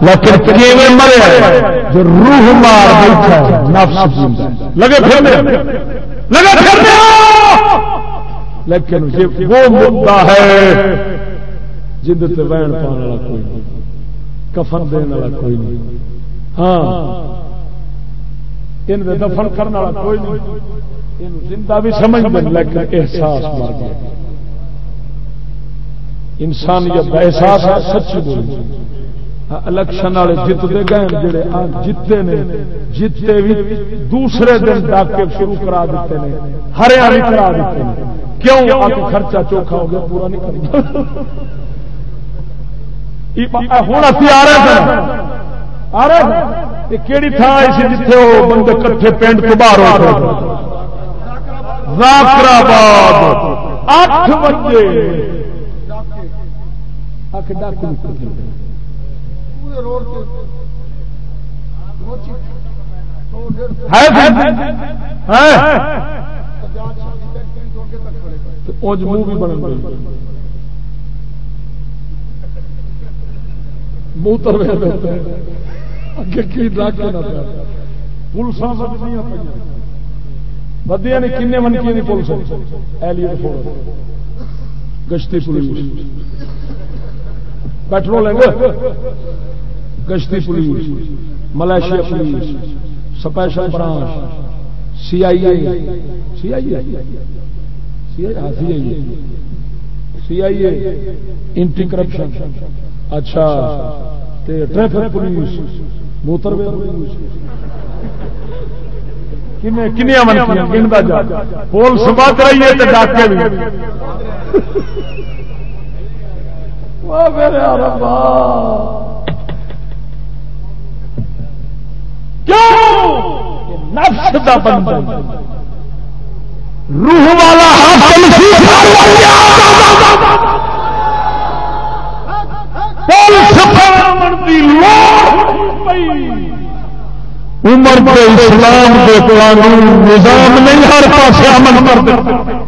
لیکن کیویں مریا جو روح مار بیٹھا نفس جیندا لگے پھرنے لگے پھرنے لیکن یہ وہ مدعا ہے جند تے وین پانے والا کوئی نہیں۔ کفن دینے والا کوئی نہیں۔ ہاں۔ ان دفن کرنے والا کوئی نہیں۔ زندہ بھی سمجھ لیکن احساس مر گیا۔ انسانیت کا احساس ہے، سچی بولی۔ الیکشن والے جیتتے گئے جڑے جیتے نے، جیتے بھی دوسرے دن ڈاکے شروع کرا دیتے ہیں ہریا بھی کرا دیتے ہیں کیوں؟ آپ خرچہ چوکھا ہو گیا، پورا نہیں کرنا ہوں ابھی آ رہے ہیں۔ آ رہے ہیں۔ کہڑی تھان سی جیتے وہ بندے کٹھے پینٹ تو باہر آ ہو زاکرآباد اٹھ بجے۔ ڈاکو منہ بھی بن گئی منہ تر پولیس بدیا نے کن منکی نہیں پولیس ایلیٹ گشتی پولیس۔ پیٹرول گشتی police Malaysia police, special branch, C I A, C I A, C I A anti corruption اچھا ٹریفک پولیس موتر کنیا منکیاں جا۔ پولیس بات رہی ہے ڈاکے نفس دا بندہ روح والا عمر پہ اسلام کے قانون نظام نہیں، ہر پاس امن کر دیتے۔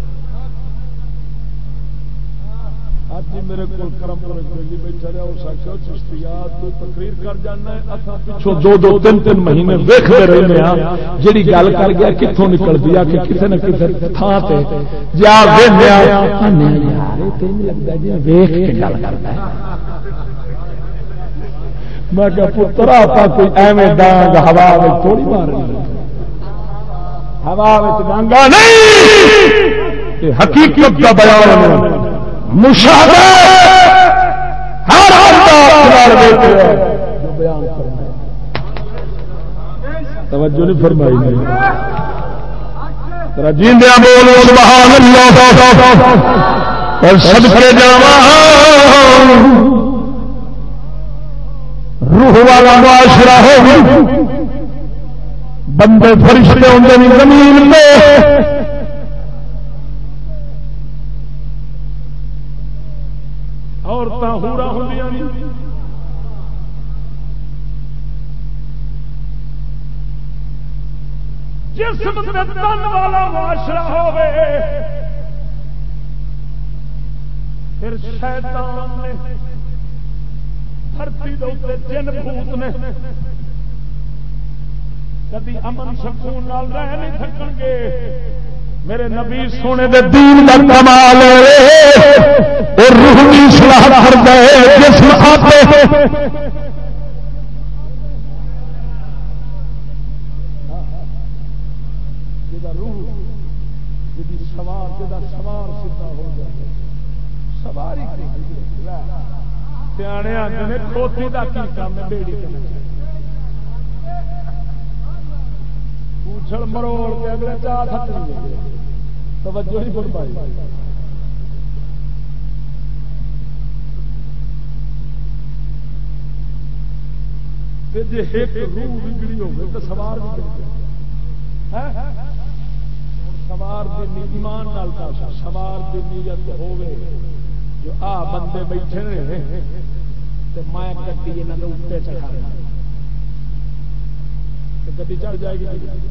اج میرے کو کرم بیٹھا رہا اس آخر چشتیات تقریر کر جانا دو دو تین تین مہینے ویکتے رہے ہیں۔ جیڑی گل کر گیا کتوں نکل دیا کہ کسی نہ کسی تھان سے جا میں پترا کوئی ایویں ڈانگ ہوا تھوڑی مارنی ہوا ڈانگا نہیں! حقیقت کا بیان مشاہدہ! ہر توجہ نہیں فرمائی نہیں۔ جیندیا بولو سبحان اللہ اور سب کے جاوا روح والا معاشرہ ہو بندے فرشتے ہوں زمین میں۔ عورتیں ہورا ہوں جسم تن والا معاشرہ ہوے پھر شیطان نے دھرتی دے جن بھوت نے کدی امن سکون رہ نہیں سکن گے۔ میرے نبی سونے دے دین کا کمال اور روح کی سلاح کر گئے جسم آتے سوار جا سوار سیدھا ہو جائے سواری سیانے آتے کھوتی کا کی کام ہے؟ بیڑی پوچھل مروڑ کے اگلے چار تھک توجہ نہیں بن پائی جی ایک روح بگڑی ہوگی تو سوار سوار ایمان سوار نیت ہوے جو آ بندے بیٹھے رہے تو میں گڈی یہاں اتنے چڑھا گڈی چڑھ جائے گی جی۔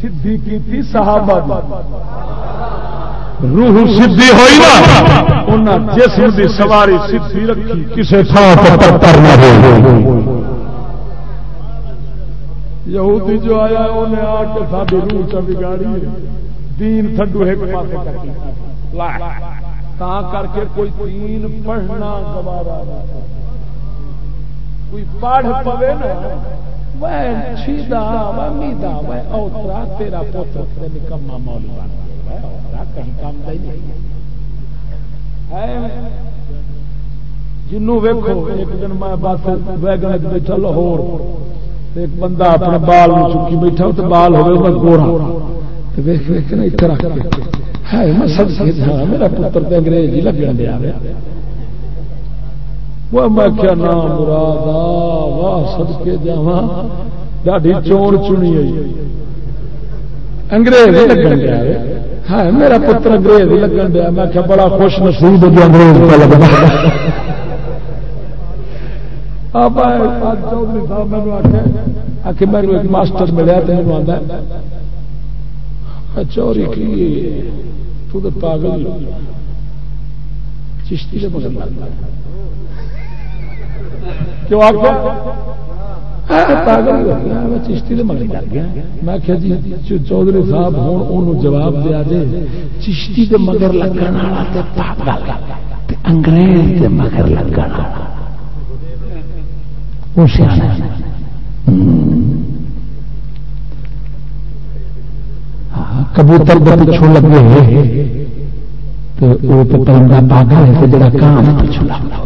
سدھی کی صحابہ روح سدھی ہوئی نا۔ جسم کی سواری سدھی رکھی کسی یہودی جو آیا انہیں آ کے ساری روح چ بگاڑی دین تھڈو ایک پاس کر کے۔ کوئی دین پڑھنا گوارا کوئی پڑھ پوے نا۔ تیرا پوتر نکما مول کہیں کام کا جنوں ویکو ایک دن میں بس ویگن بیٹھا لاہور۔ ایک بندہ اپنے بال میں چکی بیٹھا تو بال ہوئے گورا میرا پتر انگریز ہی لگن دیا میں کیا نام مراد واہ سد کے جا ڈاڈی چون چنی انگریز لگن دیا ہاں میرا پتر انگریز لگن دیا۔ میں کیا بڑا خوش نصیب انگریز کا لگنا چودھری صاحب میں آخیا میرے ایک ماسٹر ملیا تو آتا چوری کی؟ تو پاگل۔ چشتی سے چشتی ہاں، لگ گیا۔ میں جی چودھری صاحب ہوں جواب دیا جی چشتی کے مگر لگن انگریز کے مگر لگن ہاں، کبوتر پچھو لگے۔ تو پاگل ہے جڑا کام پچھو لگتا۔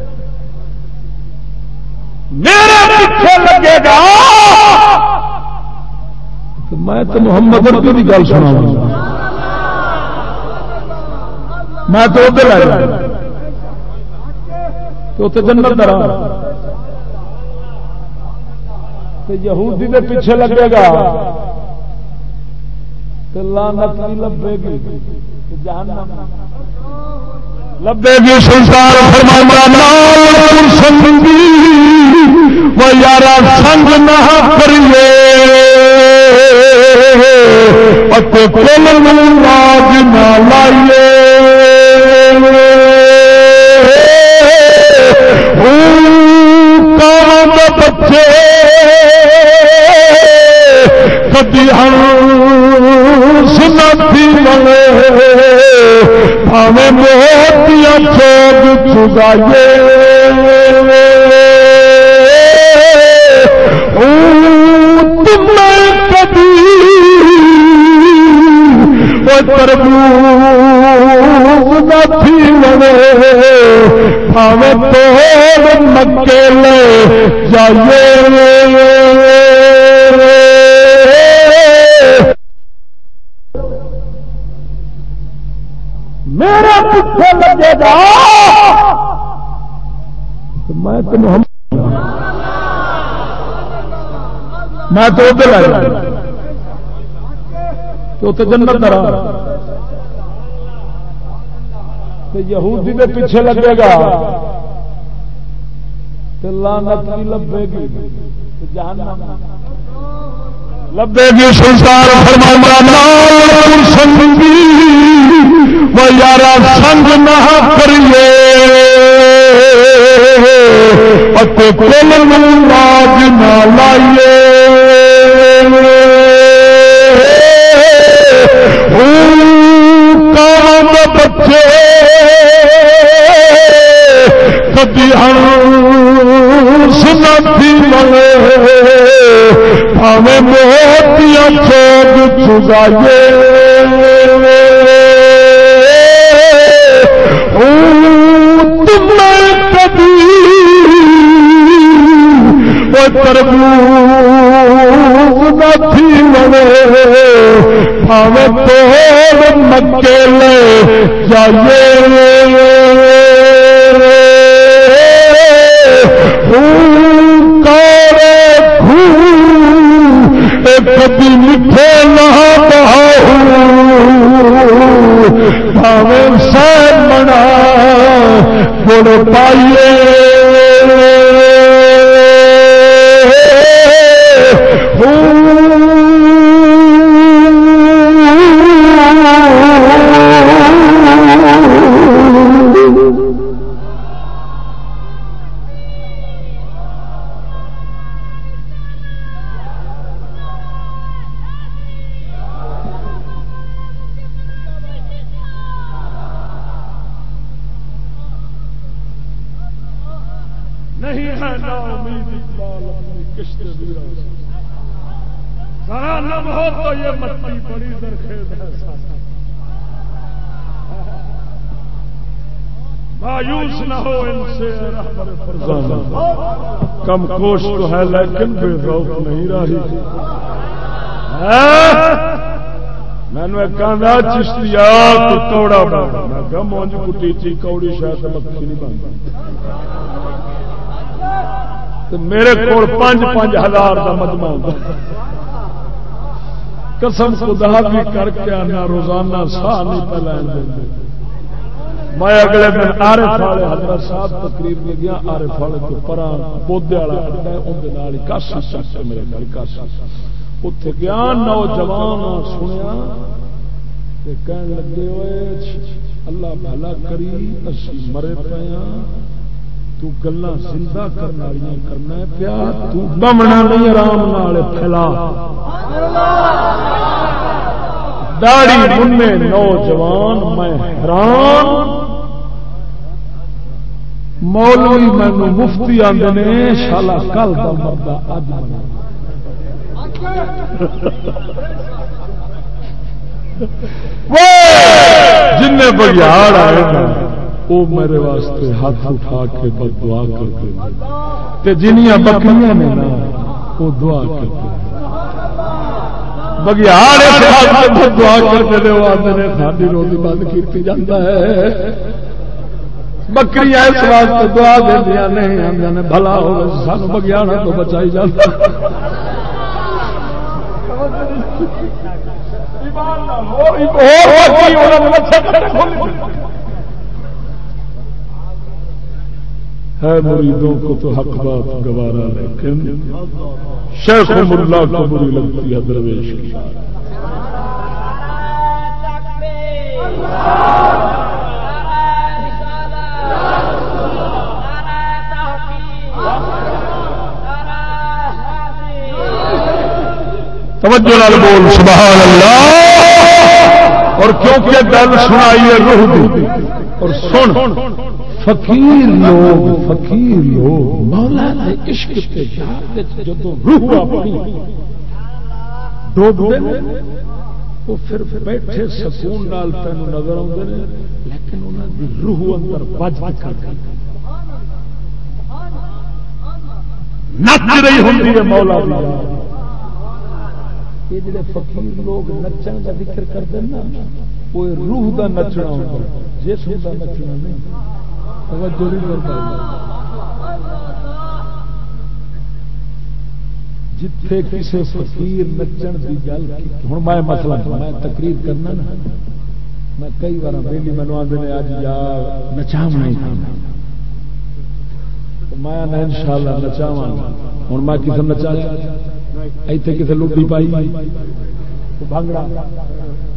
میرے پیچھے لگے گا۔ تو میں تو محمد اربی کی گل سنا میں تو ادھر تو اتنے جنت درا یہودی کے پیچھے لگے گا۔ لانت بھی لبے گی۔ جہنم۔ لبے گی سنسار فرمانا سنگی وہ یار سنگ نہ کریے۔ پتے کل راج نہ لائیے۔ بچے۔ ہم سنتی بنے ہمیں موتیاں چوگ تم کبھی بنے ہمیں تو مکے لے جائیے میرا پیچھے لگے گا۔ میں تو محمد میں تو ادھر آیا۔ تو اتنے جنت رہا۔ یہودی کے پیچھے لگے گا۔ لانت کی لبے گی۔ جہنم لبے گی سنسار سنگی وہ یار سنگ نہ کریے۔ کل راج نہ لائیے۔ بچے۔ کبھی سنتی ملے۔ ہمیں موتیاں چوک چگائیے تربو نتی ملے ہمیں مکے لے جائیے کبھی میٹھے نہ بہاؤ سہ بنا، گڑ پائیے۔ کم تو ہے، لیکن بے روک نہیں رہی میں نے کہا چشتیا توڑا بنا میں کہا، مونج کٹی چی، کوڑی شاید مکھی نہیں بنتا میرے کو پانچ پانچ ہزار کا مجمع ہوتا قسم خدا بھی کر کے آنا روزانہ سا نہیں پہ میں اگلے دن آرے فالے حضرت صاحب تقریر میں گیا، آرے فالے تو پرا پودے والا اڈا ہے اندر کاشی چک میرے گھر کاشی اتنے گیا، نوجوان سنیا کہن لگے ہوئے اللہ بھلا کری، اسی مرے پے ہاں۔ تو گلا زندہ کرنے والی کرنا پیا تو بمنا نہیں، آرام نال پھیلا۔ داڑی مننے نوجوان، میں حیران مولوی مینو مفتی آدھے نے شالا کل کا مردا اج جن بگیاڑ آئے وہ میرے واسطے ہاتھ اٹھا کے بد دعا کرتے جنیا بکریاں نے نا وہ دعا کرتے بگیاڑ دعا کرتے وہ آدھے ساری روزی بند کی جاتا ہے۔ بکری اس واسطے دعا دیا نہیں بھلا ہو سانو بگیانا تو بچائی جاتا ہے مریدوں کو تو حق بات گوارا لیکن شیخ اللہ کو بری لگتی ہے درویش کی توجہ لال بول، سبحان اللہ۔ اور کیونکہ دل سنائیے روح دی، اور سن، فقیر لوگ فقیر لوگ، مولا دے عشق تے یاد جدوں روح اپنی ڈوب وہ پھر بیٹھے سکون نال تینوں نظر آتے ہیں، لیکن انہوں دی روح اندر بج کر نچ رہی ہوں مولا دی یہ جڑے فقیر لوگ نچن کا ذکر کرتے ہیں نا، وہ روح کا نچنا ہوتا جسم کا نچنا نہیں۔ توجہ نہیں کرتا جتھے کسی فقیر نچن کی گل ہوں میں مسئلہ میں تقریر کرنا نا۔ میں کئی بار ویلی مینو آدھے اج یار نچا نہیں میں ان شاء اللہ نچاوا ہوں میں کسی نچایا اتنے کسی لوڈی پائی۔ بھنگڑا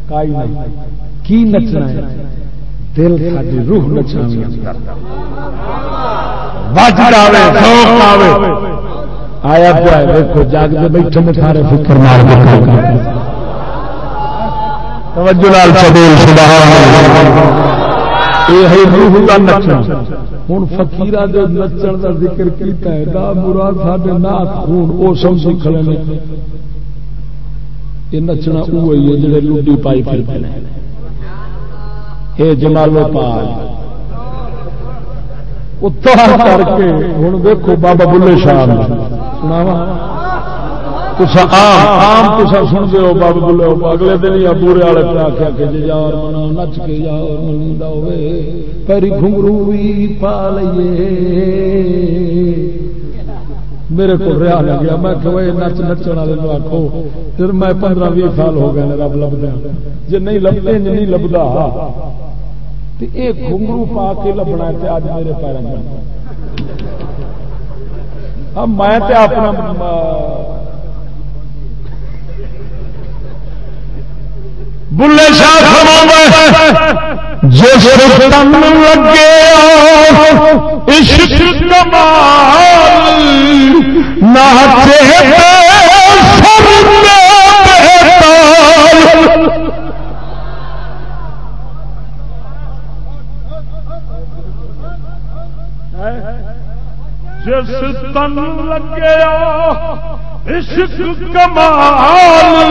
کائی نہیں۔ کی نچنا ہے؟ دل ساری روح نچنا آیا پیا دیکھو جاگ کے بیٹھے میں سارے فکر مار دے توجہ لال سبحان اللہ۔ یہ ہے روح کا نچنا۔ ہوں فکیر نچن کا ذکر کیا مراد سارے نات خون وہ سمجھ کھڑے یہ نچنا وہی ہے جڑے لوڈی پائی پھر یہ جمالو پال کر کے ہوں دیکھو بابا بلے شاہ۔ سناوا آم تصا سنتے ہو، بابا بلے اگلے دن یا بورے والے پہ آخیا کہ جی یار منا نچ کے یار منگا ہوے پیری گھنگرو بھی پا لیے میرے کو رہا لگ گیا، میں کہ نچ نچن والے آخو پھر میں پندرہ بھی سال ہو گئے رب لبدا۔ جی نہیں لبتے نہیں لبدا۔ یہ گھنگرو پا کے لبنا ہے اج میرے پیروں ہاں، میں میں اپنا بلے شاہ جس تن لگے عشق کمال ناچے جس تن لگے عشق کمال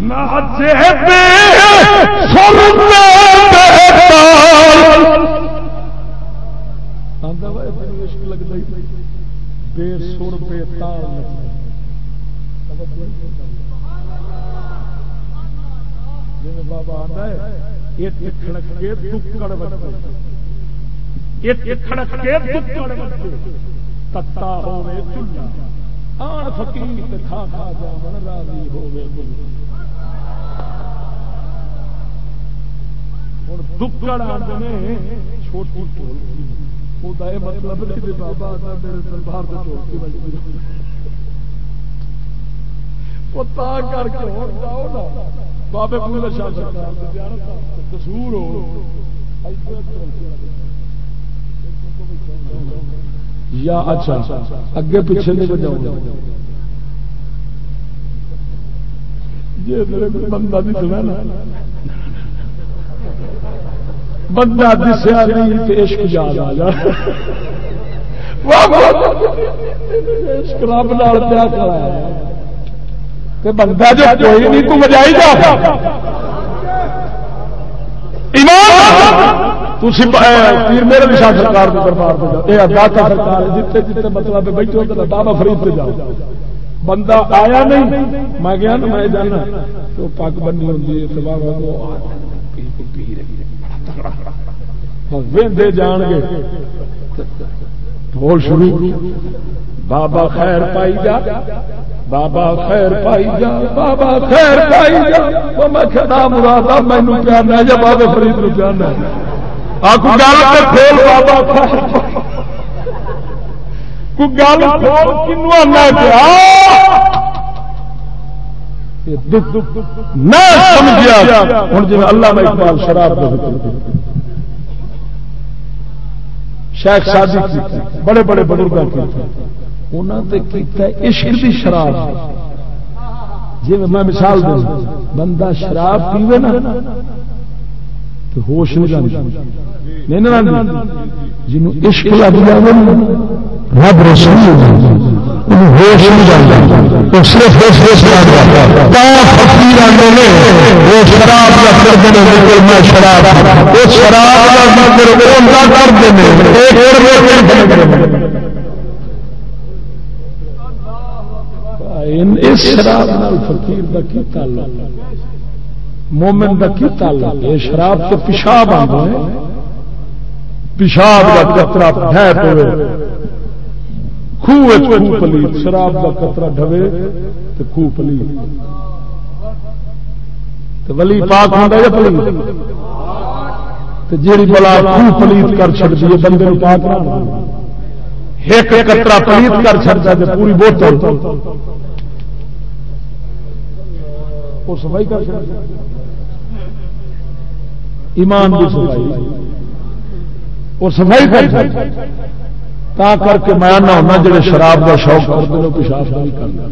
ناچے سر بے سر، بے تال جی بابا آتا ہے یہ کھڑک کے دکڑ بچے کھڑک کے دکڑ بچے تتا ہوئے چلا آن فقیر کھا کھا جا من راضی ہوئے ہوں۔ دکڑ چھوٹی ٹولکی وہ مطلب نہیں بابا میرے دربار سے ٹولکی بجتی وہ کر کے جاؤ نا۔ بابے پورے شاہ سرکار کسور ہو۔ یا اچھا اگے پیچھے نہیں بجاؤ۔ جی میرے بندہ بھی سنا نا۔ بندہ دسیا نہیں تو عشق یاد آ جا رب نال پیا کرایا بندہ جو کوئی نہیں، تو بجائی جا پیر میرے نشا سرکار کے دربار پہ یہ داتا سرکار جتنے جتنے مطلب بیٹھے ہوتے بابا فرید پہ جاؤ۔ بندہ آیا نہیں، میں گیا نا، میں جانا۔ تو پگ بنی ہوتی ہے بابا ہاں، وے جان گے ڈھول شروع بابا خیر پائی جا۔ بابا خیر پائی جا۔ بابا خیر پائی جا۔ میں کہنا مراد مینو پیارنا یا بابا فرید نو پیارنا آپ گل کھول بابا گل کھول کنو آنا پیا نہ سمجھا ہوں جی اللہ میں اقبال شراب شیخ شادی بڑے بڑے بزرگ عشق کی شراب۔ جی میں مثال دوں، بندہ شراب پیوے نا، تو ہوش نہیں جانا نہیں جنوں عشق لگ جائے رب رسول ہوش نہیں جاتا صرف شراب کا کرتے میں شراب۔ وہ شراب کا کرتے اس شراب فقیر کا کی تعلق؟ مومن کا کی تعلق؟ یہ شراب تو پیشاب آتا ہے پیشاب کا کترا ہے خوہ پلیت شراب کا قطرہ ڈھوے تو خوہ پلیت ولی پاک ہوتا ہے پلیت جیڑی بلا خوہ پلیت کر چڑ دیے بندے پاک نہ ایک کترا پلیت کر چڑتا ہے پوری بوتل۔ وہ صفائی کر ایمان کی صفائی۔ اور صفائی کر تا کر کے میں نہ ہونا جڑے شراب کا شوق کرتے ہیں پیشاب کرنا۔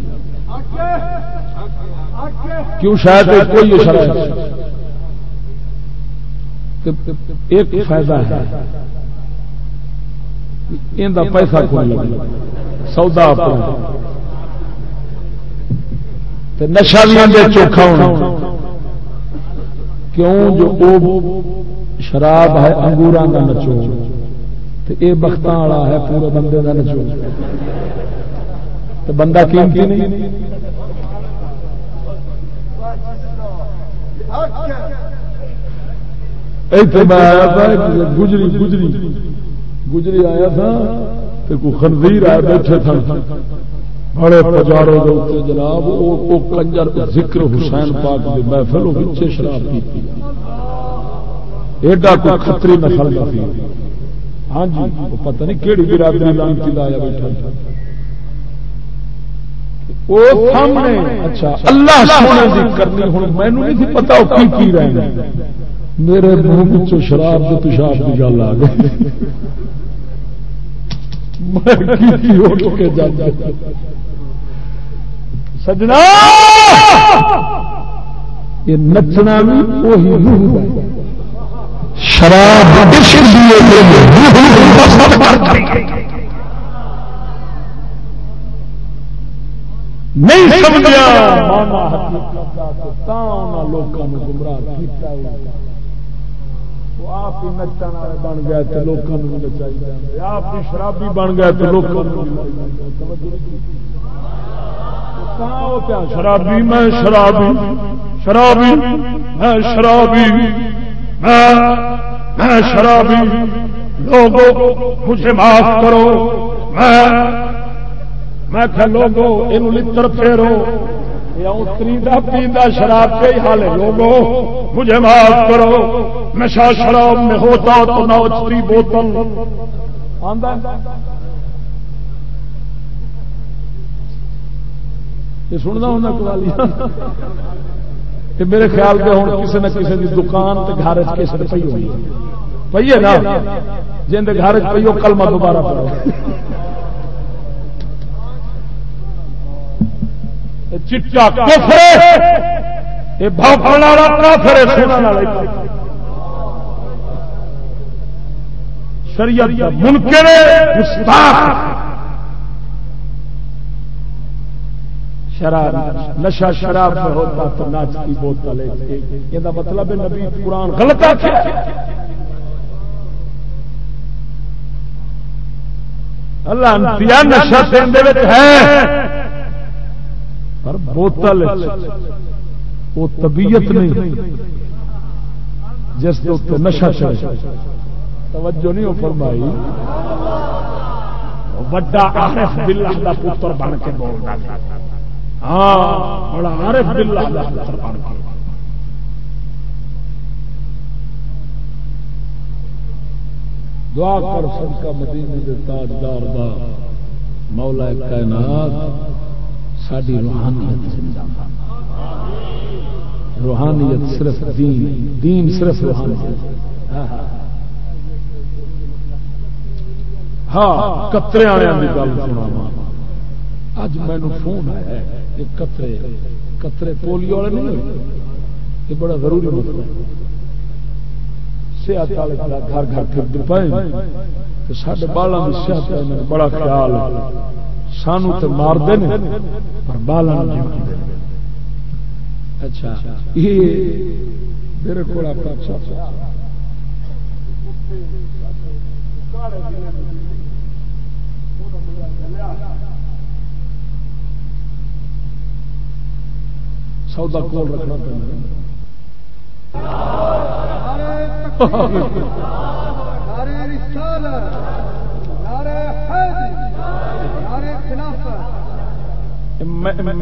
کیوں شاید کوئی شراب ایک فائدہ ہے ان پیسہ کوئی سودا نشا بھی چوکھا ہونا۔ کیوں جو شراب ہے انگور کا نچو یہ بخت والا ہے پورے بندے کا نچو تو بندہ قیمتی نہیں۔ گجری گجری۔ گجری آیا تھا تو کوئی خنزیر آیا بیٹھے تھا۔ بڑے پجاروں کے جناب وہ کنجر ذکر حسین پاک کی محفل پیچھے شراب کی ایڈا کوئی خطری نسل کا سی ہاں جی پتہ نہیں کہڑی برادری لانتی لایا بیٹھا اچھا اللہ سونے کی کرنی، ہوں مینو نہیں تھی پتا وہ کی کی رہے میرے منہ شراب کے پیشاب کی گل آ گئی۔ سجنا! یہ نچنا بھی وہی روح ہے۔ شراب نہیں سمجھا۔ لوگوں گمراہ آپ ہی نچن والے بن تو لوگوں نچائی آپ ہی شرابی بن گیا تو لوگوں شرابی، میں شرابی۔ شرابی، میں شرابی۔ ہاں، میں شرابی لوگو مجھے معاف کرو۔ میں میں کہ لوگو یہ لڑ پھیرو۔ پیندا شراب کے ہی حال ہے لوگو مجھے معاف کرو۔ نشا شراب میں ہوتا تو نہ اچتی بوتل۔ یہ سننا ہونا کلالی میرے خیال سے ہوں کسی نہ کسی کی دکان گھر کیسے پی ہوئی پی ہے نا؟ جن گھر پی کلمہ دوبارہ پڑھو۔ چٹا شریعت منکر گستاخ۔ شراب نشا شراب میں ہوتا تو ناچ کی بوتل یہ مطلب ہے نبی قرآن غلط اللہ نشا ہے۔ پر بوتل وہ طبیعت نہیں۔ جس کے نشا چڑھ توجہ نہیں ہو فرمائی۔ وڈا عارف باللہ دا پتر بن کے بول رہا ہاں بڑا عارف باللہ دا پتر بن کے دعا کر صدقہ مدینے دے تاجدار دا مولا کائنات ساری روحانیت زندہ روحانیت صرف دین دین صرف روحانیت۔ ہاں کترے والے کی گل سنا اج مینو فون آیا ہے۔ کترے کترے پولیو والے نہیں یہ بڑا ضروری مسئلہ ہے۔ صحت والے گھر گھر پھر پائے تو سارے بالوں کی صحت بڑا خیال ہے۔ سانو تو مار دے پر بالا اچھا یہ میرے کو اپنا سودا کول رکھنا پڑتا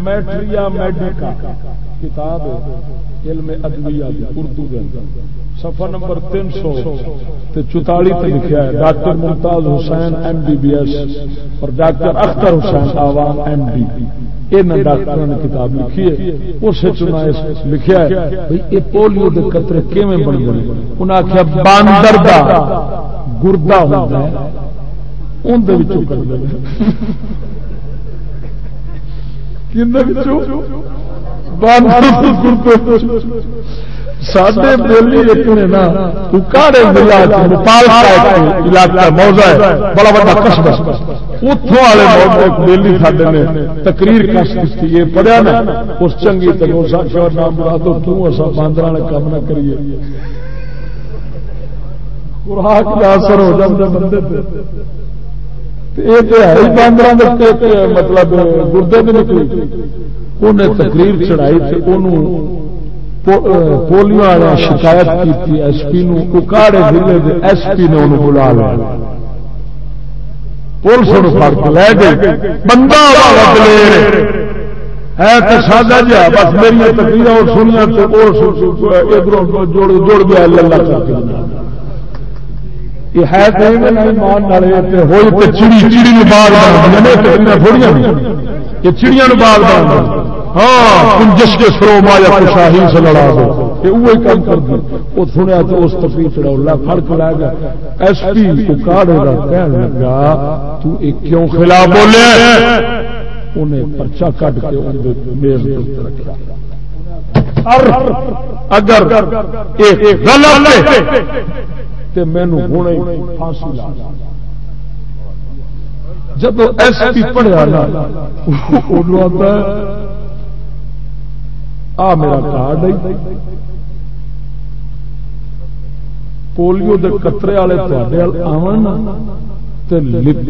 میٹریا میڈیکا کتاب علم ادویہ اردو کے اندر۔ سفر نمبر تین سو چوتالی پہ لکھا ہے، doctor Mumtaz Hussain M B B S اور ڈاکٹر اختر حسین عوام ایم بی یہ ڈاکٹر نے کتاب لکھی ہے، اس لکھا ہے یہ پولیو کے قطرے کیون بن گئے؟ انہیں آخیا باندر کا گردا ہوتا ہے اندر کر سڈے بولی ایک نے نا کاڑے علاقہ موزہ ہے، بڑا بڑا قصبہ اتوں والے موزے بیلی سڈے نے تقریر کش کی یہ پڑھیا نا۔ اس چنگی تک نام بڑا تو کیوں اصا باندر کام نہ کریے۔ خوراک کا اثر ہو جاتا بندے یہ تو ہے باندر مطلب گردے میں نکلی۔ انہیں تقریر چڑھائی پولیو والے شکایت کی ایس پی نکاڑے ضلع ایس پی نے انہوں بلا لیا۔ پولیس فر کے لے گئے۔ بندہ ہے تو سادہ جہا، بس میری تقریر اور سنیا تو ادھر جڑ گیا اللہ کر یہ ہے چڑیا باغ ہاں جس کے سرو مایا شاہی سے لڑا دو۔ وہی کام کر دی وہ سنیا تو اس تفریح چڑھا فرق لا گیا۔ ایس پی کو کاڑے کا کہنے لگا تو کیوں خلاف بولے؟ انہیں پرچا کٹ کے میز رکھا۔ اگر مینو ہوں پھانسی لا جب ایس پی پڑھیا نا آتا آ میرا کارڈ پولیو دے قطرے والے آن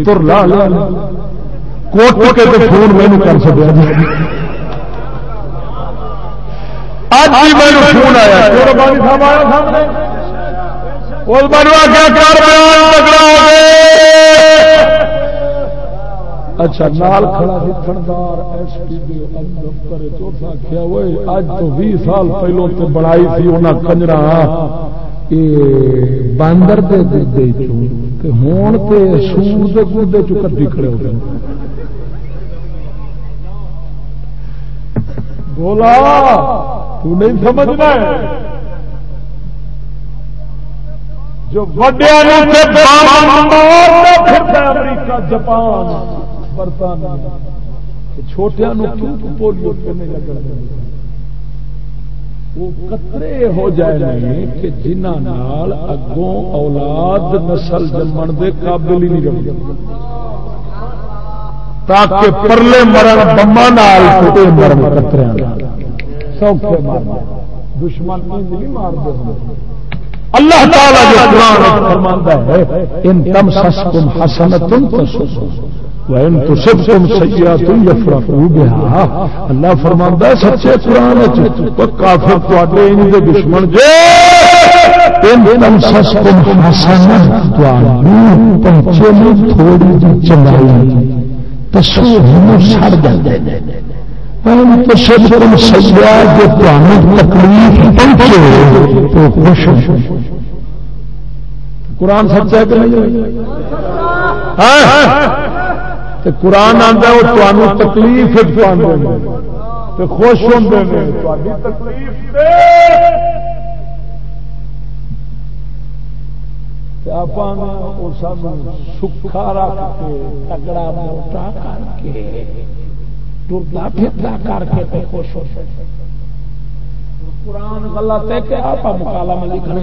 لڑ لا لیا کوٹ کے فون میں کر سکیا جی۔ اج ہی میرے فون آیا۔ صاحب آیا سامنے؟ اچھا نال کھڑا تھندار ایس پی دے دفتر چوتھا آخیا وہ اج تو بھی سال پہلو تو بڑائی تھی انہیں کنجرا اے باندر دے دے ہون تے سور دے گودے چ کٹی کھڑے ہو گئے؟ بولا، تو نہیں سمجھنا ہے۔ جو وڈیا امریکہ، جاپان۔ برطانیہ چھوٹیا کیوں پولیو وہ قطرے ہو جائے کہ جنہ نال اگوں اولاد نسل جمن دے قابل ہی نہیں رہے تاکہ پرلے مرن بما مرن قطرے۔ سوکھے مار دشمن نہیں مار دے اللہ تعالیٰ جو قرآن فرماتا ہے، ان تم سس تم سسکم حسنتم تسکم وَإِن تُصِبْكُمْ سَيِّئَةٌ يَفْرَحُوا بِهَا۔ اللہ فرماندا ہے سچے قرآن وچ کافر تواڈے ان دے دشمن جے ان پہنچے تھوڑی جی تسو جاندے جو تکلیف پہنچے تو خوش قرآن سچا ہے کہ نہیں؟ ہاں۔ قرآن آتا ہے، وہ تمہیں تکلیف تو خوش ہوتے ہیں تکلیف آپ سکھا رکھ کے، تگڑا موٹا کر کے ٹرتا پھرتا کر کے تے خوش ہو قرآن غلط ہے کہ آپ مکالا میں لکھنے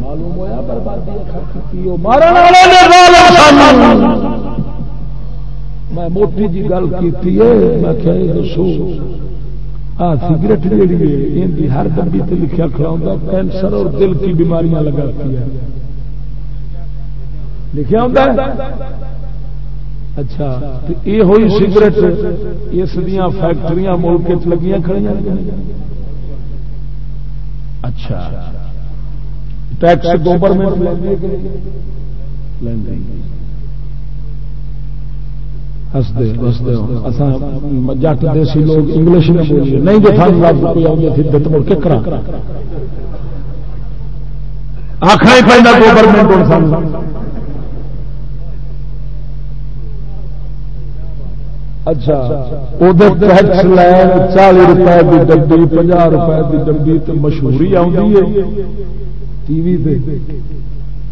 معلوم ہوا بربادی میں موٹی جی گل کی میں دسو۔ ہاں سگریٹ جیڑی ہے ہر ڈبی سے لکھا کھڑا کینسر اور دل کی بیماریاں لگاتی ہے۔ لکھا ہوتا اچھا یہ ہوئی سگریٹ اس دیا فیکٹری ملک لگیاں کھڑی اچھا۔ ٹیکس گورنمنٹ جٹ دیسی لوگ انگلش بولیے۔ نہیں جو تھان لفظ کوئی آؤں تھی دت مڑ کے کرا۔ آخر ہی گورنمنٹ اچھا ٹیکس چالی روپئے کی ڈبی پناہ روپئے کی ڈبی تو مشہوری آئی ہے۔ ٹی وی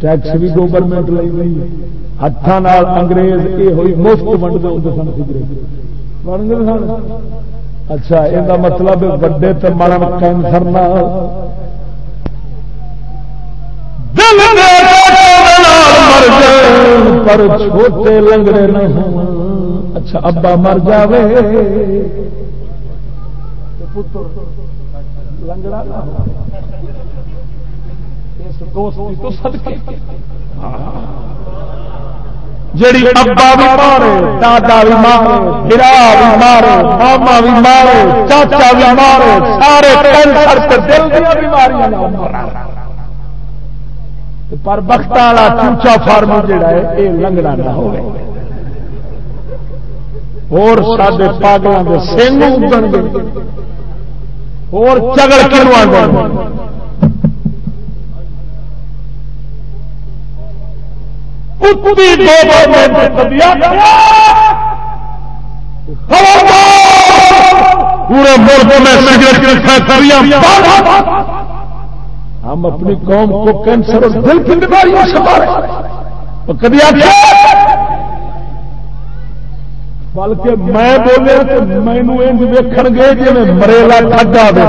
ٹیکس بھی گورنمنٹ لے گئی ہاتھوں انگریز یہ ہوئی مفت ونڈتے سن سگریٹ۔ سن۔ اچھا یہ مطلب وڈے تو مرن کینسر پر چھوٹے لنگڑے نہ ہوں۔ اچھا ابا مر جائے جڑی ابا بھی مارے، دادا بھی مارے، برا بھی مارے، ماما بھی مارے، چاچا بھی مارے، سارے کینسر دل دیا بیماریاں پر بخت والا چوچا فارم جڑا ہے یہ لنگڑا نہ ہوگا اور سارے پاگلوں کے سنگ اگن گے اور چگڑ کروا پورے ملک میں ہم اپنی قوم کو کینسر اور دل کی بیماریوں سے کبھی آ بلکہ میں بولیا تو مینو ویکھ گے جی مریلا کھڈا دے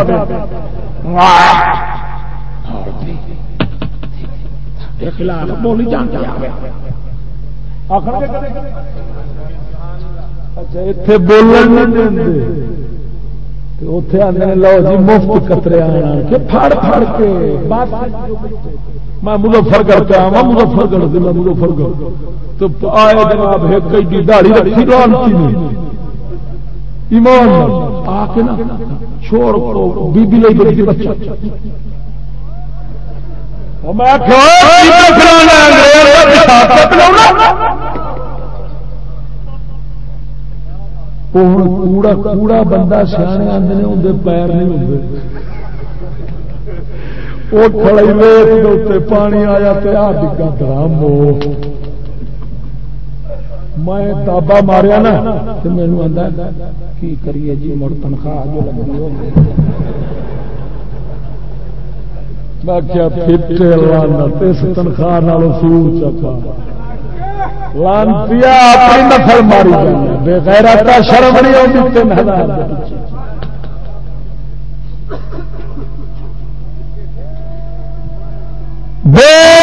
بولن اتے آدھے لو جی مفت کترے آنا۔ پھڑ پھڑ کے۔ میں مظفر کے آوا مظفر مظفر کر تو آئے جناب کئی دہڑی رکھی لانتی ایمان آ کے نا بی بی لئی بچہ۔ کوڑا کوڑا بندہ سیانے آدھے اندر پیر نہیں ہوتے پانی آیا تو آ ڈگا درام میں تابا ماریا نا تو مینو آتا کی کریے جی مڑ تنخواہ جو لگی ہو میں کیا پھٹے لانت اس تنخواہ سور چپا لانتیا اپنی نفل ماری جانا۔ بے غیرت شرم نہیں ہوتی، تین ہزار بے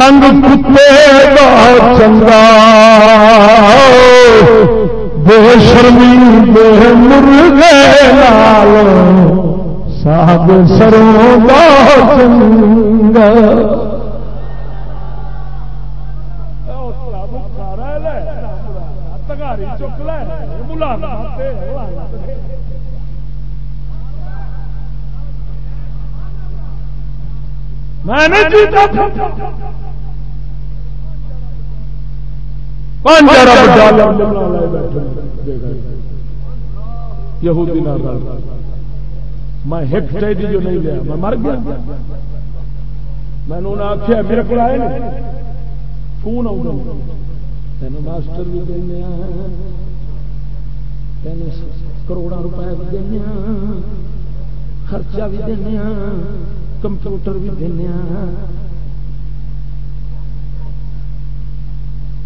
سنگ کتے کا چنگا۔ بے شرمی، بے مرغے لال ساگ سروں کا چنگا۔ میں نے جیتا تھا۔ یہودی میں ہک چاہیے جو نہیں لیا میں مر گیا۔ میں نے آخیا میرے کو آئے فون آؤں تین ماسٹر بھی دینا تین کروڑا روپئے بھی دینا خرچہ بھی دینا کمپیوٹر بھی دینا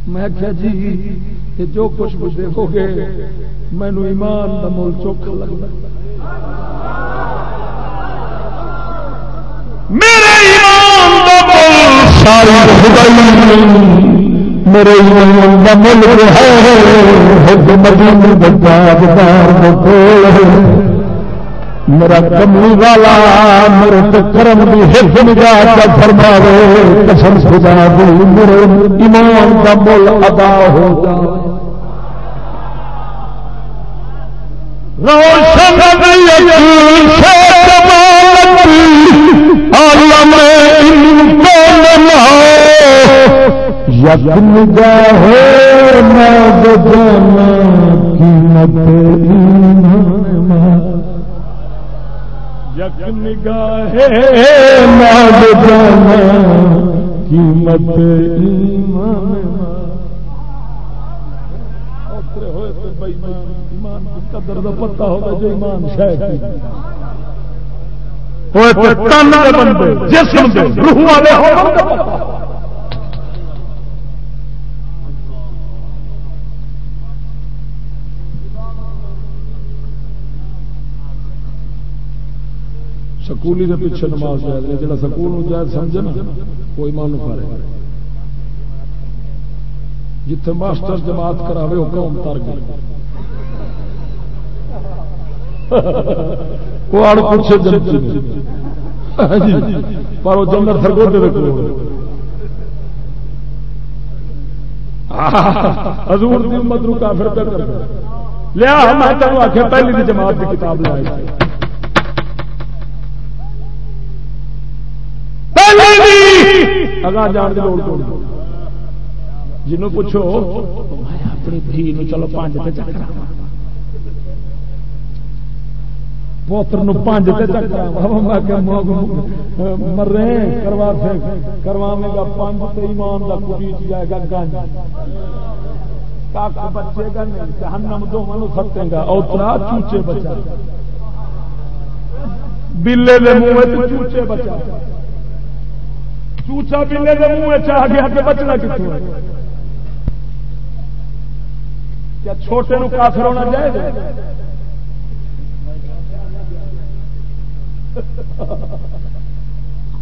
میں کیا جی یہ جو کچھ بھی دیکھو گے مینو ایمان کا مول چوکھا لگتا میرے ایمان کا مول ساری میرے ایمان کا مل ہے مدین ہے۔ میرا کملی والا میرے کرم کی حفظ نگاہ کا فرما دے قسم خدا دی میرے ایمان کا مل ادا ہو جائے روشن عالم یقین گاہ ناد جانا قیمت یقین گاہ ناد جانا، قیمت ایمان ہوئے کی قدر کا پتا ہوگا جو ایمان شاید تن بندے، جسم دے، روح والے ہو سکولی کے پیچھے نماز جائے جا سکول جائز سمجھے نا، وہ ایمان پارے۔ جتھے ماسٹر جماعت کراوے، وہ قوم تر گئے وہ آڑ پوچھے جنتی ہاں جی، پر وہ جنر سرگوتے رکھو حضور دی امت نو کافر پہ کر لیا ہم تینوں آخیا پہلی دی جماعت کی کتاب لائی اگاں جان کی لوڑ کوئی جنوں پوچھو اپنی دھی چلو پانچ تے چکر پوتر پانچ تے چکر مرے کروا کروانے گا پانچ تے ایمان کا کٹیچ جائے گا گنج بچے گا نہیں جہنم دونوں سٹے گا اوترا چوچے بچا بلے دے منہ چوچے بچا چوچا بلے دے منہ چاہ گیا کہ بچنا کتوں کیا چھوٹے نو کافر ہونا چاہیے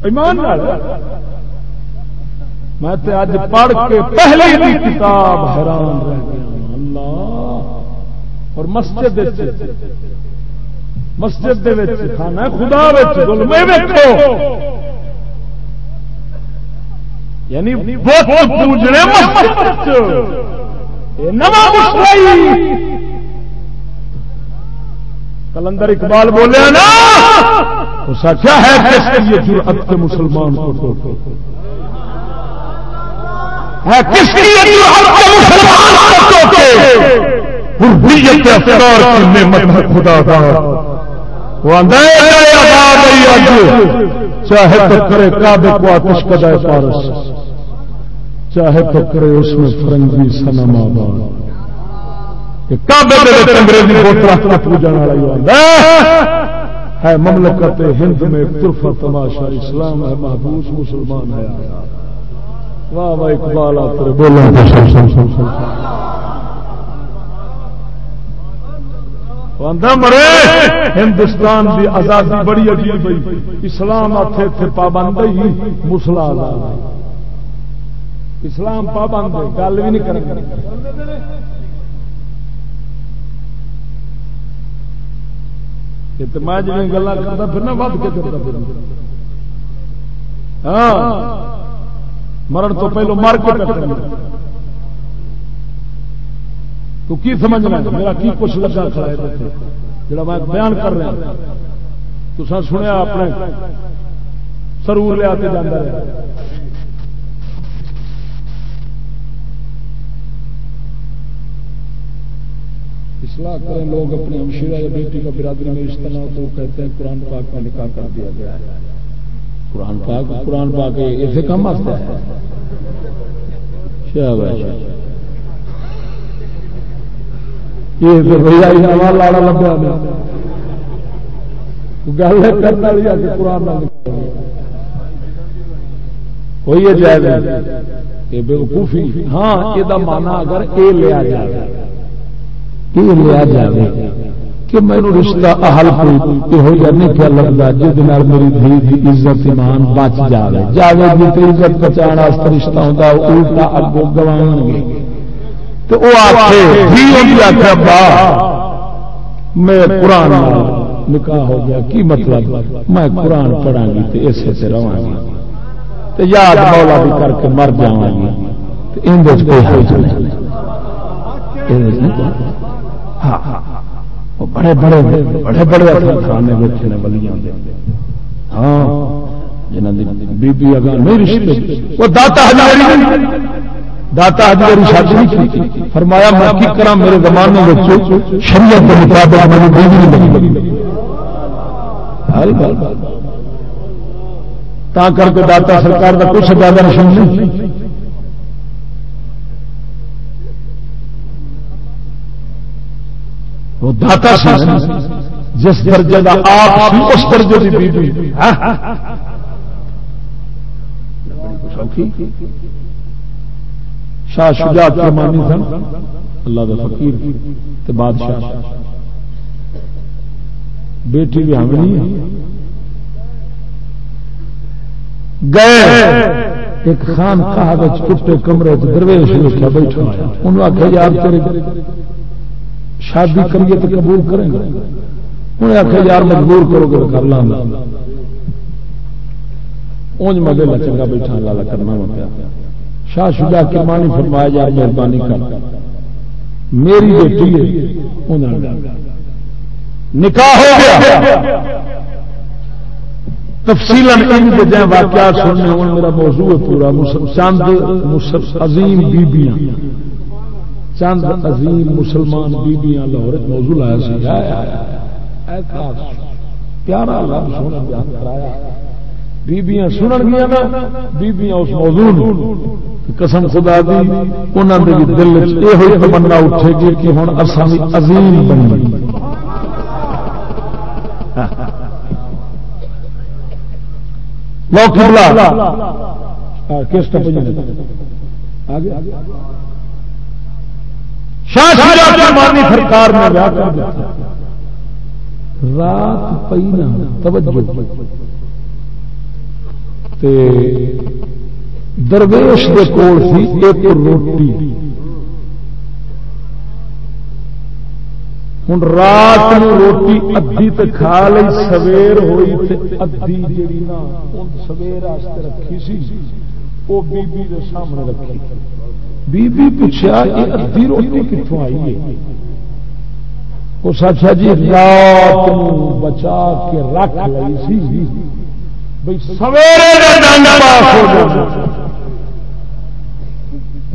ایمان میں تے اج پڑھ کے پہلے دی کتاب حیران رہ گیا اللہ! اور مسجد مسجد دے وچ کھانا خدا وچ، ظلمے ویکھو یعنی بت پوجنے مسجد وچ کلندر اقبال بولے نا سچا ہے کے مسلمان کو کس خدا چاہے تو کرے کعبے کو آتش کدائے پارس چاہے تو کرے اس میں فرنگی سنم آباد۔ ہے مملکت ہند میں ترفا تماشا، اسلام ہے محبوس، مسلمان ہے۔ واہ واہ، اقبال آتے بولنا مرے، ہندوستان کی آزادی بڑی عجیب ہوئی۔ اسلام آتے اتنے پابند ہی مسلا اسلام پابند گل بھی نہیں کریں میں جی گلا کرتا پھر نہ ود کے کرتا پھر۔ ہاں مرن تو پہلو مر کے تو کی سمجھنا میرا کی کچھ لگا کھڑا ہے جڑا میں بیان کر رہا تو سنیا اپنے سرور لیا کے جانا اصلاح کریں لوگ اپنی ہمشیرہ یا بیٹی کا برادری میں رشتہ نہ تو کہتے ہیں قرآن پاک میں نکاح کر دیا گیا ہے۔ قرآن پاک قرآن پاک ایسے کم آتا ہے۔ شاہ یہ بھیا لاڑا لگا گل کرنا لیا کہ قرآن نہ کوئی جائے یہ بے ہاں یہ مانا اگر یہ لیا جائے یہ لیا جائے کہ مینو رشتہ اہل کو یہ نہیں کیا لگتا جس میری دھی کی عزت، ایمان بچ جائے جائے جی عزت بچا رشتہ ہوتا الٹا اگو گوا گے تو وہ آخر با میں قرآن نکاح ہو گیا کی مطلب؟ میں قرآن پڑھا گی تو اسے سے رہا گی۔ یاد مولا بھی کر کے مر جا گی۔ ان کوئی نہیں۔ بڑے بڑے بڑے بڑے خانے بیٹھے نے بلیاں ہاں جنہوں بی اگا نہیں رشتے وہ داتا ہزاری داتا حجی ہزاری شادی نہیں کی فرمایا، میں کی کرا میرے زمانے میں شریعت کے مطابق میری بیوی نہیں لگی۔ تا کر کے داتا سرکار کا کچھ زیادہ نشان نہیں۔ وہ داتا سی جس درجے کا آپ اس درجے کی بیوی۔ ہاں۔ شاہ شجاعت کرمانی سن. اللہ کا فقیر تے بادشاہ. بیٹی بھی حاملی گئے. ایک خان کہا ٹوٹے کمرے درویش بیٹھا انہوں آخیا یار تیرے شادی کریے تو قبول کریں گے. انہیں آخر یار مجبور کرو گے، کر لا اونج مگے لا چنگا بیٹھا لالا کرنا پیا۔ شاہ شجا کرمانی فرمایا یار مہربانی کر۔ میری بیٹی ہے نکاح ہو گیا۔ تفصیل واقعات سننے ہوں، میرا موضوع ہے پورا۔ چند عظیم بیبیاں۔ چند عظیم مسلمان بیبیاں لاہور موضوع لایا پیارا رب سونا بیان کرایا۔ بیبیاں سنن گیا نا، بیبیاں اس موضوع قسم خدا دی انہوں نے دل یہ تمنا اٹھے گی کہ ہوں اصل عظیم بن کس آگے۔ شاہی سرکار نے رات پی نا توجہ۔ درویش کے کول سی ایک روٹی۔ ہوں رات روٹی ادھی تو کھا لی سویر ہوئی تے ادھی جی سویر رکھی سی وہ بی سامنے رکھی۔ بی بی پوچھا یہ ادھی روٹی کتوں آئی ہے؟ اس اچھا جی رات بچا کے رکھ لی سی۔ بھائی سویرے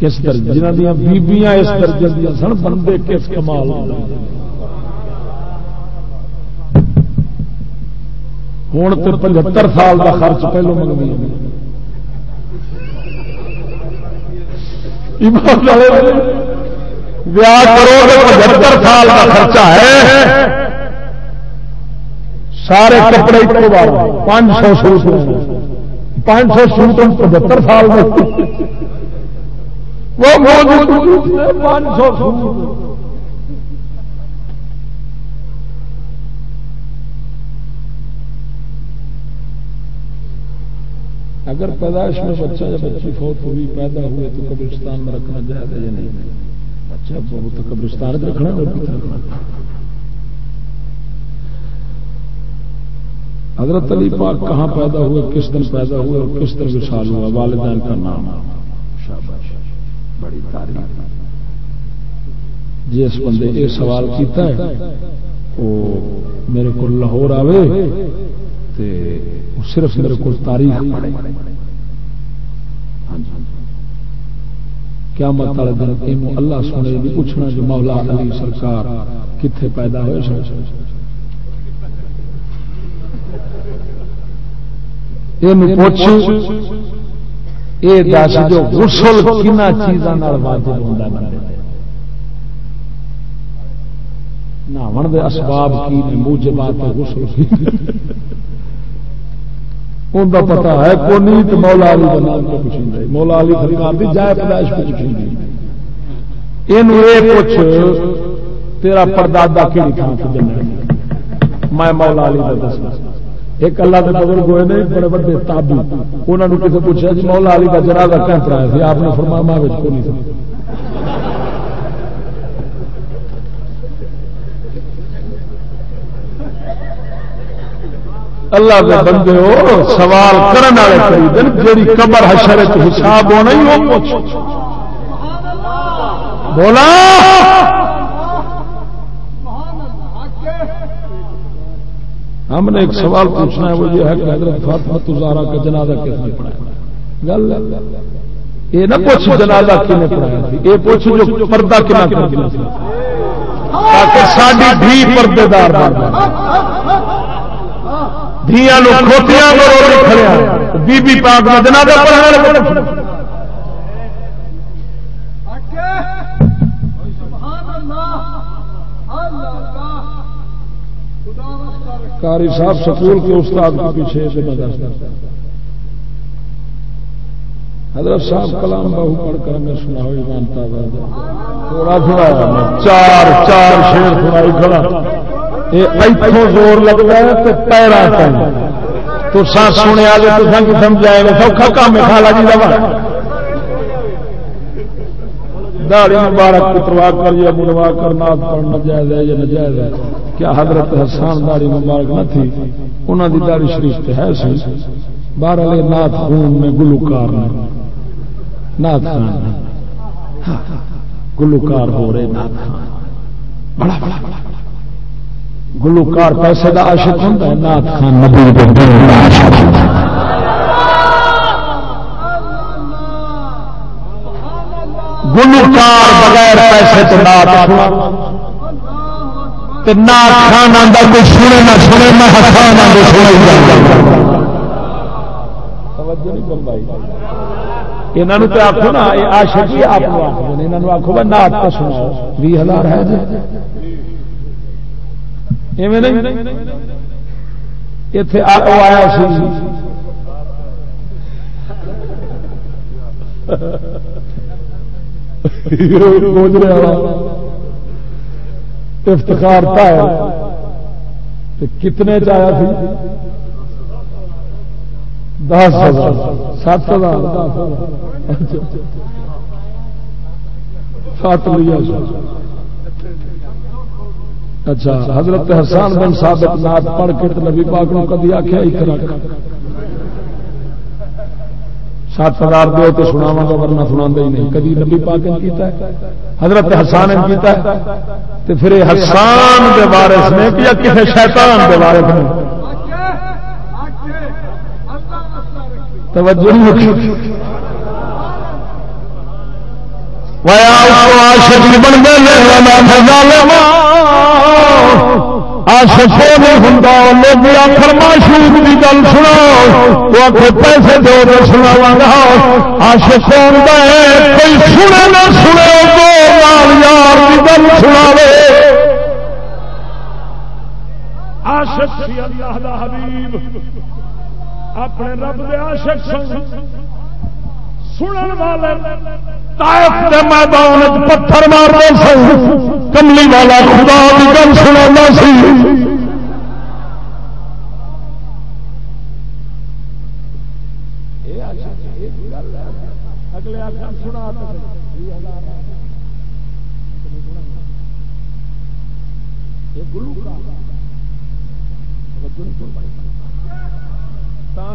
کس درجے جنہ دیا بیبیاں اس درجے دیا سن، بندے کس کمال ہوں تو پچہتر سال کا خرچ پہلو منگوی پچہتر سال کا خرچہ ہے۔ سارے کپڑے پانچ سو سوٹ پانچ سو سوٹ پچہتر سال میں پانچ سو اگر پیدائش میں بچہ یا بچی فوت ہوئی پیدا ہوئے تو قبرستان میں رکھنا جائے گا یا نہیں؟ بچہ بہت قبرستان میں رکھنا رکھنا حضرت علی پاک کہاں پیدا ہوئے کس دن پیدا ہوئے اور کس دن وشال ہوا والدین کا نام۔ بڑی تاریخ جس بندے یہ سوال کیتا ہے، وہ میرے کو لاہور آوے تے صرف میرے کو تاریخ پڑھے۔ ہاں جی۔ کیا مت والے دن یہ اللہ سنے بھی پوچھنا جو مولا علی سرکار کتنے پیدا ہوئے یہ دس جو غسل کن چیزوں واجب ہوتا نہ اسباب کی موجبات غسل کی۔ ان کا پتا ہے کو نہیں تو مولا علی کا نام کو پوچھیں مولا علی سرکار کی جائے پیدائش کو پوچھیں گے یہ پوچھ تیرا پردادا کہڑی تھان سے جنم میں مولا علی کا دسنا۔ ایک اللہ کے بزرگ ہوئے نے، بڑے بڑے تابی۔ انہوں نے کسی پوچھا جی مولا علی کا جنازہ کہاں کرایا تھا آپ نے فرمایا ماں کو نہیں تھا اللہ کے بندے ہو، سوال کرنے والے خرید جی قبر حشر حساب ہونا ہی وہ پوچھ۔ بولا! ہم نے ایک سوال پوچھنا ہے، وہ یہ ہے کہ حضرت فاطمہ تزارا کا جنازہ کس نے پڑھایا؟ گل یہ نہ پوچھ جنازہ کن پڑھایا؟ یہ پوچھ جو پردہ کنا کر دیا؟ تاکہ ساری بھی پردے دار بن دیا کھوتیاں کھڑیا بی بی پاک کا جنازہ پڑھایا۔ کاری صاحب سکول کے استاد کے پیچھے سے حضرت صاحب کلام بہو پڑھ کر ہمیں سنا ہوئی مانتا تھوڑا تھوڑا چار چار شیر سنائی کھڑا۔ اتوں زور لگتا ہے تو پیرا تو سا سنے والے تو سنگ سمجھائے گا سوکھا کام ہے خالا جی کا داڑی مبارک کتروا کر یا منوا کر نات پڑھنا جائز ہے یا نجائز ہے؟ کیا حضرت حسان داڑی مبارک نہ تھی؟ انہوں کی داڑی شریف ہے سی۔ باہر نات خون میں گلوکار نات خان۔ ہاں۔ گلوکار ہو رہے نات خان۔ بڑا بڑا بڑا گلوکار پیسے کا عاشق ہوتا ہے نات خان نبی گلوکار بغیر پیسے تو نات خان نات خان آتا کوئی سنے نہ سنے، میں حسان آدھے سنے یہاں تو آخو نا آشک ہی آپ آخو آخو بھائی نات تو بھی ہزار ہے جی۔ اتے آیا سی۔ گوجرے والا۔ افتخار کتنے چایا سی؟ دس ہزار۔ سات ہزار۔ سات لیا اچھا حضرت حسان بن ثابت نات پڑھ کے نبی پاک نے کدی آخیا ایک رکھ۔ سات ہزار دو تو سناوا گا ورنہ سنا ہی نہیں۔ کدی نبی پاک نے کیتا ہے، حضرت حسان نے کیتا ہے تو پھر حسان کے بارے نے یا کسی شیطان کے بارے میں توجہ بن گئے آشکو نہیں ہوں لوگ آخر معشوق کی گل سنا تو آخر پیسے دو تو سنا گا۔ آشک کوئی سنے نہ سنے تو یار کی گل سنا آشک اللہ حبیب، اپنے رب دے عاشق سنن والے میدان پتھر مار رہے سن کملی والا خدا کی گل سنا سی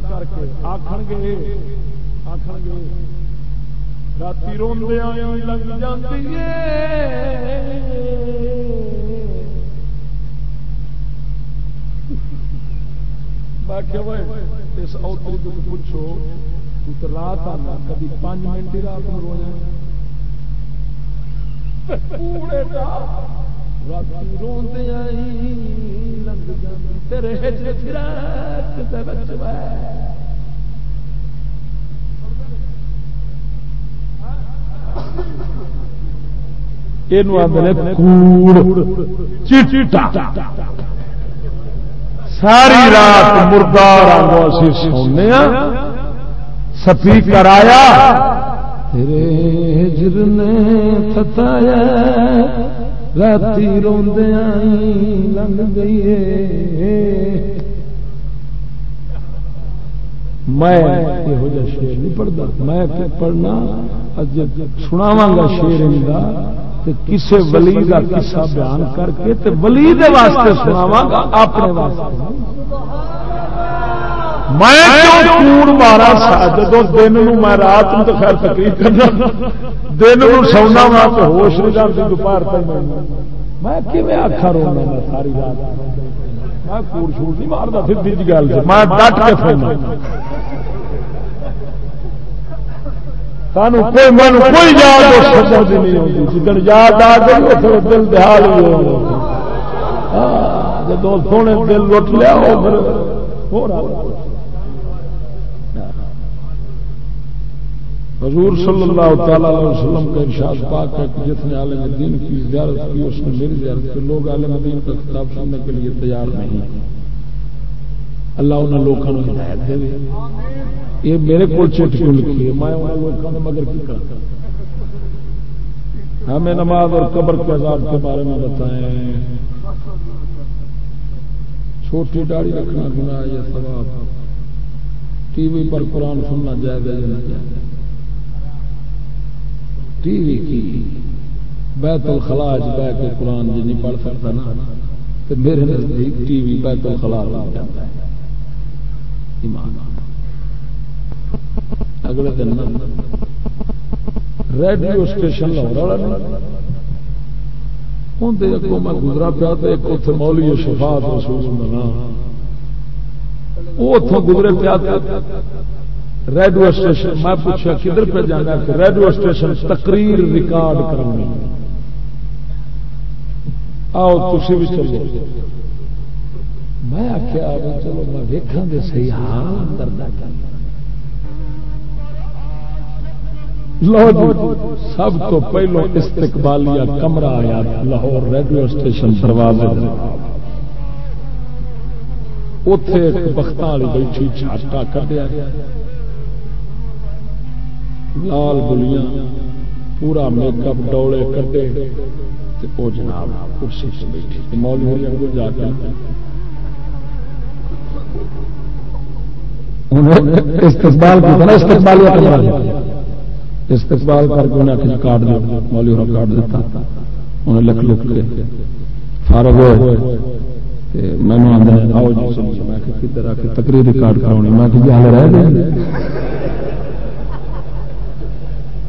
کر کے آخر گے آخر گے۔ رات روندیا لگ جاتی اس اوتری کو پوچھو تو رات آنا کبھی پانچ منٹ رات میں رو جائے رات روندیا لگ جاتی تیرے ساری رات مردار سونے سپی کرایا تیرے ہجر نے ستایا راتی روندیا لنگ گئی میں یہو جہ شیر نہیں پڑھتا۔ میں پڑھنا سناوا گا شیر کسی ولی کا قصہ بیان کر کے ولی دے واسطے سناوا گا، اپنے واسطے میں مارا؟ جب دن میں رات تو خیر تقریر کرنا۔ دن سونا وا تو ہوش نہیں جاتی دوپہر تک میں آخا رونا ساری رات؟ میں کوڑ شوٹ نہیں مارتا سی جی گل میں ڈٹ کے سونا۔ سانو کوئی من کوئی یاد نہیں ہوتی۔ جدن یاد آ گئی پھر دل دہال جب سونے دل لٹ لیا ہو رہا حضور صلی اللہ تعالی علیہ وسلم کا ارشاد پاک ہے کہ جس نے عالم دین کی زیارت کی، اس نے میری زیارت کی لوگ عالم دین کا خطاب سننے کے لیے تیار نہیں۔ اللہ انہیں لوگوں کو ہدایت دے۔ یہ میرے کو چٹ کیوں لکھی ہے۔ میں انہیں لوگوں نے مگر کی کرتا ہمیں نماز اور قبر کے عذاب کے بارے میں بتائیں۔ چھوٹی داڑھی رکھنا گناہ یا ثواب؟ ٹی وی پر قرآن سننا جائز ہے یا نہ جائز؟ ٹی وی کی بیت الخلا بہ کے قرآن جی نہیں پڑھ سکتا نا، تو میرے نزدیک ٹی وی بیت الخلا لگ جاتا ہے۔ اگلے دن ریڈیو اسٹیشن لاہور والا اگوں میں گزرا پیا تو ایک اتنے مولی شفاعت محسوس ہونا وہ اتوں گزرے پیا ریڈیو اسٹیشن، میں پوچھا کدھر پہ جانا کہ ریڈیو اسٹیشن تقریر ریکارڈ کرنی آؤ تھی بھی چلو۔ میں آخیا چلو، میں ویکا دے سی ہاں لو جی سب تو پہلو استقبالیہ کمرہ آیا لاہور ریڈیو اسٹیشن دروازے اتے بخت والی بیٹھی، چھاٹا کٹیا گیا لال گلیاں پورا میک اپ ڈولے کٹے وہ جناب کرسی سے بیٹھی مولوی اگو جا کے۔ استقبال استقبال استقبال کر کے انہیں آخر کاٹ دیا مولوی نے کاٹ دیتا۔ انہیں لکھ لکھ کے۔ فارغ ہوئے۔ میں آؤ جی میں کدھر آ کے تقریر ریکارڈ کراؤنی؟ میں کہ حال رہ گئے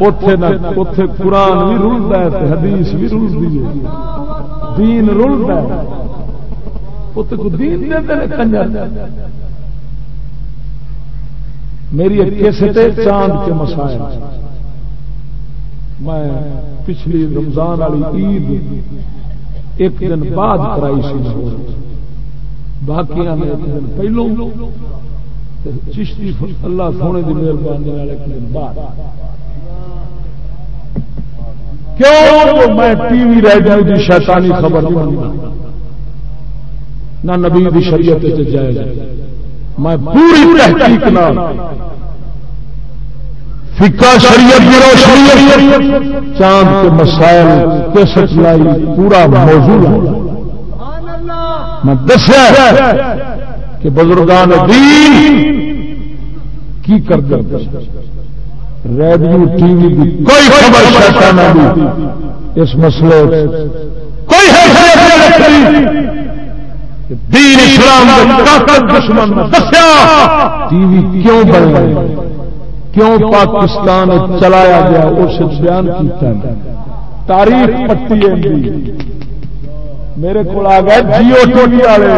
اتے قرآن بھی رلتا ہے حدیث بھی رلتی ہے۔ دین رلتا ہے۔ میری کیسٹ چاند کے مسائل۔ میں پچھلی رمضان والی عید ایک دن بعد کرائی سی باقی پہلو چشتی اللہ سونے کی مہربانی ایک دن بعد۔ کیوں؟ میں ٹی وی ریڈیو کی شیطانی خبر نہیں منگا نہ نبی دی شریعت میں پوری تحقیق نہ شریعت کی روشنی چاند کے مسائل کے پورا موضوع میں دسیا کہ بزرگان دین کی کر کر ریڈیو ٹی وی کی کوئی خبر شیطانہ دی اس مسئلے کوئی دین اسلام دشمن دسیا۔ ٹی وی کیوں بنے کیوں پاکستان چلایا گیا؟ اس بیان کیتا ہے۔ تاریخ پٹی میرے کو آ گئے جیو ٹی وی والے۔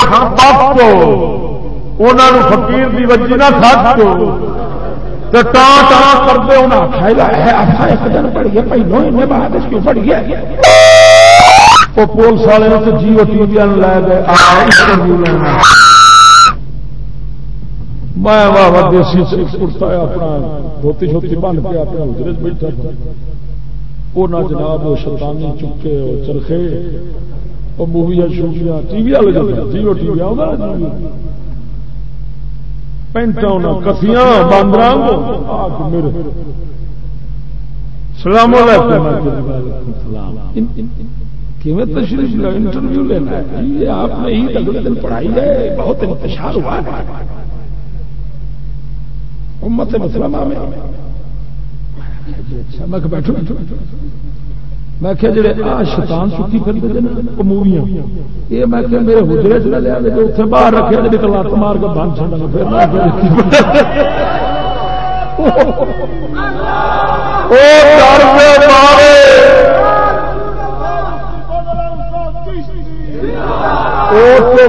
بول سنا میرا فقیر کی وجہ نہ ٹان ٹان کرتے انہیں ایک دن پڑھیے پہلو ان بعد کیوں پڑھیے وہ پولیس والے تو جیو ٹی وی لے گئے میں واہ واہ دیسی کرتا اپنا، دھوتی شوتی بن کے اپنے ہلدرے بیٹھا وہ نہ جناب وہ شیطانی چکے وہ چرخے۔ وہ موویاں شوویاں ٹی وی والے جیو ٹی وی آؤں پینٹا کسیاں باندر سلام تشریف انٹرویو لینا ہے۔ یہ آپ نے عید اگلے دن پڑھائی ہے۔ بہت انتشار ہوا ہے۔ امت مسلمہ میں۔ اچھا میں بیٹھو بیٹھو بیٹھو۔ میں کہ جڑے آ شیطان سکی پھرتے ہیں وہ موویاں۔ یہ میں کہ میرے حجرے چ لیا جو اتنے باہر رکھے جی کلات مار کے بن چڑھنا پھر جی۔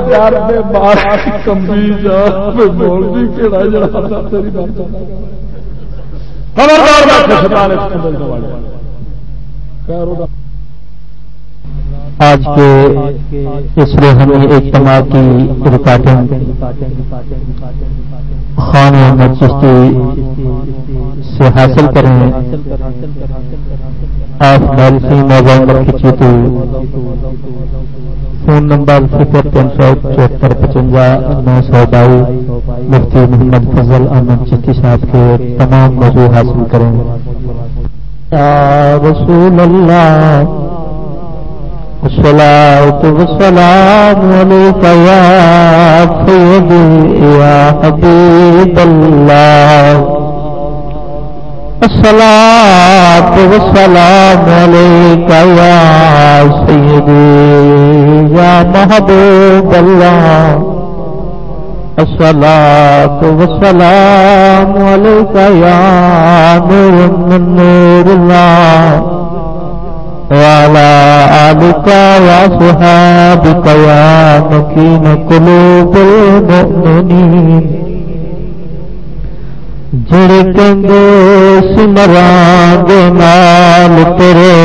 ڈر میں بار کمبی جا بول جڑا تیری بات۔ خبردار میں شیطان، اس آج کے اس روحانی اجتماع کی ریکارڈنگ خان محمد چشتی سے حاصل کریں۔ آپ میرسی موبائل نمبر کھینچی تو فون نمبر صفر تین سو چوہتر پچنجا نو سو بائیس مفتی محمد فضل احمد چشتی صاحب کے تمام موضوع حاصل کریں۔ رسول الله. الصلاة والسلام عليك يا سيدي يا حبيب الله. الصلاة والسلام عليك يا سيدي يا محبوب الله. الصلاة والسلام عليك يا نور من نور الله. وعلى آلك وصحابك يا مكين قلوب المؤمنين. جڑکیں گے سمران دے نال تیرے